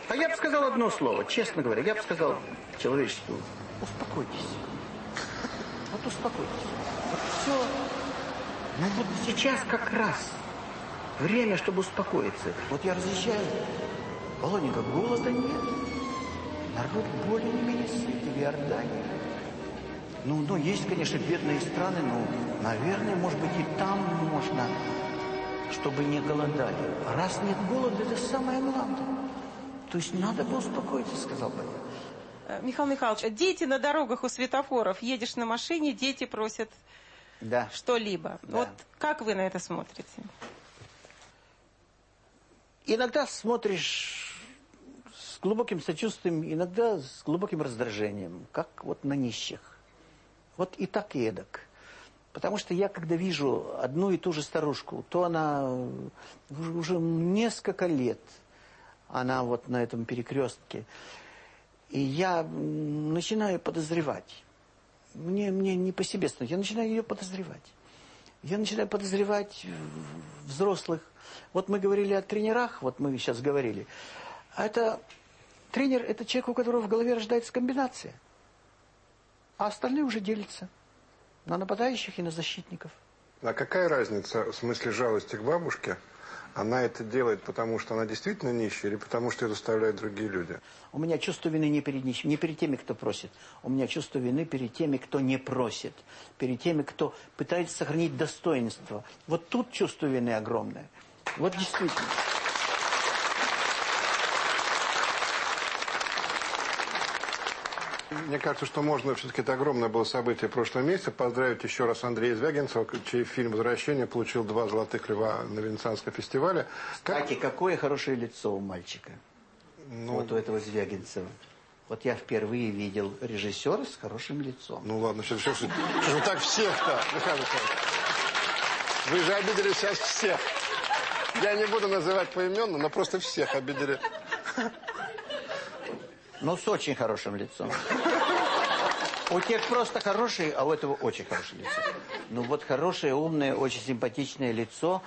А я бы сказал одно слово, честно говоря. Я бы сказал человечеству, успокойтесь. Вот успокойтесь. Вот все. Ну вот сейчас как раз время, чтобы успокоиться. Вот я разъезжаю. Володенька, голода нет. Народ более не менее сыт в Иордании. Ну, ну, есть, конечно, бедные страны, но, наверное, может быть, и там можно, чтобы не голодали. Раз нет голода, это самое главное. То есть надо бы успокоиться, сказал бы я. Э, Михаил Михайлович, дети на дорогах у светофоров. Едешь на машине, дети просят да. что-либо. Да. Вот как вы на это смотрите? Иногда смотришь с глубоким сочувствием, иногда с глубоким раздражением, как вот на нищих. Вот и так, и эдак. Потому что я, когда вижу одну и ту же старушку, то она уже, несколько лет, она вот на этом перекрестке, и я начинаю подозревать. Мне, мне не по себе становится, я начинаю ее подозревать. Я начинаю подозревать взрослых. Вот мы говорили о тренерах, вот мы сейчас говорили. А это тренер, это человек, у которого в голове рождается комбинация. А остальные уже делятся на нападающих и на защитников. А какая разница в смысле жалости к бабушке? Она это делает, потому что она действительно нищая или потому что ее заставляют другие люди? У меня чувство вины не перед нищим, не перед теми, кто просит. У меня чувство вины перед теми, кто не просит. Перед теми, кто пытается сохранить достоинство. Вот тут чувство вины огромное. Вот действительно. Мне кажется, что можно, все-таки это огромное было событие прошлого месяца, поздравить еще раз Андрея Звягинцева, чей фильм «Возвращение» получил два «Золотых льва» на Венецианском фестивале. Кстати, какое хорошее лицо у мальчика. Ну, Вот у этого Звягинцева. Вот я впервые видел режиссера с хорошим лицом. Ну ладно, сейчас, сейчас, сейчас вы так всех-то, Михаил Михайлович. Вы же обидели сейчас всех. Я не буду называть поименно, но просто всех обидели. Ну, с очень хорошим лицом. У тех просто хороший, а у этого очень хорошее лицо. Ну, вот хорошее, умное, очень симпатичное лицо.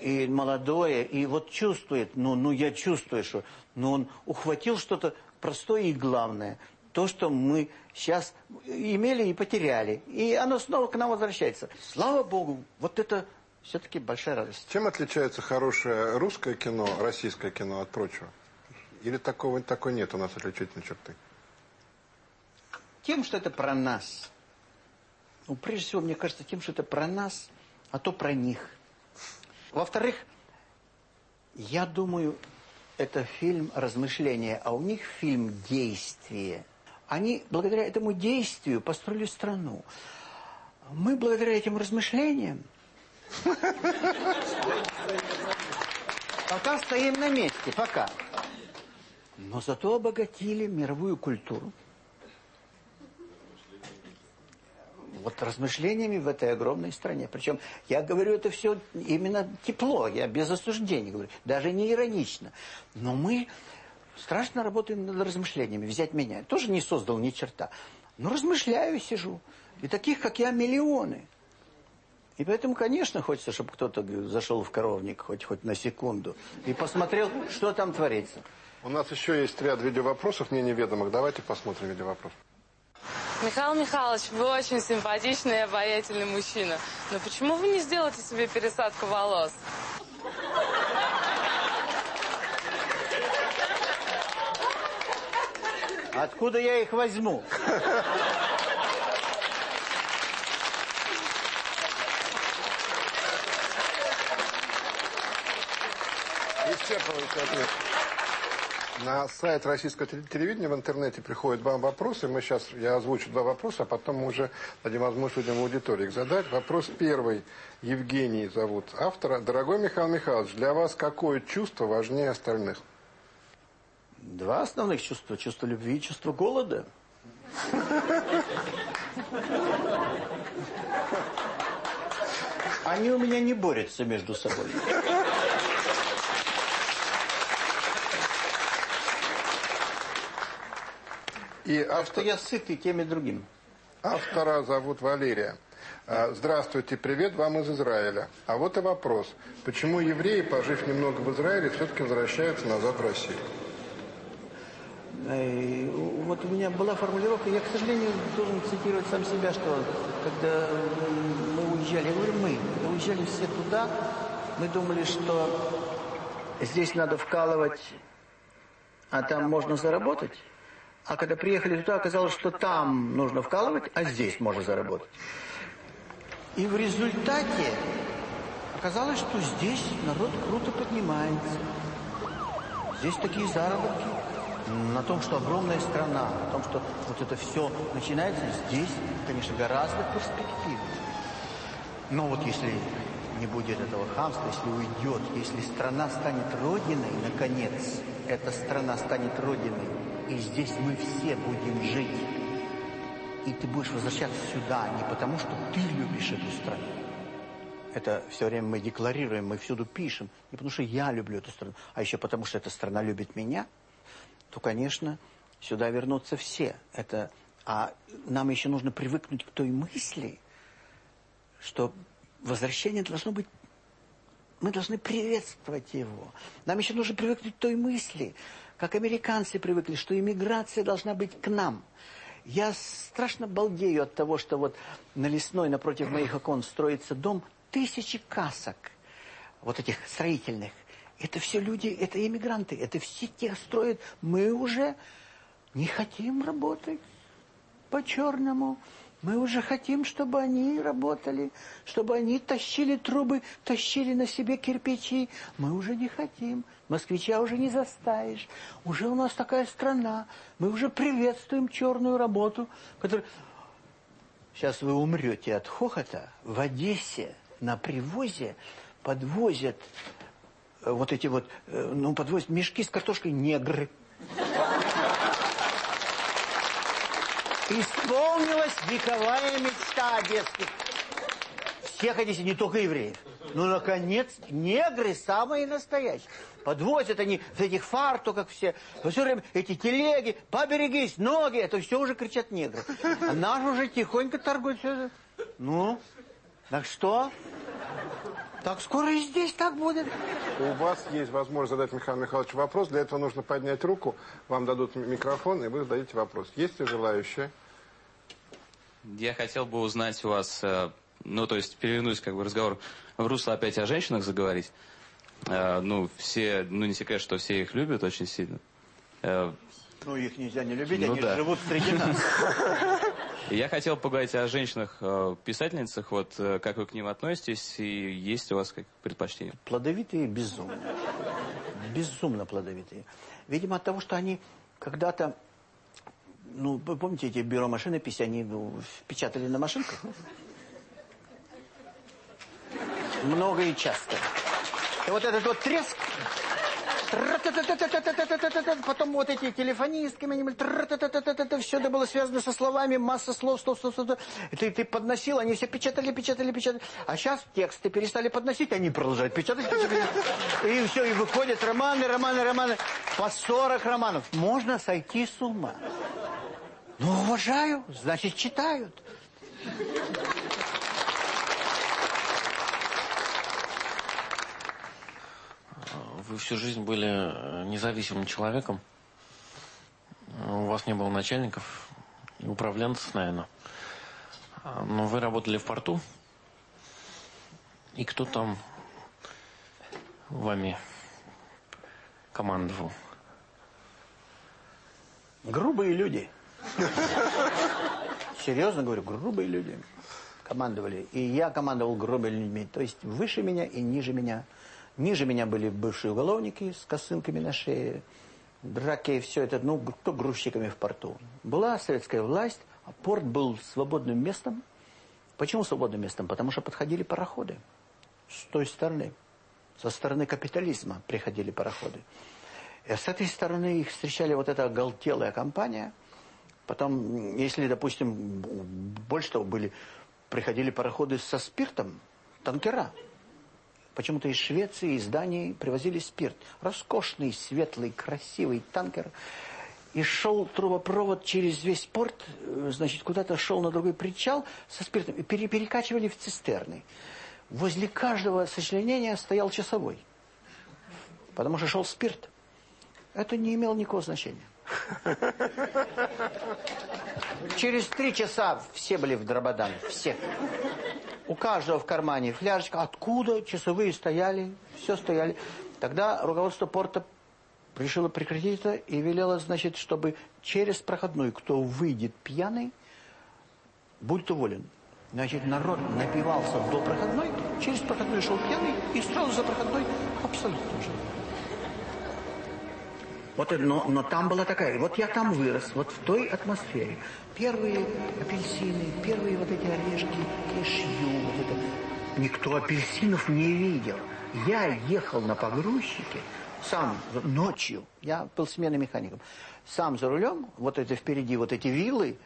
И молодое, и вот чувствует, ну, ну я чувствую, что ну, он ухватил что-то простое и главное. То, что мы сейчас имели и потеряли. И оно снова к нам возвращается. Слава Богу, вот это все-таки большая радость. Чем отличается хорошее русское кино, российское кино от прочего? Или такого, такой нет у нас отличительной черты? Тем, что это про нас. Ну, прежде всего, мне кажется, тем, что это про нас, а то про них. Во-вторых, я думаю, это фильм размышления, а у них фильм действие. Они благодаря этому действию построили страну. Мы благодаря этим размышлениям пока стоим на месте, пока. Но зато обогатили мировую культуру. Вот размышлениями в этой огромной стране. Причем я говорю это все именно тепло, я без осуждения говорю, даже не иронично. Но мы страшно работаем над размышлениями. Взять меня. Тоже не создал ни черта. Но размышляю, сижу. И таких, как я, миллионы. И поэтому, конечно, хочется, чтобы кто-то зашел в коровник хоть, хоть на секунду и посмотрел, что там творится. У нас еще есть ряд видеовопросов, мне неведомых. Давайте посмотрим видеовопрос. Михаил Михайлович, вы очень симпатичный и обаятельный мужчина. Но почему вы не сделаете себе пересадку волос? Откуда я их возьму? Исчерпывающий ответ. На сайт российского телевидения в интернете приходят вам вопросы. Мы сейчас, я озвучу два вопроса, а потом мы уже дадим возможность людям аудитории их задать. Вопрос первый. Евгений зовут автора. Дорогой Михаил Михайлович, для вас какое чувство важнее остальных? Два основных чувства. Чувство любви и чувство голода. Они у меня не борются между собой. И Так что я сытый тем и другим. Автора зовут Валерия. А, Здравствуйте, привет вам из Израиля. А вот и вопрос. Почему евреи, пожив немного в Израиле, все-таки возвращаются назад в Россию? Э, Вот у меня была формулировка, я, к сожалению, должен цитировать сам себя, что когда мы уезжали, я говорю мы, мы уезжали все туда, мы думали, что здесь надо вкалывать, а там можно заработать. А когда приехали туда, оказалось, что там нужно вкалывать, а здесь можно заработать. И в результате оказалось, что здесь народ круто поднимается. Здесь такие заработки. На том, что огромная страна, на том, что вот это все начинается здесь, конечно, гораздо перспективнее. Но вот если не будет этого хамства, если уйдет, если страна станет родиной, наконец, эта страна станет родиной, и здесь мы все будем жить, и ты будешь возвращаться сюда не потому, что ты любишь эту страну. Это все время мы декларируем, мы всюду пишем. Не потому, что я люблю эту страну, а еще потому, что эта страна любит меня, то, конечно, сюда вернутся все. Это... А нам еще нужно привыкнуть к той мысли, что возвращение должно быть... Мы должны приветствовать его. Нам еще нужно привыкнуть к той мысли, как американцы привыкли, что иммиграция должна быть к нам. Я страшно балдею от того, что вот на Лесной напротив моих окон строится дом тысячи касок, вот этих строительных. Это все люди, это иммигранты, это все те строят. Мы уже не хотим работать по-черному. Мы уже хотим, чтобы они работали, чтобы они тащили трубы, тащили на себе кирпичи. Мы уже не хотим. Москвича уже не заставишь. Уже у нас такая страна. Мы уже приветствуем черную работу, которая... Сейчас вы умрете от хохота. В Одессе на привозе подвозят э, вот эти вот, э, ну, подвозят мешки с картошкой негры. Исполнилась вековая мечта одесских. Всех Одессе, не только евреев. Ну, наконец, негры самые настоящие. Подвозят они в этих фартуках все. Все время эти телеги, поберегись, ноги. Это все уже кричат негры. А наш уже тихонько торгует. все. Ну, так что? Так скоро и здесь так будет. У вас есть возможность задать Михаилу Михайловичу вопрос. Для этого нужно поднять руку. Вам дадут микрофон, и вы зададите вопрос. Есть ли желающие? Я хотел бы узнать у вас, э, ну, то есть, перевернуть как бы разговор в русло опять о женщинах заговорить. Э, ну, все, ну, не секрет, что все их любят очень сильно. Э, Ну, их нельзя не любить, Ну они да. живут среди нас. <laughs> Я хотел поговорить о женщинах-писательницах, э, вот э, как вы к ним относитесь, и есть у вас как предпочтение? Плодовитые безумно. Безумно плодовитые. Видимо, от того, что они когда-то ну, вы помните эти бюро машины машинописи, они ну, печатали на машинках? Много и часто. И вот этот вот треск, потом вот эти телефонистки, все это было связано со словами, масса слов, слов, слов, слов. Ты, ты подносил, они все печатали, печатали, печатали. А сейчас тексты перестали подносить, они продолжают печатать, печатать. И все, и выходят романы, романы, романы. По 40 романов. Можно сойти с ума. Ну, уважаю, значит, читают. Вы всю жизнь были э, независимым человеком. У вас не было начальников и управленцев, наверное. А, Но вы работали в порту. И кто там вами командовал? Грубые люди. <laughs> Серьезно говорю, грубые люди командовали. И я командовал грубыми людьми. То есть выше меня и ниже меня. Ниже меня были бывшие уголовники с косынками на шее, драки и все это, ну, кто грузчиками в порту. Была советская власть, а порт был свободным местом. Почему свободным местом? Потому что подходили пароходы с той стороны. Со стороны капитализма приходили пароходы. И с этой стороны их встречали вот эта оголтелая компания. Потом, если, допустим, больше того, были, приходили пароходы со спиртом, танкера. Почему-то из Швеции, из Дании привозили спирт. Роскошный, светлый, красивый танкер. и шел трубопровод через весь порт, э, значит, куда-то шел на другой причал со спиртом, и пере перекачивали в цистерны. Возле каждого сочленения стоял часовой, потому что шел спирт. Это не имело никакого значения. Через три часа все были в Драбадане, все. У каждого в кармане фляжечка. Откуда часовые стояли, все стояли. Тогда руководство порта решило прекратить это и велело, значит, чтобы через проходной, кто выйдет пьяный, будет уволен. Значит, народ напивался до проходной, через проходной шел пьяный, и сразу за проходной абсолютно же. Вот, но, но там была такая, вот я там вырос, вот в той атмосфере. Первые апельсины, первые вот эти орешки, кешью, вот это. Никто апельсинов не видел. Я ехал на погрузчике, сам ночью, я был сменным механиком, сам за рулем, вот это впереди, вот эти виллы,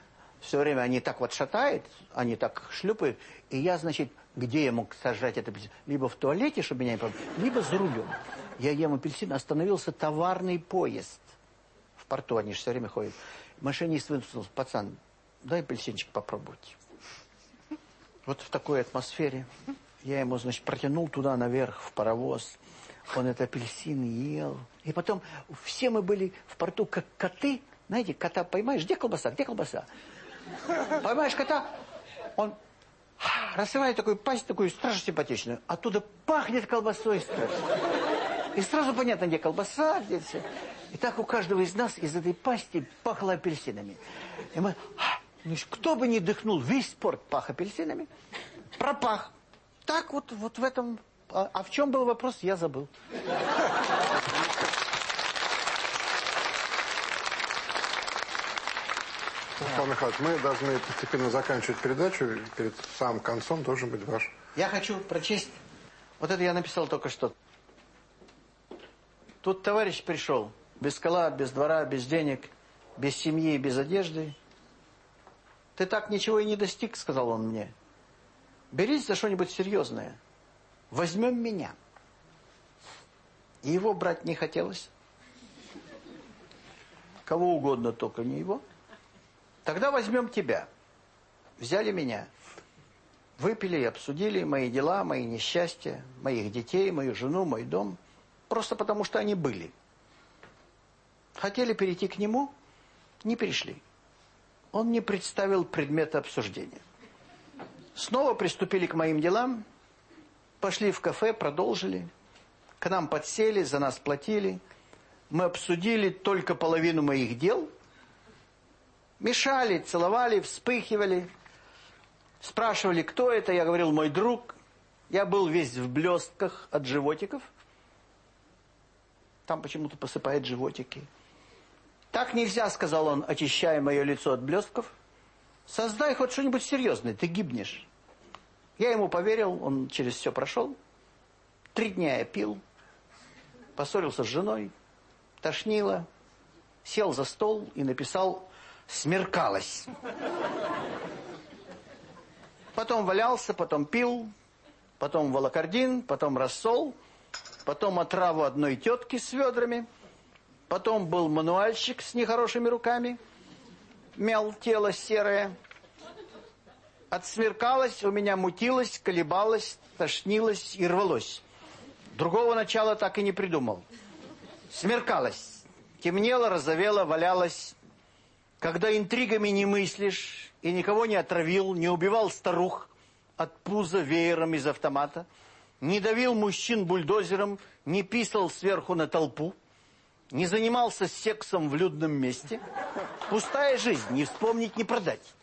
все время они так вот шатают, они так шлюпают, и я, значит, где я мог сажать это апельсин? Либо в туалете, чтобы меня не помнить, либо за рулем. Я ем апельсин, остановился товарный поезд. В порту они же все время ходят. Машинист высунулся, пацан, дай апельсинчик попробовать. Вот в такой атмосфере я ему, значит, протянул туда наверх, в паровоз. Он это апельсин ел. И потом все мы были в порту как коты. Знаете, кота поймаешь, где колбаса, где колбаса? Поймаешь кота, он рассылает такую пасть, такую страшно симпатичную. Оттуда пахнет колбасой страшно. И сразу понятно, где колбаса, где все. И так у каждого из нас из этой пасти пахло апельсинами. И мы, ну, кто бы ни дыхнул, весь спорт пах апельсинами, пропах. Так вот, вот в этом... А, а в чем был вопрос, я забыл. Михаил Михайлович, мы должны постепенно заканчивать передачу. Перед самым концом должен быть ваш. Я хочу прочесть. Вот это я написал только что. Тут товарищ пришел. Без скала, без двора, без денег, без семьи, без одежды. Ты так ничего и не достиг, сказал он мне. Берись за что-нибудь серьезное. Возьмем меня. И его брать не хотелось. Кого угодно, только не его. Тогда возьмем тебя. Взяли меня. Выпили и обсудили мои дела, мои несчастья, моих детей, мою жену, мой дом. Просто потому, что они были. Хотели перейти к нему, не перешли. Он не представил предмета обсуждения. Снова приступили к моим делам, пошли в кафе, продолжили. К нам подсели, за нас платили. Мы обсудили только половину моих дел – Мешали, целовали, вспыхивали. Спрашивали, кто это. Я говорил, мой друг. Я был весь в блестках от животиков. Там почему-то посыпает животики. Так нельзя, сказал он, очищая мое лицо от блестков. Создай хоть что-нибудь серьезное, ты гибнешь. Я ему поверил, он через все прошел. Три дня я пил, поссорился с женой, тошнило, сел за стол и написал смеркалось. Потом валялся, потом пил, потом волокордин, потом рассол, потом отраву одной тетки с ведрами, потом был мануальщик с нехорошими руками, мял тело серое. Отсмеркалось, у меня мутилось, колебалось, тошнилось и рвалось. Другого начала так и не придумал. Смеркалось. Темнело, розовело, валялось когда интригами не мыслишь и никого не отравил, не убивал старух от пуза веером из автомата, не давил мужчин бульдозером, не писал сверху на толпу, не занимался сексом в людном месте. Пустая жизнь, не вспомнить, не продать.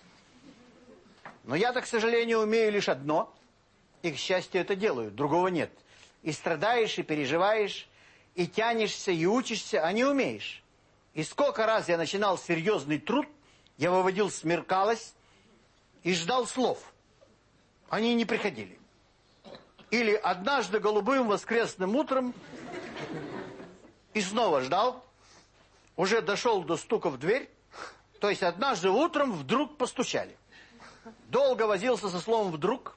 Но я-то, к сожалению, умею лишь одно, и, к счастью, это делаю, другого нет. И страдаешь, и переживаешь, и тянешься, и учишься, а не умеешь. И сколько раз я начинал серьезный труд, я выводил смеркалось и ждал слов. Они не приходили. Или однажды голубым воскресным утром и снова ждал, уже дошел до стука в дверь, то есть однажды утром вдруг постучали. Долго возился со словом «вдруг»,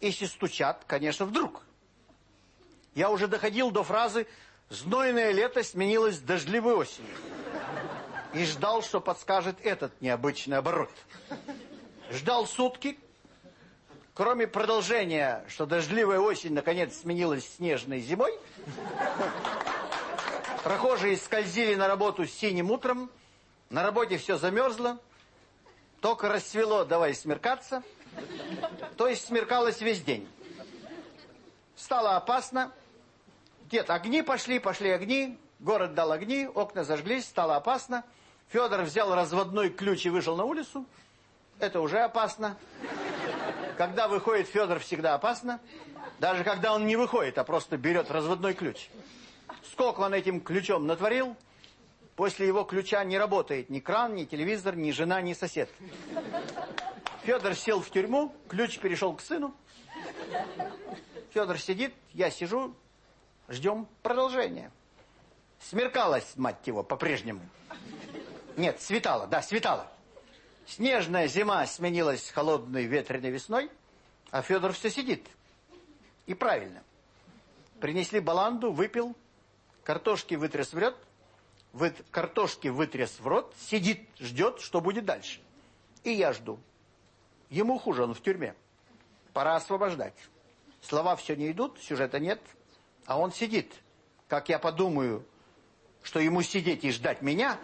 если стучат, конечно, вдруг. Я уже доходил до фразы Знойное лето сменилось дождливой осенью. и ждал, что подскажет этот необычный оборот. Ждал сутки, кроме продолжения, что дождливая осень наконец сменилась снежной зимой. Прохожие скользили на работу синим утром, на работе все замерзло, только рассвело, давай смеркаться. То есть смеркалось весь день. Стало опасно. Дед, огни пошли, пошли огни. Город дал огни, окна зажглись, стало опасно. Федор взял разводной ключ и вышел на улицу. Это уже опасно. Когда выходит Федор, всегда опасно. Даже когда он не выходит, а просто берет разводной ключ. Сколько он этим ключом натворил, После его ключа не работает ни кран, ни телевизор, ни жена, ни сосед. Федор сел в тюрьму, ключ перешел к сыну. Федор сидит, я сижу, ждем продолжения. Смеркалось, мать его, по-прежнему. Нет, светало, да, светало. Снежная зима сменилась холодной ветреной весной, а Федор все сидит. И правильно. Принесли баланду, выпил, картошки вытряс в рот, вы картошки вытряс в рот, сидит, ждет, что будет дальше. И я жду. Ему хуже, он в тюрьме. Пора освобождать. Слова все не идут, сюжета нет, а он сидит. Как я подумаю, что ему сидеть и ждать меня,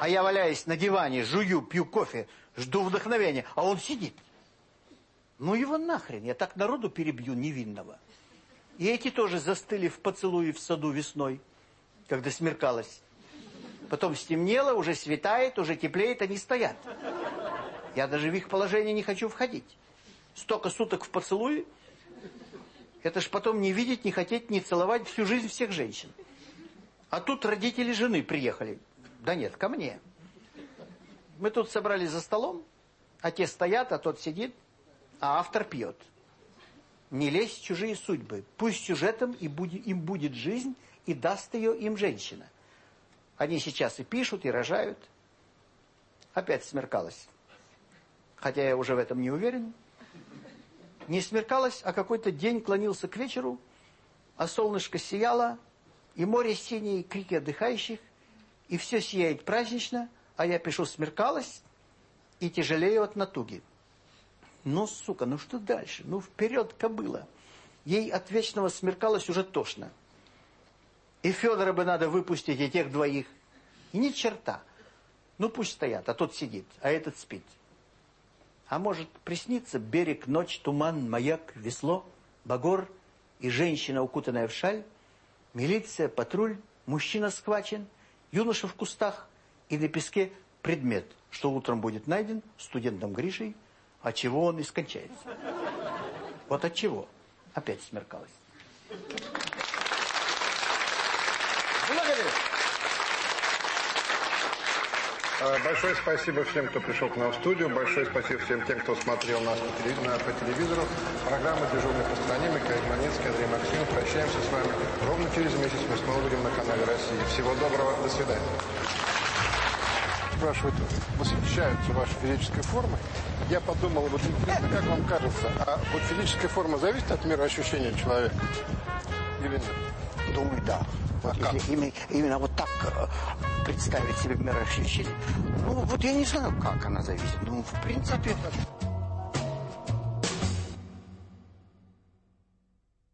а я валяюсь на диване, жую, пью кофе, жду вдохновения, а он сидит. Ну его нахрен, я так народу перебью невинного. И эти тоже застыли в поцелуе в саду весной, когда смеркалось. Потом стемнело, уже светает, уже теплеет, они стоят. Я даже в их положение не хочу входить. Столько суток в поцелуе. Это ж потом не видеть, не хотеть, не целовать всю жизнь всех женщин. А тут родители жены приехали. Да нет, ко мне. Мы тут собрались за столом, а те стоят, а тот сидит, а автор пьет. Не лезь в чужие судьбы. Пусть сюжетом и будет, им будет жизнь, и даст ее им женщина. Они сейчас и пишут, и рожают. Опять смеркалось. Хотя я уже в этом не уверен. Не смеркалось, а какой-то день клонился к вечеру, а солнышко сияло, и море синее, и крики отдыхающих, и все сияет празднично, а я пишу «смеркалось» и тяжелею от натуги. Ну, сука, ну что дальше? Ну, вперед, кобыла. Ей от вечного смеркалось уже тошно. И Федора бы надо выпустить, и тех двоих. И ни черта. Ну пусть стоят, а тот сидит, а этот спит. А может приснится берег, ночь, туман, маяк, весло, багор и женщина, укутанная в шаль, милиция, патруль, мужчина схвачен, юноша в кустах и на песке предмет, что утром будет найден студентом Гришей, от чего он и скончается. Вот от чего опять смеркалось. Благодарю. А, большое спасибо всем, кто пришел к нам в студию. Большое спасибо всем тем, кто смотрел нас по, телевизору. Программа «Дежурный по стране». Михаил Манецкий, Андрей Максимов. Прощаемся с вами. Ровно через месяц мы снова будем на канале России. Всего доброго. До свидания. Спрашивают, восхищаются вашей физической формой. Я подумал, вот интересно, как вам кажется, а вот физическая форма зависит от мироощущения человека? Или нет? Думаю, да. Вот а если именно, именно вот так э, представить себе мироощущение. Ну, вот я не знаю, как она зависит. Ну, в принципе...